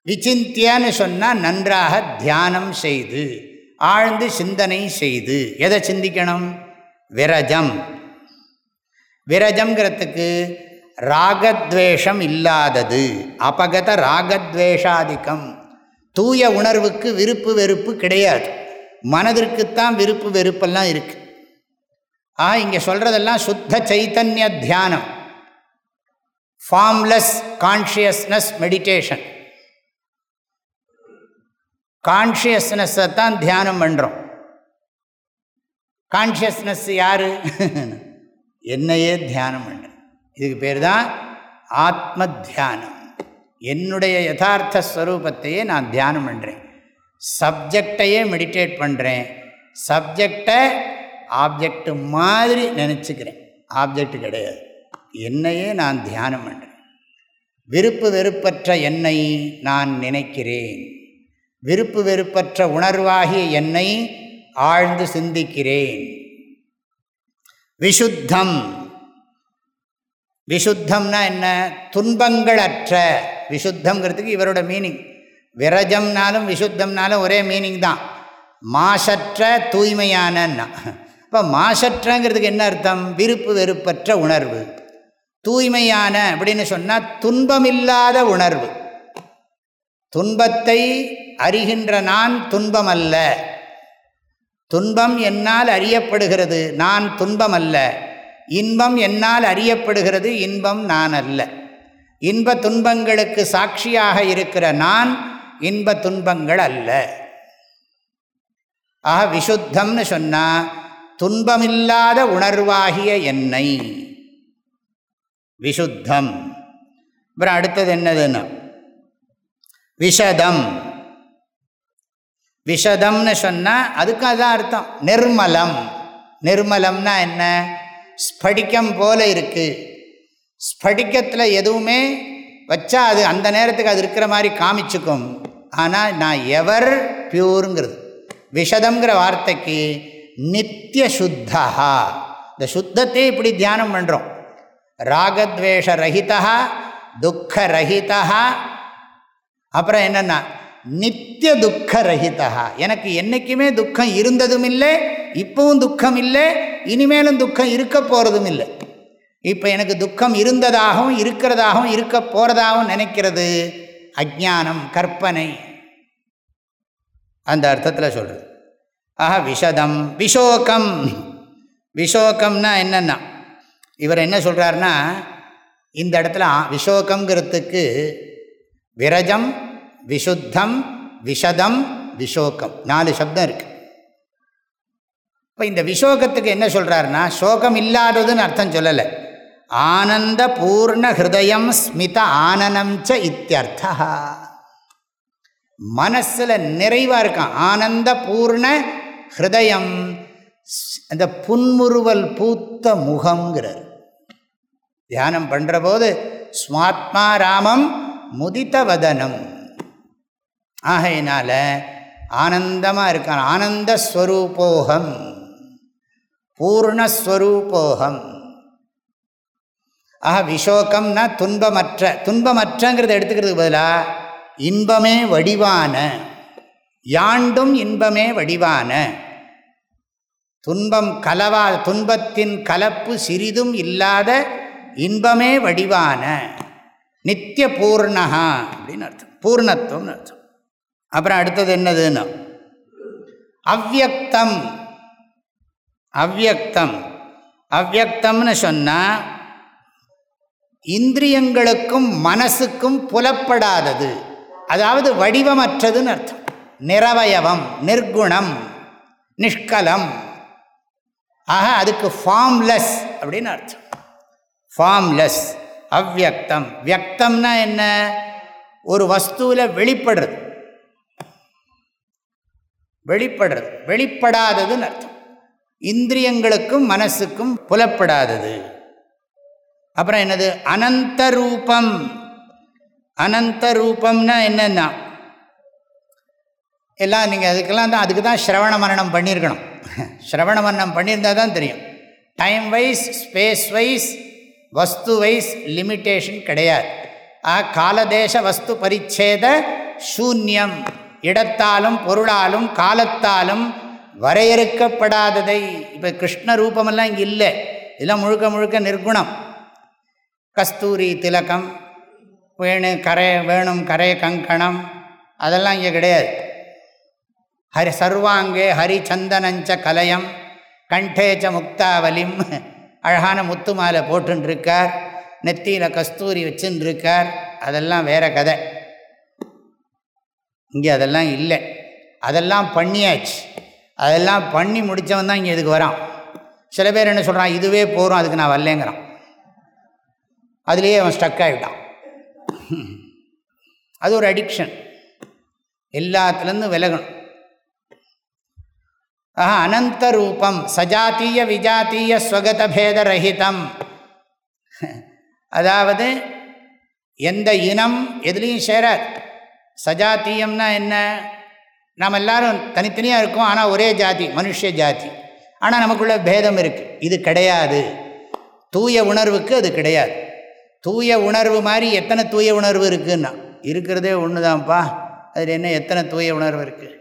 விசிந்தியன்னு சொன்னால் நன்றாக தியானம் செய்து ஆழ்ந்து சிந்தனை செய்து எதை சிந்திக்கணும்? விரஜம். விரஜம்ங்கிறதுக்கு ராகத்வேஷம் இல்லாதது அபகத ராகத்வேஷாதிக்கம். தூய உணர்வுக்கு விருப்பு வெறுப்பு கிடையாது. மனதிற்குத்தான் விருப்பு வெறுப்பெல்லாம் இருக்குது ஆ இங்கே சொல்கிறதெல்லாம் சுத்த சைத்தன்ய தியானம். ஃபார்ம்லெஸ் கான்ஷியஸ்னஸ் மெடிடேஷன் கான்ஷியஸ்னஸை தான் தியானம் பண்ணுறோம் கான்ஷியஸ்னஸ் யார்? என்னையே தியானம் பண்ணுறேன் இதுக்கு பேர் தான் ஆத்ம தியானம். என்னுடைய யதார்த்த ஸ்வரூபத்தையே நான் தியானம் பண்ணுறேன் சப்ஜெக்டையே மெடிடேட் பண்ணுறேன் சப்ஜெக்டை ஆப்ஜெக்ட் மாதிரி நினச்சிக்கிறேன். ஆப்ஜெக்ட் கிடையாது. என்னையே நான் தியானம் பண்ணுறேன் விருப்பு வெறுப்பற்ற என்னை நான் நினைக்கிறேன். விருப்பு வெறுப்பற்ற உணர்வாகிய என்னை ஆழ்ந்து சிந்திக்கிறேன். விசுத்தம். விசுத்தம்னா என்ன? துன்பங்கள் அற்ற விசுத்தங்கிறதுக்கு இவரோட மீனிங் விரஜம்னாலும் விசுத்தம்னாலும் ஒரே மீனிங் தான். மாசற்ற தூய்மையானன்னா. இப்போ மாசற்றங்கிறதுக்கு என்ன அர்த்தம்? விருப்பு வெறுப்பற்ற உணர்வு. தூய்மையான அப்படின்னு சொன்னால் துன்பமில்லாத உணர்வு. துன்பத்தை அறிகின்ற நான் துன்பம் அல்ல துன்பம் என்னால் அறியப்படுகிறது நான் துன்பம் அல்ல இன்பம் என்னால் அறியப்படுகிறது இன்பம் நான் அல்ல இன்ப துன்பங்களுக்கு சாட்சியாக இருக்கிற நான் இன்ப துன்பங்கள் அல்ல. ஆக விசுத்தம்னு சொன்னால் துன்பமில்லாத உணர்வாகிய என்னை. விசுத்தம். அப்புறம் அடுத்தது என்னதுன்னு விஷதம். விஷதம்னு சொன்னால் அதுக்கு அதுதான் அர்த்தம். நிர்மலம். நிர்மலம்னா என்ன? ஸ்படிக்கம் போல இருக்குது ஸ்படிக்கத்தில் எதுவுமே வச்சா அது அந்த நேரத்துக்கு அது இருக்கிற மாதிரி காமிச்சுக்கும். ஆனால் நான் எவர் பியூருங்கிறது. விஷதங்கிற வார்த்தைக்கு நித்திய சுத்தா இந்த சுத்தத்தை இப்படி தியானம் பண்ணுறோம் ராகத்வேஷ ரஹிதா துக்க ரஹிதா அப்புறம் என்னென்னா நித்திய துக்க ரஹிதா எனக்கு என்றைக்குமே துக்கம் இருந்ததும் இல்லை இப்பவும் துக்கம் இல்லை இனிமேலும் துக்கம் இருக்க போகிறதும் இல்லை. இப்போ எனக்கு துக்கம் இருந்ததாகவும் இருக்கிறதாகவும் இருக்க போகிறதாகவும் நினைக்கிறது. அஜானம் கற்பனை. அந்த அர்த்தத்தில் சொல்கிறது ஆஹா விஷதம் விஷோகம். விஷோகம்னா என்னென்னா இவர் என்ன சொல்கிறாருன்னா இந்த இடத்துல விஷோகங்கிறதுக்கு விரஜம் விஷுத்தம் விஷதம் விஷோகம். நாலு சப்தம் இருக்குது இப்போ இந்த விஷோகத்துக்கு என்ன சொல்கிறாருன்னா சோகம் இல்லாததுன்னு அர்த்தம் சொல்லலை. ஆனந்த பூர்ண ஹிருதயம் ஸ்மித ஆனனம் ச இத்தியர்த்தா மனசில் நிறைவாக இருக்கான். ஆனந்த பூர்ண ஹிருதயம் அந்த புன்முறுவல் பூத்த முகங்கிறார் தியானம் பண்ணுற போது ஸ்மாத்மா ராமம் முதித்த வதனம். ஆகையினால ஆனந்தமாக இருக்கான். ஆனந்த ஸ்வரூபோகம் பூர்ணஸ்வரூபோகம். ஆக விஷோகம்னா துன்பமற்ற. துன்பமற்றங்கிறத எடுத்துக்கிறதுக்கு பதிலாக இன்பமே வடிவான. யாண்டும் இன்பமே வடிவான. துன்பம் கலவா துன்பத்தின் கலப்பு சிறிதும் இல்லாத இன்பமே வடிவான. நித்திய பூர்ணகா அப்படின்னு அர்த்தம். பூர்ணத்துவம்னு அர்த்தம். அப்புறம் அடுத்தது என்னதுன்னு அவ்வக்தம் அவ்வக்தம் அவ்வக்தம்னு சொன்னால் இந்திரியங்களுக்கும் மனசுக்கும் புலப்படாதது. அதாவது வடிவமற்றதுன்னு அர்த்தம். நிறவயவம் நிர்குணம் நிஷ்கலம். ஆக அதுக்கு ஃபார்ம்லெஸ் அப்படின்னு அர்த்தம். ஃபார்ம்லெஸ் அவ்வக்தம். வியக்தம்னா என்ன? ஒரு வஸ்துவில் வெளிப்படுறது. வெளிப்படுறது. வெளிப்படாததுன்னு அர்த்தம். இந்திரியங்களுக்கும் மனசுக்கும் புலப்படாதது. அப்புறம் என்னது? அனந்த ரூபம் அனந்த ரூபம்னா என்னென்னா? எல்லாம் நீங்கள் அதுக்கெல்லாம் தான் அதுக்கு தான் ஸ்ரவண மரணம் பண்ணியிருக்கணும் *laughs* ஸ்ரவண மரணம் பண்ணியிருந்தால் தான் தெரியும். டைம் வைஸ் ஸ்பேஸ் வைஸ் வஸ்து வைஸ் லிமிட்டேஷன் கிடையாது. ஆ காலதேச வஸ்து பரிச்சேத சூன்யம். இடத்தாலும் பொருளாலும் காலத்தாலும் வரையறுக்கப்படாததை. இப்போ கிருஷ்ண ரூபமெல்லாம் இங்கே இல்லை. இதெல்லாம் முழுக்க முழுக்க நிர்குணம். கஸ்தூரி திலக்கம் வேணு கரை வேணும் கரை கங்கணம் அதெல்லாம் இங்கே கிடையாது. ஹரி சர்வாங்கே ஹரிச்சந்தனஞ்ச கலயம் கண்டேச்ச முக்தாவலிம் அழகான முத்து மாலை போட்டுருக்கார் நெத்தியில் கஸ்தூரி வச்சுருக்கார் அதெல்லாம் வேற கதை. இங்கே அதெல்லாம் இல்லை. அதெல்லாம் பண்ணியாச்சு. அதெல்லாம் பண்ணி முடித்தவன் தான் இங்கே இதுக்கு வரான். சில பேர் என்ன சொல்கிறான் இதுவே போகிறோம் அதுக்கு நான் வரலேங்கிறான். அதுலேயே அவன் ஸ்டக் ஆகிட்டான் அது ஒரு அடிக்ஷன் எல்லாத்துலேருந்து விலகணும். ஆஹா அனந்த ரூபம் சஜாத்திய விஜாத்திய ஸ்வகத பேத ரஹிதம் அதாவது எந்த இனம் எதுலேயும் சேராது. சஜாத்தியம்னா என்ன? நாம் எல்லாரும் தனித்தனியாக இருக்கோம் ஆனால் ஒரே ஜாதி மனுஷ ஜாதி. ஆனால் நமக்குள்ள பேதம் இருக்குது இது கிடையாது. தூய உணர்வுக்கு அது கிடையாது. தூய உணர்வு மாதிரி எத்தனை தூய உணர்வு இருக்குன்னா? இருக்கிறதே ஒன்று தான்ப்பா அதில் என்ன எத்தனை தூய உணர்வு இருக்குது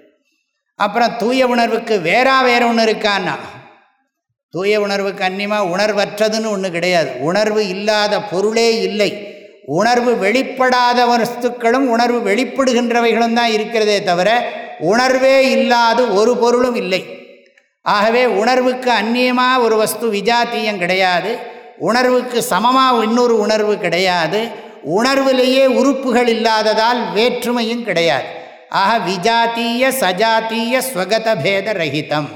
அப்புறம் தூய உணர்வுக்கு வேறா வேறு ஒன்று இருக்கான்னா? தூய உணர்வுக்கு அந்நியமாக உணர்வற்றதுன்னு ஒன்று கிடையாது. உணர்வு இல்லாத பொருளே இல்லை. உணர்வு வெளிப்படாத வஸ்துக்களும் உணர்வு வெளிப்படுகின்றவைகளும் தான் இருக்கிறதே தவிர உணர்வே இல்லாத ஒரு பொருளும் இல்லை. ஆகவே உணர்வுக்கு அந்நியமாக ஒரு வஸ்து விஜாத்தியம் கிடையாது. உணர்வுக்கு சமமாக இன்னொரு உணர்வு கிடையாது. உணர்விலேயே உறுப்புகள் இல்லாததால் வேற்றுமையும் கிடையாது. ஆக விஜாத்திய சஜாத்திய ஸ்வகத பேத ரஹிதம்.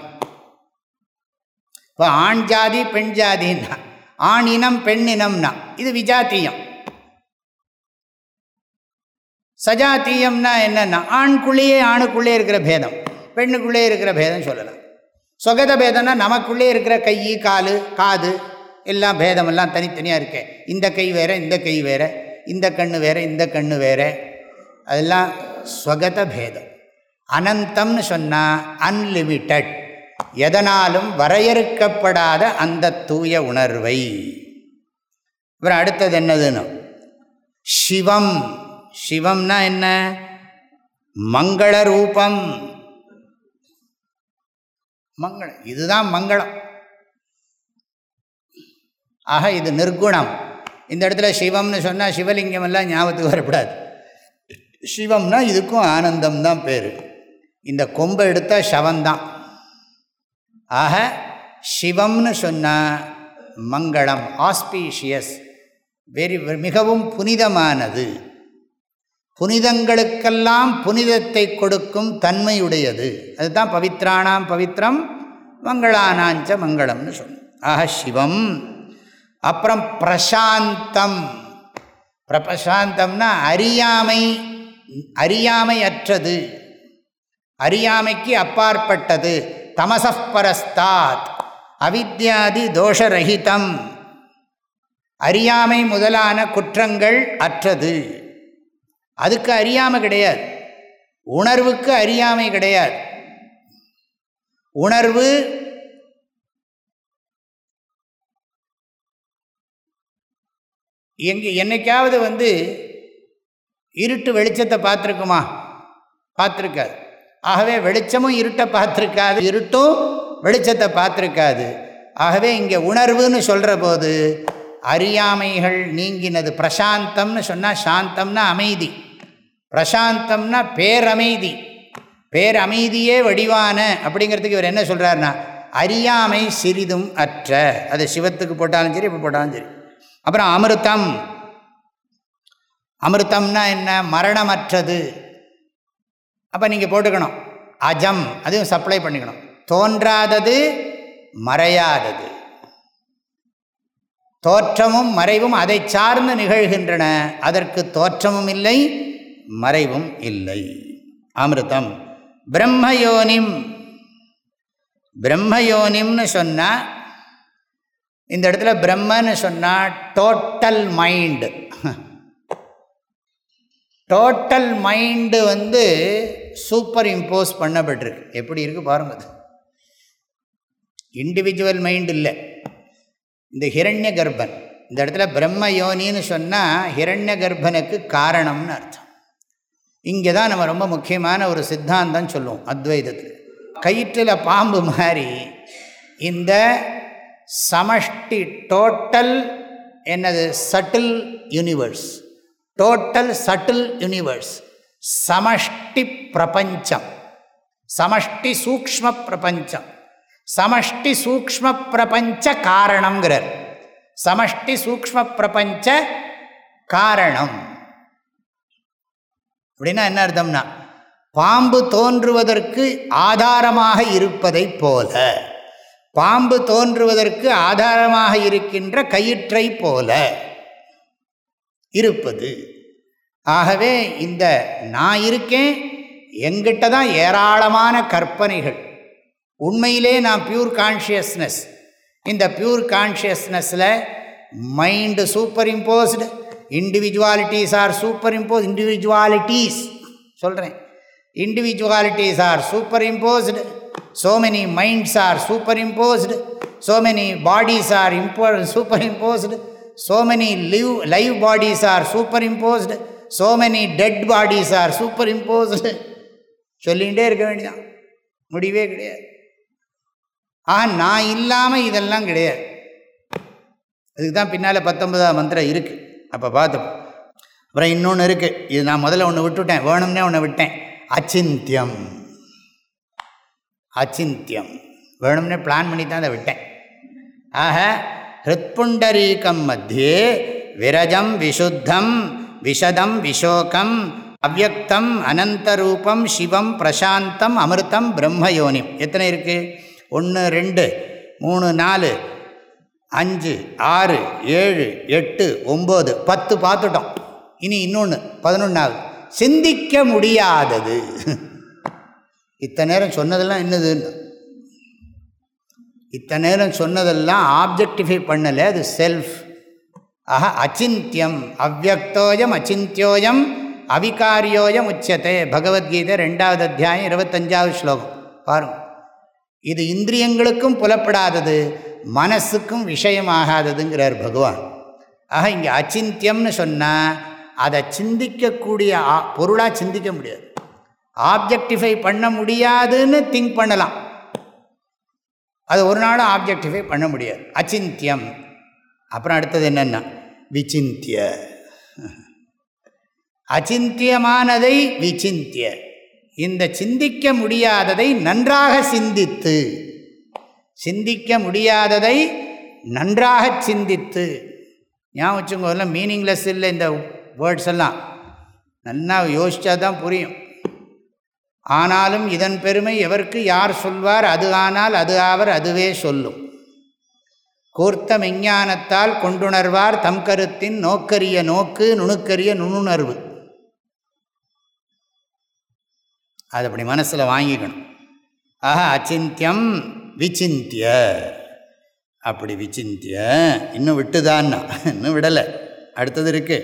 இப்போ ஆண் ஜாதி பெண் ஜாதின்னா ஆண் இனம் பெண் இனம்னா இது விஜாத்தியம். சஜாத்தியம்னா என்னென்னா ஆண்குள்ளேயே ஆணுக்குள்ளே இருக்கிற பேதம் பெண்ணுக்குள்ளே இருக்கிற பேதம் சொல்லலாம். சொகத பேதம்னா நமக்குள்ளே இருக்கிற கை கால் காது எல்லாம் பேதமெல்லாம் தனித்தனியாக இருக்கு. இந்த கை வேறு இந்த கை வேறு இந்த கண்ணு வேறு இந்த கண்ணு வேறு. அதெல்லாம் ஸ்வகத பேதம். அனந்தம்னு சொன்னால் அன்லிமிட்டட் எதனாலும் வரையறுக்கப்படாத அந்த தூய உணர்வை. அப்புறம் அடுத்தது என்னதுன்னு? சிவம். சிவம்னா என்ன? மங்கள ரூபம் மங்களம் இதுதான் மங்களம். ஆக இது நிர்குணம். இந்த இடத்துல சிவம்னு சொன்னால் சிவலிங்கம் எல்லாம் ஞாபகத்துக்கு வரக்கூடாது. சிவம்னா இதுக்கும் ஆனந்தம் தான் பேர். இந்த கொம்பை எடுத்தால் சவந்தான். ஆக சிவம்னு சொன்னால் மங்களம் ஆஸ்பீஷியஸ் வெரி மிகவும் புனிதமானது. புனிதங்களுக்கெல்லாம் புனிதத்தை கொடுக்கும் தன்மையுடையது. அதுதான் பவித்ராணாம் பவித்ரம் மங்களானாஞ்ச மங்களம்னு சொன்னோம். ஆக சிவம் அப்புறம் பிரசாந்தம். பிரபசாந்தம்னா அறியாமை அறியாமை அற்றது அறியாமைக்கு அப்பாற்பட்டது. தமசப்பரஸ்தாத் அவித்யாதி தோஷரகிதம். அறியாமை முதலான குற்றங்கள் அற்றது. அதுக்கு அறியாமை கிடையாது. உணர்வுக்கு அறியாமை கிடையாது. உணர்வு எங்கே என்னைக்காவது வந்து இருட்டு வெளிச்சத்தை பார்த்துருக்குமா? பார்த்துருக்காது. ஆகவே வெளிச்சமும் இருட்டை பார்த்துருக்காது இருட்டும் வெளிச்சத்தை பார்த்துருக்காது. ஆகவே இங்கே உணர்வுன்னு சொல்கிற போது அறியாமைகள் நீங்கினது. பிரசாந்தம்னு சொன்னால் சாந்தம்னா அமைதி. பிரசாந்தம்னா பேரமைதி. பேரமைதியே வடிவான அப்படிங்கிறதுக்கு இவர் என்ன சொல்கிறாருன்னா அறியாமை சிறிதும் அற்ற. அது சிவத்துக்கு போட்டாலும் சரி இப்போ போட்டாலும் சரி. அப்புறம் அமிர்தம். அமிர்தம்னா என்ன? மரணமற்றது. அப்போ நீங்கள் போட்டுக்கணும். அஜம் அதுவும் சப்ளை பண்ணிக்கணும். தோன்றாதது மறையாதது. தோற்றமும் மறைவும் அதை சார்ந்து நிகழ்கின்றன. அதற்கு தோற்றமும் இல்லை மறைவும் இல்லை. அமிர்தம். பிரம்மயோனிம். பிரம்மயோனிம்னு சொன்னால் இந்த இடத்துல பிரம்மன்னு சொன்னால் டோட்டல் மைண்டு டோட்டல் மைண்டு வந்து சூப்பர் இம்போஸ் பண்ணப்பட்டிருக்கு. எப்படி இருக்குது பாருங்க அது. இண்டிவிஜுவல் மைண்டு இல்லை. இந்த ஹிரண்ய கர்ப்பன். இந்த இடத்துல பிரம்ம யோனின்னு சொன்னால் ஹிரண்ய கர்ப்பனுக்கு காரணம்னு அர்த்தம். இங்கே தான் நம்ம ரொம்ப முக்கியமான ஒரு சித்தாந்தம் சொல்லுவோம். அத்வைதத்தில். கயிற்றில் பாம்பு மாதிரி இந்த சமஷ்டி டோட்டல் என்னது? Subtle universe. Total subtle universe. சமஷ்டி பிரபஞ்சம். சமஷ்டி சூக்ம பிரபஞ்சம். சமஷ்டி சூக்ம பிரபஞ்ச காரணங்கிறார் சமஷ்டி சூக்ம பிரபஞ்ச காரணம். அப்படின்னா என்ன அர்த்தம்னா பாம்பு தோன்றுவதற்கு ஆதாரமாக இருப்பதை போல. பாம்பு தோன்றுவதற்கு ஆதாரமாக இருக்கின்ற கயிற்றை போல இருப்பது. ஆகவே இந்த நான் இருக்கேன் எங்கிட்ட தான் ஏராளமான கற்பனைகள். உண்மையிலே நான் பியூர் கான்ஷியஸ்னஸ் இந்த pure கான்ஷியஸ்னஸில் mind superimposed individualities are superimpose individualities சொல்கிறேன் individualities are superimposed so many minds are superimposed. So many bodies are impo- superimposed. So many live, live bodies are superimposed. So many dead bodies are superimposed. *laughs* சொல்லிகிட்டே இருக்க வேண்டியதான் முடிவே கிடையாது. ஆ நான் இல்லாமல் இதெல்லாம் கிடையாது. அதுக்கு தான் பின்னால் பத்தொன்பதாம் மந்திரம் இருக்குது அப்போ பார்த்தோம் அப்புறம் இன்னொன்று இருக்குது இது நான் முதல்ல ஒன்று விட்டுவிட்டேன் வேணும்னே ஒன்று விட்டேன். அச்சிந்தியம். அச்சிந்தியம். வேணும்னு பிளான் பண்ணி தான் அதை விட்டேன். ஆக ஹிருத்புண்டரீகம் மத்தியே விரஜம் விஷுத்தம் விஷதம் விஷோகம் அவ்வக்தம் அனந்தரூபம் சிவம் பிரசாந்தம் அமிர்தம் பிரம்மயோனி எத்தனை இருக்குது ஒன்று ரெண்டு மூணு நாலு அஞ்சு ஆறு ஏழு எட்டு ஒம்பது பத்து பார்த்துட்டோம். இனி இன்னொன்று பதினொன்றாவது சிந்திக்க முடியாதது. இத்தனை நேரம் சொன்னதெல்லாம் என்னதுன்னு இத்தனை நேரம் சொன்னதெல்லாம் ஆப்ஜெக்டிஃபை பண்ணலை அது செல்ஃப் ஆஹ அச்சிந்தியம் அவ்வக்தோயம் அச்சிந்தியோயம் அவிகாரியோயம் உச்சத்தை பகவத்கீதை ரெண்டாவது அத்தியாயம் இருபத்தஞ்சாவது ஸ்லோகம். பாருங்க. இது இந்திரியங்களுக்கும் புலப்படாதது மனசுக்கும் விஷயமாகாததுங்கிறார் பகவான். ஆக இங்கே அச்சிந்தியம்னு சொன்னால் அதை சிந்திக்கக்கூடிய பொருளாக சிந்திக்க முடியாது. ஆப்ஜெக்டிஃபை பண்ண முடியாதுன்னு திங்க் பண்ணலாம். அது ஒரு நாளும் ஆப்ஜெக்டிஃபை பண்ண முடியாது. அச்சிந்தியம். அப்புறம் அடுத்தது என்னென்னா விசிந்திய அச்சிந்தியமானதை விசிந்திய இந்த சிந்திக்க முடியாததை நன்றாக சிந்தித்து. சிந்திக்க முடியாததை நன்றாக சிந்தித்து. ஞாபகம் வச்சுக்கோங்கள மீனிங்லெஸ் இல்லை இந்த வேர்ட்ஸ் எல்லாம். நல்லா யோசித்தா தான் புரியும். ஆனாலும் இதன் பெருமை எவருக்கு யார் சொல்வார்? அது ஆனால் அது ஆவர் அதுவே சொல்லும். கூர்த்த மெஞ்ஞானத்தால் கொண்டுணர்வார் தம் கருத்தின் நோக்கரிய நோக்கு நுணுக்கரிய நுண்ணுணர்வு அது அப்படி மனசில் வாங்கிக்கணும். ஆஹா அச்சிந்தியம் விசிந்திய அப்படி விசிந்திய இன்னும் விட்டுதான்னா? இன்னும் விடலை. அடுத்தது இருக்கு.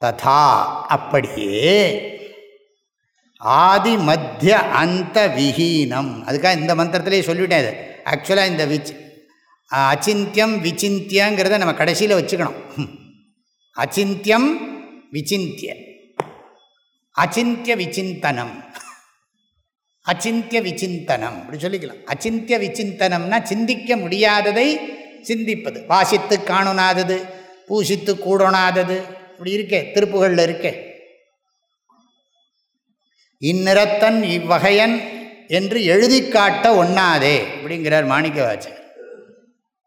ததா அப்படியே ஆதி மத்திய அந்த விஹீனம் அதுக்காக இந்த மந்திரத்திலே சொல்லிவிட்டேன் அது ஆக்சுவலாக இந்த விச் அச்சிந்தியம் விசிந்தியங்கிறத நம்ம கடைசியில் வச்சுக்கணும். அச்சிந்தியம் விசிந்திய அச்சிந்திய விசிந்தனம் அச்சிந்திய விசிந்தனம் அப்படி சொல்லிக்கலாம். அச்சிந்திய விசிந்தனம்னா சிந்திக்க முடியாததை சிந்திப்பது. வாசித்து காணுனாதது பூசித்து கூடணாதது இப்படி இருக்கே திருப்புகளில் இருக்கே. இந்நிறத்தன் இவ்வகையன் என்று எழுதி காட்ட ஒண்ணாதே அப்படிங்கிறார் மாணிக்க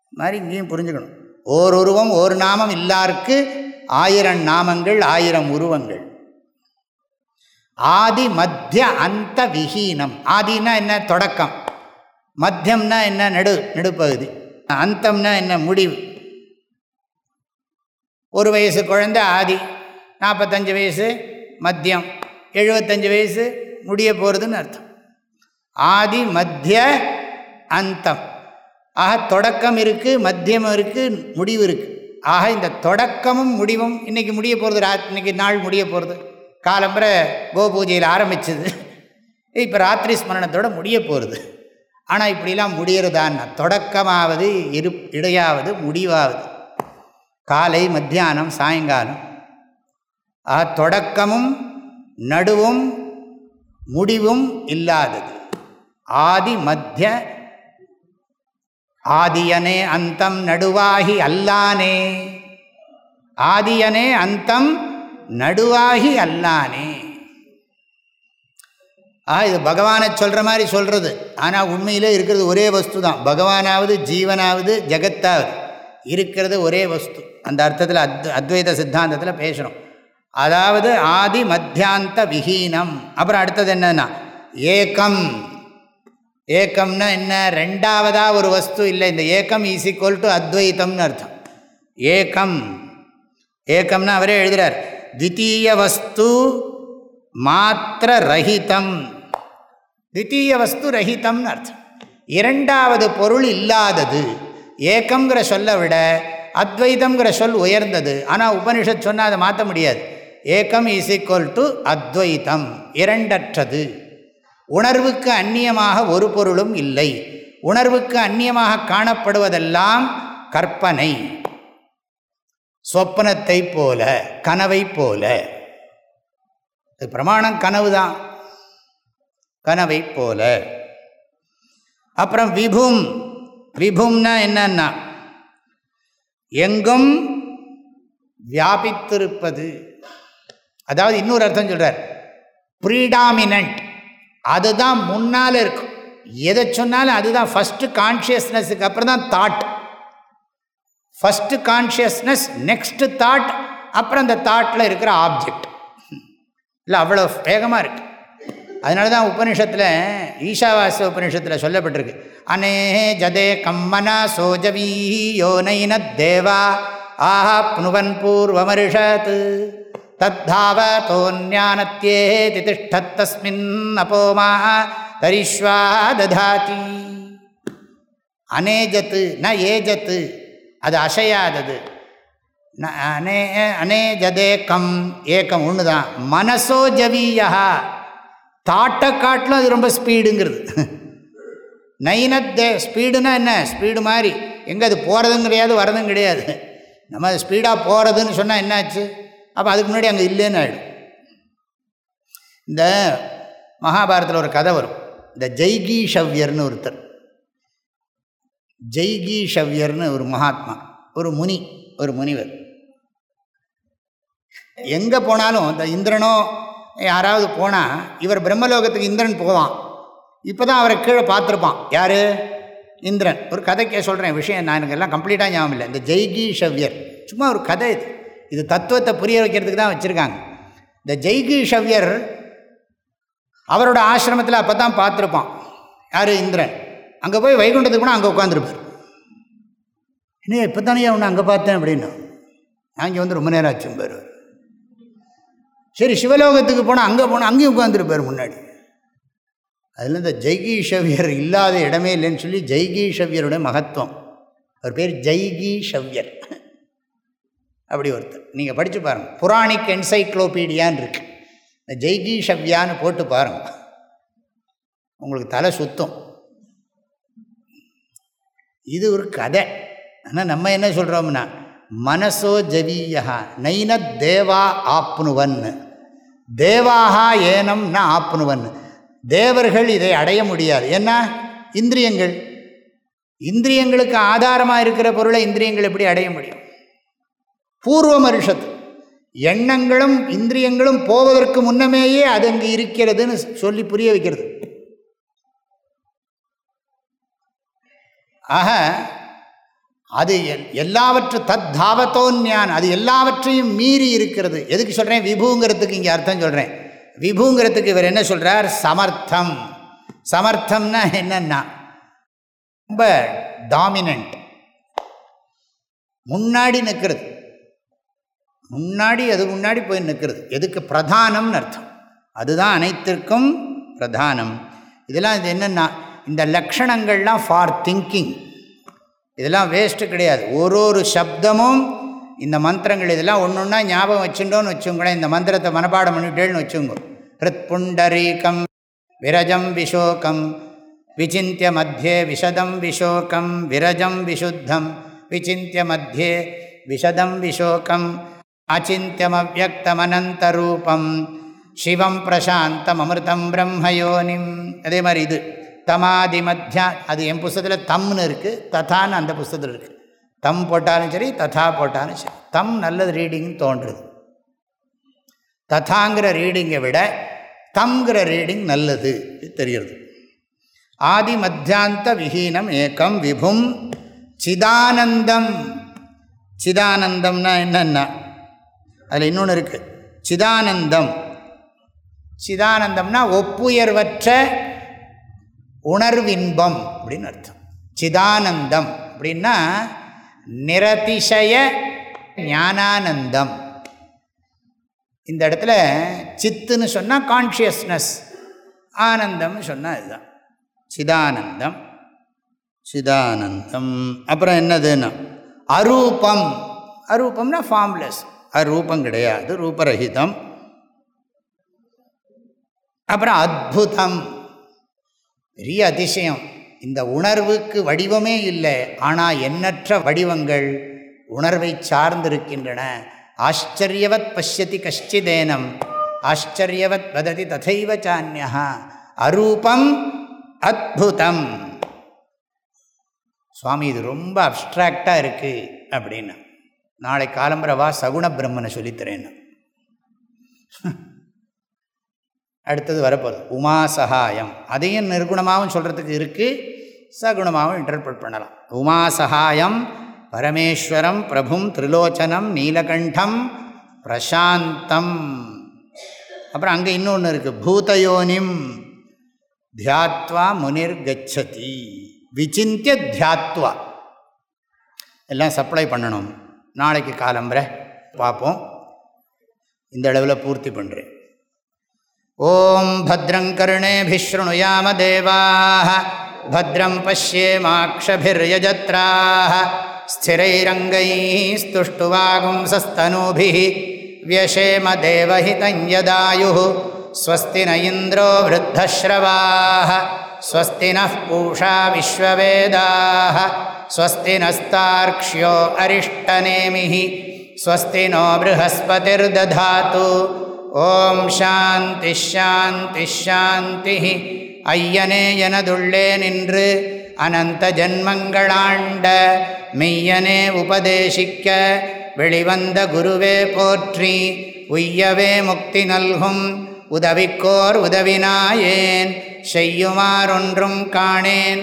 மாதிரி இங்கேயும் புரிஞ்சுக்கணும். ஓர் உருவம் ஒரு நாமம் இல்லாருக்கு ஆயிரம் நாமங்கள் ஆயிரம் உருவங்கள். ஆதி மத்திய அந்த விஹீனம். ஆதினா என்ன தொடக்கம்? மத்தியம்னா என்ன நடு நடுப்பகுதி? அந்தம்னா என்ன முடிவு? ஒரு வயசு குழந்தை ஆதி நாற்பத்தஞ்சு வயசு மத்தியம். எழுபத்தஞ்சு வயசு முடிய போகிறதுன்னு அர்த்தம். ஆதி மத்திய அந்தம். ஆக தொடக்கம் இருக்குது மத்தியம் இருக்குது முடிவு இருக்குது ஆக இந்த தொடக்கமும் முடிவும் இன்றைக்கி முடிய போகிறது ரா இன்றைக்கி நாள் முடிய போகிறது காலம்புற கோ பூஜையில் ஆரம்பிச்சது. இப்போ ராத்திரி ஸ்மரணத்தோடு முடிய போகிறது ஆனால் இப்படிலாம் முடியறதான்னா தொடக்கமாவது இரு இடையாவது முடிவாவது. காலை மத்தியானம் சாயங்காலம். ஆக தொடக்கமும் நடுவும் முடிவும் இல்லாதது. ஆதி மத்திய ஆதியனே அந்தம் நடுவாகி அல்லானே. ஆதியனே அந்தம் நடுவாகி அல்லானே. ஆ இது பகவானை சொல்கிற மாதிரி சொல்கிறது ஆனால் உண்மையிலே இருக்கிறது ஒரே வஸ்து தான். பகவானாவது ஜீவனாவது ஜெகத்தாவது. இருக்கிறது ஒரே வஸ்து. அந்த அர்த்தத்தில் அத் அத்வைத சித்தாந்தத்தில் பேசுகிறோம் அதாவது ஆதி மத்தியாந்த விஹீனம். அப்புறம் அடுத்தது என்னன்னா ஏக்கம். ஏக்கம்னா என்ன? ரெண்டாவதாக ஒரு வஸ்து இல்லை. இந்த ஏக்கம் இஸ் ஈக்குவல் டு அத்வைத்தம்னு அர்த்தம். ஏக்கம். ஏக்கம்னா அவரே எழுதுகிறார் தித்தீய வஸ்து மாத்திர ரஹிதம். தித்தீய வஸ்து ரஹிதம்னு அர்த்தம். இரண்டாவது பொருள் இல்லாதது. ஏக்கங்கிற சொல்லை விட அத்வைதங்கிற சொல் உயர்ந்தது. ஆனால் உபனிஷத் சொன்னால் அதை மாற்ற முடியாது. ஏக்கம் இஸ் ஈக்குவல் டு அத்வைத்தம் இரண்டற்றது. உணர்வுக்கு அந்நியமாக ஒரு பொருளும் இல்லை. உணர்வுக்கு அந்நியமாக காணப்படுவதெல்லாம் கற்பனை. சொப்பனத்தை போல கனவை போல. இது பிரமாணம் கனவு தான். கனவை போல. அப்புறம் விபும். விபும்னா என்னன்னா எங்கும் வியாபித்திருப்பது. அதாவது இன்னொரு அர்த்தம் சொல்கிறார் ப்ரீடாமினண்ட் அதுதான் முன்னால் இருக்கும். எதை சொன்னாலும் அதுதான் ஃபஸ்ட்டு கான்ஷியஸ்னஸுக்கு அப்புறம் தான் thought first consciousness next thought அப்புறம் அந்த தாட்டில் இருக்கிற ஆப்ஜெக்ட் இல்லை அவ்வளோ வேகமாக இருக்குது அதனால தான் உபனிஷத்தில் ஈஷாவாச உபனிஷத்தில் சொல்லப்பட்டிருக்கு. அனே ஜதே கம்மனா சோஜவீ யோனைன தேவா. ஆஹா புனுவன் பூர்வமரிஷத். தத்தாவதோன்யானத்யேதி திஷ்டத்தஸ்மின் அப்போமா தரிஷ்வா ததாதி அனேஜத்து ந ஏஜத்து அது அசையாதது அனே அனேஜதேக்கம் ஏக்கம் ஒன்று தான் மனசோ ஜவீயா தாட்டை காட்டிலும் அது ரொம்ப ஸ்பீடுங்கிறது நைனத்தே ஸ்பீடுனா என்ன ஸ்பீடு மாதிரி எங்கே அது போகிறதும் கிடையாது வரதும் கிடையாது நம்ம ஸ்பீடாக போகிறதுன்னு சொன்னால் என்னாச்சு அப்போ அதுக்கு முன்னாடி அங்கே இல்லைன்னு ஆகிடும் இந்த மகாபாரதத்தில் ஒரு கதை வரும். இந்த ஜெய்கீஷவ்யர்னு ஒருத்தர். ஜெய்கீஷவ்யர்னு ஒரு மகாத்மா ஒரு முனி ஒரு முனிவர். எங்கே போனாலும் இந்த இந்திரனோ யாராவது போனால் இவர் பிரம்மலோகத்துக்கு இந்திரன் போவான். இப்போ தான் அவரை கீழே பார்த்துருப்பான். யார்? இந்திரன். ஒரு கதைக்கே சொல்கிறேன் விஷயம் நான் எனக்கு எல்லாம் கம்ப்ளீட்டாக ஞாபகம் இல்லை. இந்த ஜெய்கீஷவ்யர் சும்மா ஒரு கதை இது. இது தத்துவத்தை புரிய வைக்கிறதுக்கு தான் வச்சுருக்காங்க. இந்த ஜெய்கிஷவ்யர் அவரோட ஆசிரமத்தில் அப்போ தான் பார்த்துருப்பான். யார்? இந்திரன். அங்கே போய் வைகுண்டத்துக்கு போனால் அங்கே உட்காந்துருப்பார் இன்னும் இப்போ தானே ஒன்று அங்கே பார்த்தேன் அப்படின்னா? நான் இங்கே வந்து ரொம்ப நேரம் ஆச்சும் பேர். சரி சிவலோகத்துக்கு போனால் அங்கே போனால் அங்கேயும் உட்காந்துருப்பார் முன்னாடி. அதில் இந்த ஜெய்கீஷவ்யர் இல்லாத இடமே இல்லைன்னு சொல்லி ஜெய்கீஷவ்யருடைய மகத்துவம். அவர் பேர் ஜெய்கீஷவ்யர் அப்படி ஒருத்தர். நீங்கள் படித்து பாருங்கள் புராணிக் என்சைக்ளோபீடியான்னு இருக்குது இந்த ஜெய்கீஷவ்யான்னு போட்டு பாருங்கள் உங்களுக்கு தலை சுத்தம். இது ஒரு கதை. ஆனால் நம்ம என்ன சொல்கிறோம்னா மனசோ ஜவீயா நைன தேவா ஆப்னுவன் தேவாகா ஏனம் ந ஆப்னுவன் தேவர்கள் இதை அடைய முடியாது. ஏன்னா இந்திரியங்கள். இந்திரியங்களுக்கு ஆதாரமாக இருக்கிற பொருளை இந்திரியங்கள் எப்படி அடைய முடியும்? பூர்வ எண்ணங்களும் இந்திரியங்களும் போவதற்கு முன்னமேயே அது அங்கு இருக்கிறதுன்னு சொல்லி புரிய வைக்கிறது. ஆக அது எல்லாவற்று தத் தாவத்தோன்யான் அது எல்லாவற்றையும் மீறி இருக்கிறது. எதுக்கு சொல்கிறேன் விபுங்கிறதுக்கு இங்கே அர்த்தம் சொல்கிறேன் விபுங்கிறதுக்கு இவர் என்ன சொல்கிறார் சமர்த்தம். சமர்த்தம்னா என்னன்னா ரொம்ப டாமினண்ட் முன்னாடி நிற்கிறது. முன்னாடி அது முன்னாடி போய் நிற்கிறது. எதுக்கு? பிரதானம்னு அர்த்தம். அதுதான் அனைத்திற்கும் பிரதானம். இதெல்லாம் இது என்னென்னா இந்த லக்ஷணங்கள்லாம் ஃபார் திங்கிங் இதெல்லாம் வேஸ்ட்டு கிடையாது. ஒரு ஒரு சப்தமும் இந்த மந்திரங்கள் இதெல்லாம் ஒன்று ஒன்றா ஞாபகம் வச்சுட்டோன்னு வச்சுங்களேன் இந்த மந்திரத்தை மனப்பாடம் பண்ணிட்டேன்னு வச்சுங்க ஹிருத் புண்டரீகம் விரஜம் விஷோகம் விசிந்திய மத்தியே விஷதம் விஷோகம் விரஜம் விசுத்தம் விசிந்திய மத்தியே விஷதம் விஷோகம் அச்சிந்தியமவியக்தமனந்தரூபம். சிவம் பிரசாந்தம் அமிர்தம் பிரம்மயோனிம். அதே மாதிரி இது. தமாதி மத்தியா அது என் புஸ்தகத்தில் தம்னு இருக்குது ததான்னு அந்த புஸ்தகத்தில் இருக்குது தம் போட்டாலும் சரி ததா போட்டாலும் சரி. தம் நல்லது ரீடிங் தோன்றுது. ததாங்கிற ரீடிங்கை விட தம்ங்கிற ரீடிங் நல்லது தெரிகிறது. ஆதி மத்தியாந்த விஹீனம் ஏக்கம் விபும். சிதானந்தம். சிதானந்தம்னா என்னென்னா அதில் இன்னொன்று இருக்குது சிதானந்தம். சிதானந்தம்னா ஒப்புயர்வற்ற உணர்வின்பம் அப்படின்னு அர்த்தம். சிதானந்தம் அப்படின்னா நிரதிசய ஞானானந்தம். இந்த இடத்துல சித்துன்னு சொன்னால் கான்ஷியஸ்னஸ் ஆனந்தம்னு சொன்னால் இதுதான். சிதானந்தம் சிதானந்தம். அப்புறம் என்னதுன்னா அரூபம். அரூபம்னா ஃபார்ம்லெஸ் அரூபம் கிடையாது ரூபரகிதம். அப்புறம் அத்புதம். பெரிய அதிசயம். இந்த உணர்வுக்கு வடிவமே இல்லை ஆனால் எண்ணற்ற வடிவங்கள் உணர்வை சார்ந்திருக்கின்றன. ஆச்சரியவத் பசியதி கஷ்டிதேனம். ஆச்சரியவத் வததி ததைவ சான்யா அரூபம் அத்புதம். சுவாமி இது ரொம்ப அப்ட்ராக்டாக இருக்குது அப்படின்னா. நாளை காலம்பரவா சகுண பிரம்மனை சொல்லித்தரேன்னு. அடுத்தது வரப்போகுது உமா சகாயம். அதையும் நிர்குணமாகவும் சொல்கிறதுக்கு இருக்குது சகுணமாகவும் இன்டர்பிரட் பண்ணலாம். உமா சகாயம் பரமேஸ்வரம் பிரபும் திரிலோச்சனம் நீலகண்டம் பிரசாந்தம். அப்புறம் அங்கே இன்னொன்று இருக்குது பூதயோனிம் தியாத்வா முனிர் கச்சதி. விசிந்திய தியாத்வா. எல்லாம் சப்ளை பண்ணணும். நாளைக்கு காலம்பரை பார்ப்போம் இந்த அளவில் பூர்த்தி பண்ணுறேன் ஓம் भद्रं कर्णेभिशृणुयाम देवाः भद्रं पश्येमाक्षभिर्यजत्राः स्थिरैरङ्गैस्तुष्टुवागुंसस्तनूभिः व्यशेम देवहितं यदायुः स्वस्ति न इन्द्रो वृद्धश्रवाः स्वस्ति नः पूषा विश्ववेदाः स्वस्ति नस्तार्क्ष्यो अरिष्टनेमिः स्वस्ति नो बृहस्पतिर्दधातु ஓம் சாந்தி ஷாந்தி ஷாந்தி ஐயனே எனதுள்ளே நின்று அனந்த ஜன்மங்களாண்ட மெய்யனே உபதேசிக்க வெளிவந்த குருவே போற்றி உய்யவே முக்தி நல்கும் உதவிக்கோர் உதவினாயேன் செய்யுமாறொன்றும் காணேன்